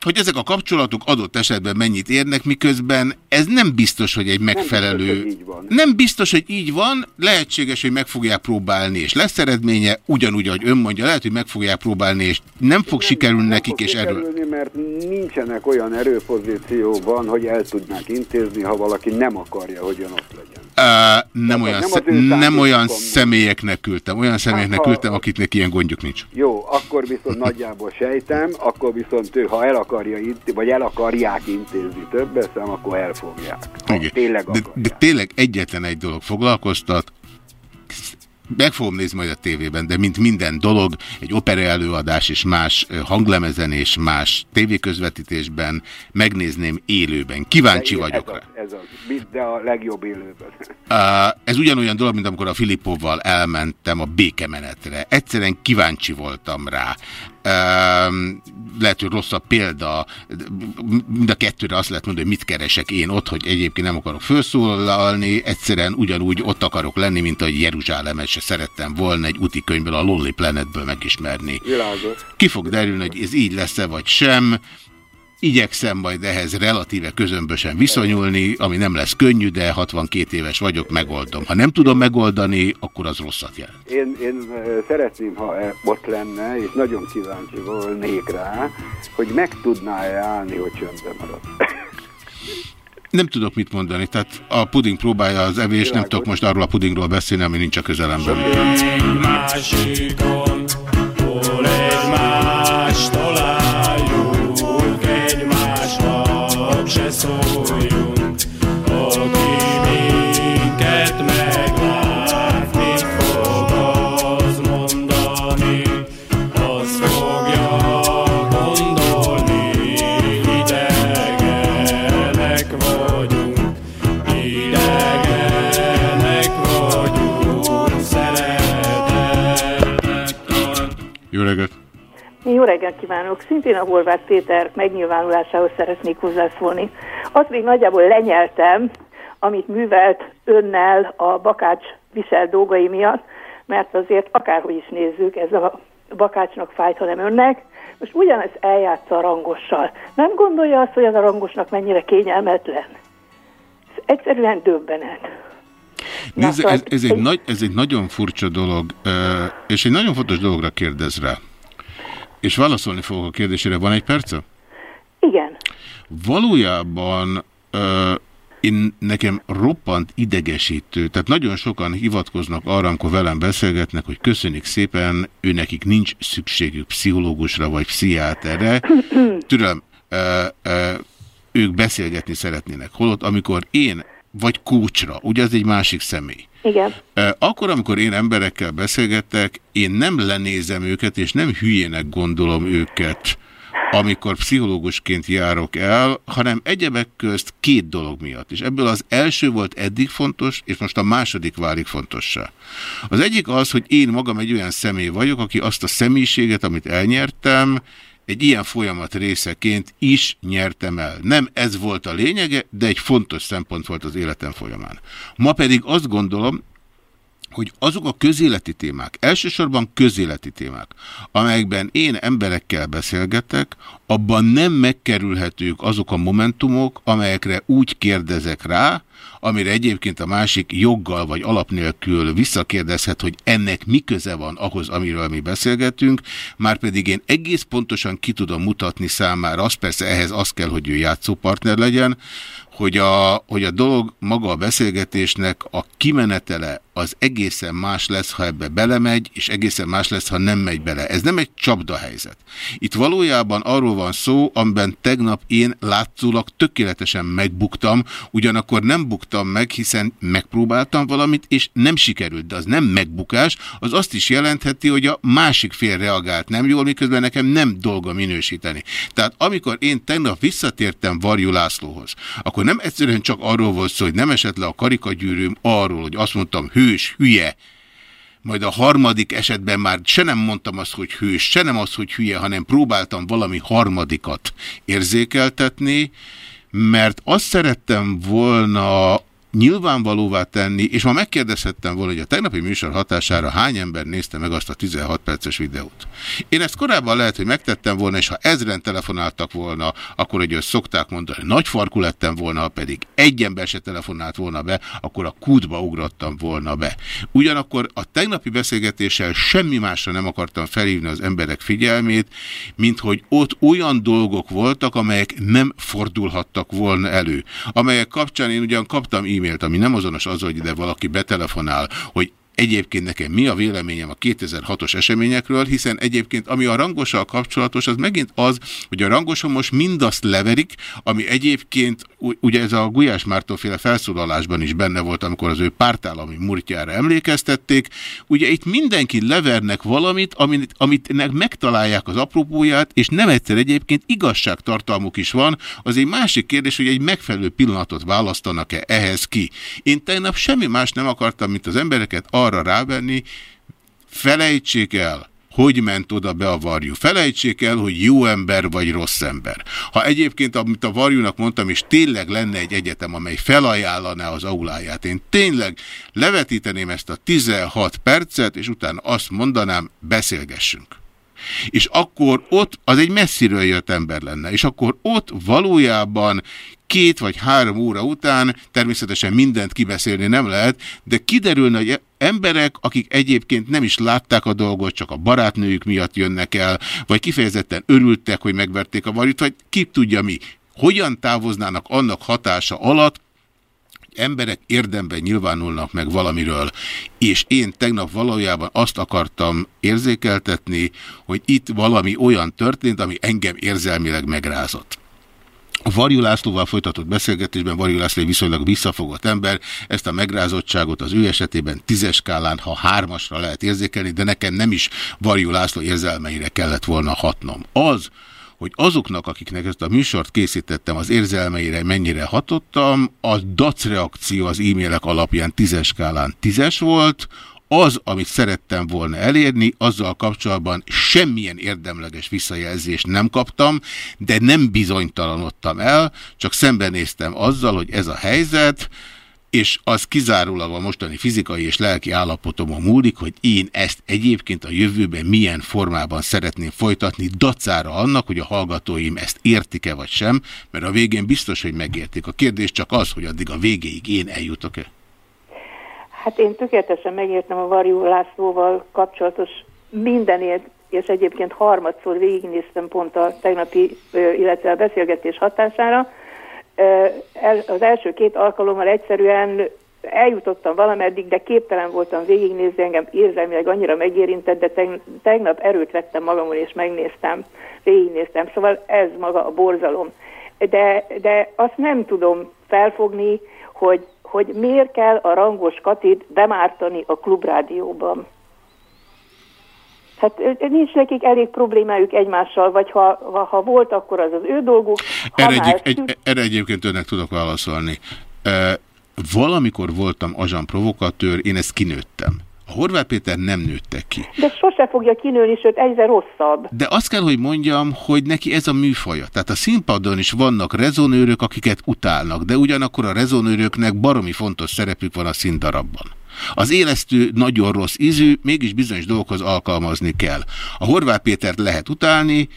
hogy ezek a kapcsolatok adott esetben mennyit érnek, miközben ez nem biztos, hogy egy megfelelő... Nem biztos, hogy így van, lehetséges, hogy meg fogják próbálni, és lesz eredménye, ugyanúgy, ahogy ön mondja, lehet, hogy meg fogják próbálni, és nem fog sikerülni nekik, és erről... Mert nincsenek olyan erőpozícióban, hogy el tudnák intézni, ha valaki nem akarja, hogy ön ott legyen. Uh, nem, olyan, nem sze- az ő nem olyan személyeknek küldtem, olyan személyeknek ha- küldtem, akiknek ilyen gondjuk nincs. Jó, akkor viszont nagyjából sejtem, akkor viszont ő, ha el akarja intézni, vagy el akarják intézni több szem, akkor elfogják. Igen. tényleg De, de tényleg egyetlen egy dolog foglalkoztat, meg fogom nézni majd a tévében, de mint minden dolog, egy opera előadás és más hanglemezen és más tévéközvetítésben megnézném élőben. Kíváncsi De vagyok ez rá. Az, ez az, de a legjobb élőben. Uh, ez ugyanolyan dolog, mint amikor a Filipovval elmentem a békemenetre. Egyszerűen kíváncsi voltam rá. Lehet, hogy rosszabb példa, mind a kettőre azt lehet mondani, hogy mit keresek én ott, hogy egyébként nem akarok felszólalni, egyszerűen ugyanúgy ott akarok lenni, mint ahogy Jeruzsálemet se szerettem volna egy úti könyvből, a Lonely Planetből megismerni. Világos. Ki fog derülni, hogy ez így lesz-e vagy sem. Igyekszem majd ehhez relatíve közömbösen viszonyulni, ami nem lesz könnyű, de 62 éves vagyok, megoldom. Ha nem tudom megoldani, akkor az rosszat jelent. Én, én szeretném, ha e- ott lenne, és nagyon kíváncsi volnék rá, hogy meg tudná-e állni, hogy csöndbe marad. Nem tudok mit mondani, tehát a puding próbálja az evés, nem tudok most arról a pudingról beszélni, ami nincs a közelemben. másikon, hol Jó reggelt kívánok! Szintén a Horváth Péter megnyilvánulásához szeretnék hozzászólni. Azt még nagyjából lenyeltem, amit művelt önnel a Bakács visel dolgai miatt, mert azért akárhogy is nézzük, ez a Bakácsnak fájt, hanem önnek. Most ugyanezt eljátsza a rangossal. Nem gondolja azt, hogy az a rangosnak mennyire kényelmetlen? Ez egyszerűen döbbenet. Nézd, ez, ez, egy nagy, ez egy nagyon furcsa dolog, és egy nagyon fontos dologra kérdez rá. És válaszolni fogok a kérdésére. Van egy perce? Igen. Valójában ö, én nekem roppant idegesítő, tehát nagyon sokan hivatkoznak arra, amikor velem beszélgetnek, hogy köszönik szépen, ő nekik nincs szükségük pszichológusra vagy pszichiáterre. Türelem, ö, ö, ők beszélgetni szeretnének. Holott, amikor én, vagy kócsra, ugye ez egy másik személy. Igen. Akkor, amikor én emberekkel beszélgetek, én nem lenézem őket, és nem hülyének gondolom őket, amikor pszichológusként járok el, hanem egyebek közt két dolog miatt. És ebből az első volt eddig fontos, és most a második válik fontossá. Az egyik az, hogy én magam egy olyan személy vagyok, aki azt a személyiséget, amit elnyertem, egy ilyen folyamat részeként is nyertem el. Nem ez volt a lényege, de egy fontos szempont volt az életem folyamán. Ma pedig azt gondolom, hogy azok a közéleti témák, elsősorban közéleti témák, amelyekben én emberekkel beszélgetek, abban nem megkerülhetők azok a momentumok, amelyekre úgy kérdezek rá, amire egyébként a másik joggal vagy alap nélkül visszakérdezhet, hogy ennek mi köze van ahhoz, amiről mi beszélgetünk, már pedig én egész pontosan ki tudom mutatni számára, az persze ehhez az kell, hogy ő játszópartner legyen, hogy a, hogy a dolog maga a beszélgetésnek a kimenetele az egészen más lesz, ha ebbe belemegy, és egészen más lesz, ha nem megy bele. Ez nem egy csapda helyzet. Itt valójában arról van szó, amiben tegnap én látszólag tökéletesen megbuktam, ugyanakkor nem buktam meg, hiszen megpróbáltam valamit, és nem sikerült, de az nem megbukás, az azt is jelentheti, hogy a másik fél reagált nem jól, miközben nekem nem dolga minősíteni. Tehát amikor én tegnap visszatértem Varjú Lászlóhoz, akkor nem egyszerűen csak arról volt szó, hogy nem esett le a karikagyűrűm arról, hogy azt mondtam, hős, hülye, majd a harmadik esetben már se nem mondtam azt, hogy hős, se nem azt, hogy hülye, hanem próbáltam valami harmadikat érzékeltetni, mert azt szerettem volna nyilvánvalóvá tenni, és ma megkérdezhettem volna, hogy a tegnapi műsor hatására hány ember nézte meg azt a 16 perces videót. Én ezt korábban lehet, hogy megtettem volna, és ha ezren telefonáltak volna, akkor, hogy ők szokták mondani, nagy farkú lettem volna, pedig egy ember se telefonált volna be, akkor a kútba ugrottam volna be. Ugyanakkor a tegnapi beszélgetéssel semmi másra nem akartam felhívni az emberek figyelmét, mint hogy ott olyan dolgok voltak, amelyek nem fordulhattak volna elő. Amelyek kapcsán én ugyan kaptam e-mailt, ami nem azonos az, hogy ide valaki betelefonál, hogy egyébként nekem mi a véleményem a 2006-os eseményekről, hiszen egyébként ami a rangossal kapcsolatos, az megint az, hogy a rangoson most mindazt leverik, ami egyébként, ugye ez a Gulyás Márton féle felszólalásban is benne volt, amikor az ő pártállami murtjára emlékeztették, ugye itt mindenki levernek valamit, amit, amit megtalálják az apropóját, és nem egyszer egyébként igazságtartalmuk is van, az egy másik kérdés, hogy egy megfelelő pillanatot választanak-e ehhez ki. Én tegnap semmi más nem akartam, mint az embereket arra rávenni, felejtsék el, hogy ment oda be a varjú. Felejtsék el, hogy jó ember vagy rossz ember. Ha egyébként, amit a varjúnak mondtam, és tényleg lenne egy egyetem, amely felajánlaná az auláját, én tényleg levetíteném ezt a 16 percet, és utána azt mondanám, beszélgessünk. És akkor ott az egy messziről jött ember lenne, és akkor ott valójában két vagy három óra után természetesen mindent kibeszélni nem lehet, de kiderülne, hogy emberek, akik egyébként nem is látták a dolgot, csak a barátnőjük miatt jönnek el, vagy kifejezetten örültek, hogy megverték a varjút, vagy ki tudja mi, hogyan távoznának annak hatása alatt, emberek érdemben nyilvánulnak meg valamiről, és én tegnap valójában azt akartam érzékeltetni, hogy itt valami olyan történt, ami engem érzelmileg megrázott. A Varjú Lászlóval folytatott beszélgetésben Varjú László egy viszonylag visszafogott ember, ezt a megrázottságot az ő esetében tízes skálán, ha hármasra lehet érzékelni, de nekem nem is Varjú László érzelmeire kellett volna hatnom. Az, hogy azoknak, akiknek ezt a műsort készítettem, az érzelmeire mennyire hatottam, a DAC reakció az e-mailek alapján tízes skálán tízes volt, az, amit szerettem volna elérni, azzal kapcsolatban semmilyen érdemleges visszajelzést nem kaptam, de nem bizonytalanodtam el, csak szembenéztem azzal, hogy ez a helyzet, és az kizárólag a mostani fizikai és lelki állapotomon múlik, hogy én ezt egyébként a jövőben milyen formában szeretném folytatni, dacára annak, hogy a hallgatóim ezt értik-e vagy sem, mert a végén biztos, hogy megértik. A kérdés csak az, hogy addig a végéig én eljutok-e. Hát én tökéletesen megértem a Varjú Lászlóval kapcsolatos mindenért, és egyébként harmadszor végignéztem pont a tegnapi, illetve a beszélgetés hatására. Az első két alkalommal egyszerűen eljutottam valameddig, de képtelen voltam végignézni, engem érzelmileg annyira megérintett, de tegnap erőt vettem magamon, és megnéztem, végignéztem. Szóval ez maga a borzalom. De, de azt nem tudom felfogni, hogy hogy miért kell a rangos Katit bemártani a klubrádióban. Hát nincs nekik elég problémájuk egymással, vagy ha, ha, volt, akkor az az ő dolguk. Erre, egy, egy, erre egyébként önnek tudok válaszolni. E, valamikor voltam azsán provokatőr, én ezt kinőttem. A Horváth Péter nem nőtte ki. De sose fogja kinőni, sőt egyre rosszabb. De azt kell, hogy mondjam, hogy neki ez a műfaja. Tehát a színpadon is vannak rezonőrök, akiket utálnak, de ugyanakkor a rezonőröknek baromi fontos szerepük van a színdarabban. Az élesztő nagyon rossz ízű, mégis bizonyos dolgokhoz alkalmazni kell. A Horváth Pétert lehet utálni,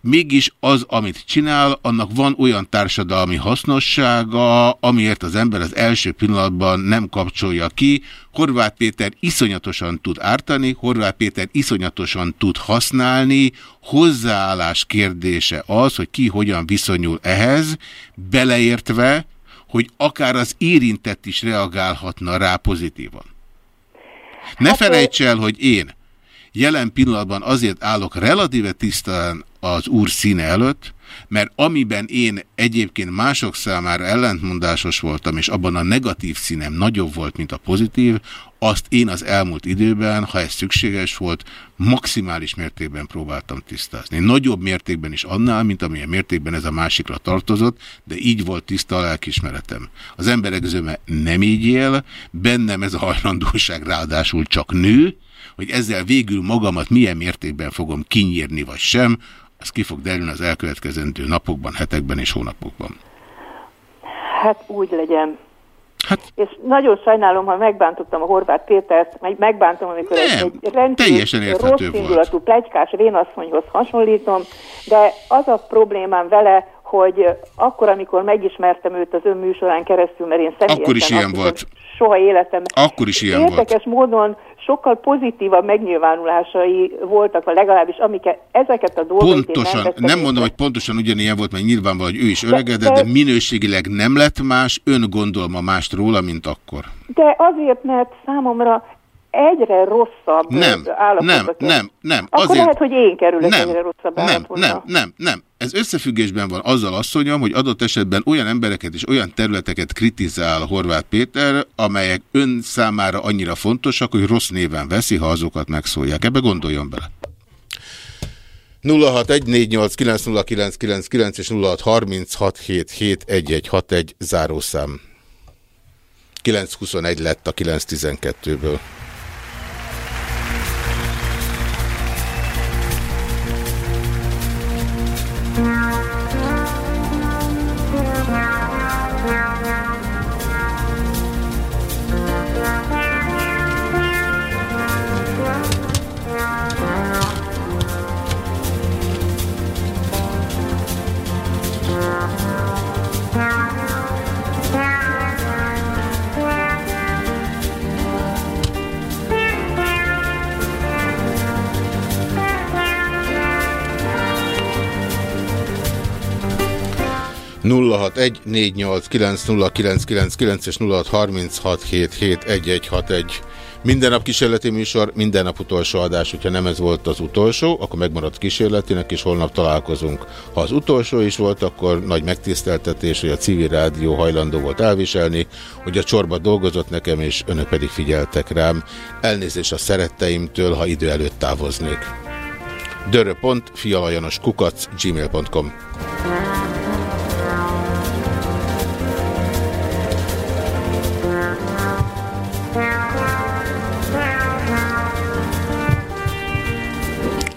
mégis az, amit csinál, annak van olyan társadalmi hasznossága, amiért az ember az első pillanatban nem kapcsolja ki. Horváth Péter iszonyatosan tud ártani, Horváth Péter iszonyatosan tud használni, hozzáállás kérdése az, hogy ki hogyan viszonyul ehhez, beleértve, hogy akár az érintett is reagálhatna rá pozitívan. Ne hát, felejts el, hogy én jelen pillanatban azért állok relatíve tisztán az úr színe előtt, mert amiben én egyébként mások számára ellentmondásos voltam, és abban a negatív színem nagyobb volt, mint a pozitív, azt én az elmúlt időben, ha ez szükséges volt, maximális mértékben próbáltam tisztázni. Nagyobb mértékben is annál, mint amilyen mértékben ez a másikra tartozott, de így volt tiszta a lelkismeretem. Az emberek zöme nem így él, bennem ez a hajlandóság ráadásul csak nő, hogy ezzel végül magamat milyen mértékben fogom kinyírni vagy sem, ez ki fog derülni az elkövetkezendő napokban, hetekben és hónapokban. Hát úgy legyen. Hát, és nagyon sajnálom, ha megbántottam a Horváth Pétert, meg megbántom, amikor nem, egy rendkívül rossz indulatú plegykás vénasszonyhoz hasonlítom, de az a problémám vele, hogy akkor, amikor megismertem őt az ön műsorán keresztül, mert én személyesen... Akkor is ilyen volt. Soha életemben. Akkor is ilyen Érdekes volt. módon sokkal pozitívabb megnyilvánulásai voltak, vagy legalábbis amiket ezeket a dolgokat Pontosan, nem, nem mondom, hogy pontosan ugyanilyen volt, mert nyilvánvalóan, hogy ő is öregedett, de, de, de minőségileg nem lett más, ön gondol ma mást róla, mint akkor. De azért, mert számomra egyre rosszabb nem, nem, nem, nem. Akkor azért, lehet, hogy én kerülök nem, egyre rosszabb nem, nem, nem, nem. Ez összefüggésben van azzal asszonyom, hogy adott esetben olyan embereket és olyan területeket kritizál Horváth Péter, amelyek ön számára annyira fontosak, hogy rossz néven veszi, ha azokat megszólják. Ebbe gondoljon bele. 0614890999 és 0636771161 zárószám. 921 lett a 912-ből. 061 489 és 0636771161. Minden nap kísérleti műsor, minden nap utolsó adás, hogyha nem ez volt az utolsó, akkor megmaradt kísérletinek, és holnap találkozunk. Ha az utolsó is volt, akkor nagy megtiszteltetés, hogy a civil rádió hajlandó volt elviselni, hogy a csorba dolgozott nekem, és önök pedig figyeltek rám. Elnézést a szeretteimtől, ha idő előtt távoznék. kukac gmail.com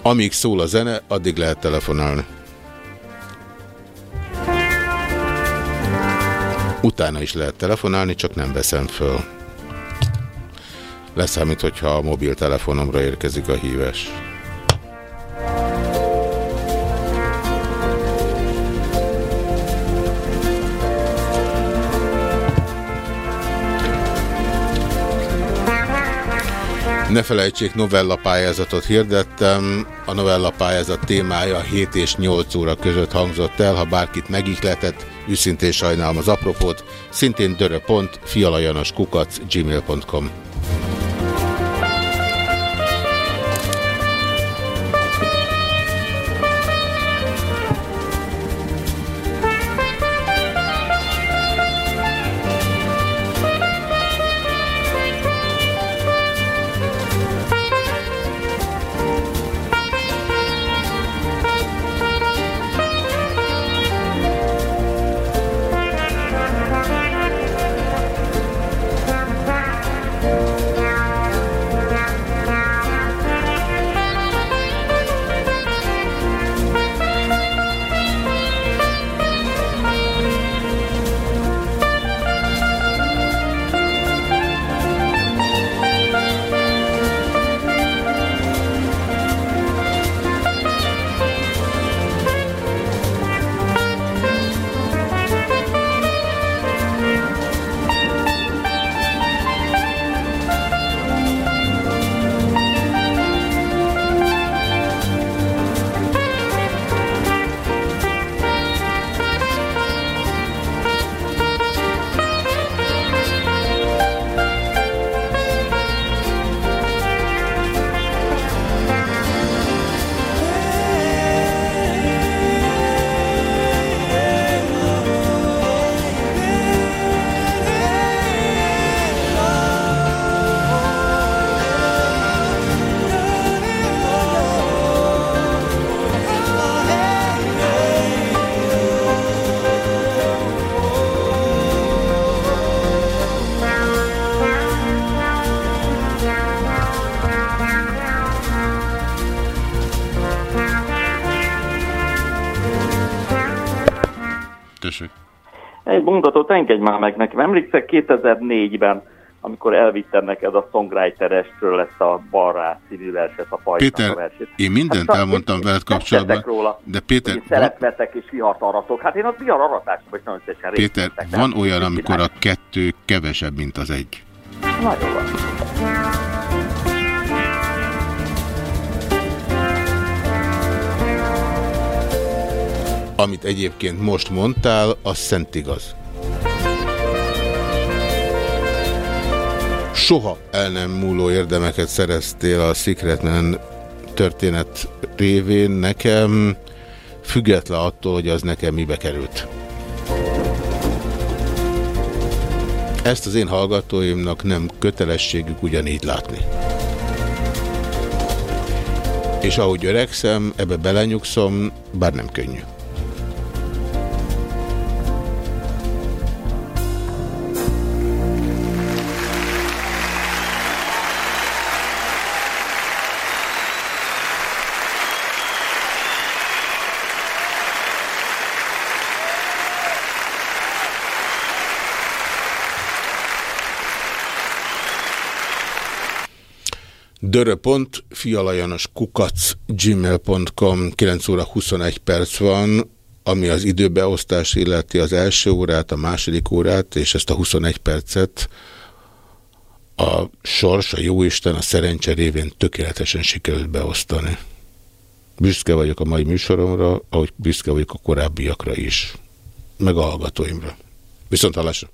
Amíg szól a zene, addig lehet telefonálni. Utána is lehet telefonálni, csak nem veszem föl. Leszámít, hogyha a mobiltelefonomra érkezik a hívás. Ne felejtsék, novella hirdettem. A novella pályázat témája 7 és 8 óra között hangzott el. Ha bárkit megikletett, őszintén sajnálom az apropót. Szintén dörö.fialajanoskukac engedj már meg nekem. Emlékszel 2004-ben, amikor elvittem neked a songwriterestről ezt a Barrá civil verset, a Pajtnak Péter, a versét. én mindent Hát, elmondtam veled kapcsolatban, róla, de Péter, Szeretvetek és vihart aratok. Hát én az vihar aratásban is nagyon szépen Péter, van Tehát olyan, amikor a csinálj? kettő kevesebb, mint az egy. Nagyon van. Amit egyébként most mondtál, az szent igaz. Soha el nem múló érdemeket szereztél a Secretman történet révén nekem, független attól, hogy az nekem mibe került. Ezt az én hallgatóimnak nem kötelességük ugyanígy látni. És ahogy öregszem, ebbe belenyugszom, bár nem könnyű. dörö.fialajanos kukac gmail.com 9 óra 21 perc van, ami az időbeosztás illeti az első órát, a második órát, és ezt a 21 percet a sors, a jóisten, a szerencse révén tökéletesen sikerült beosztani. Büszke vagyok a mai műsoromra, ahogy büszke vagyok a korábbiakra is. meg a hallgatóimra. Viszont hallásra!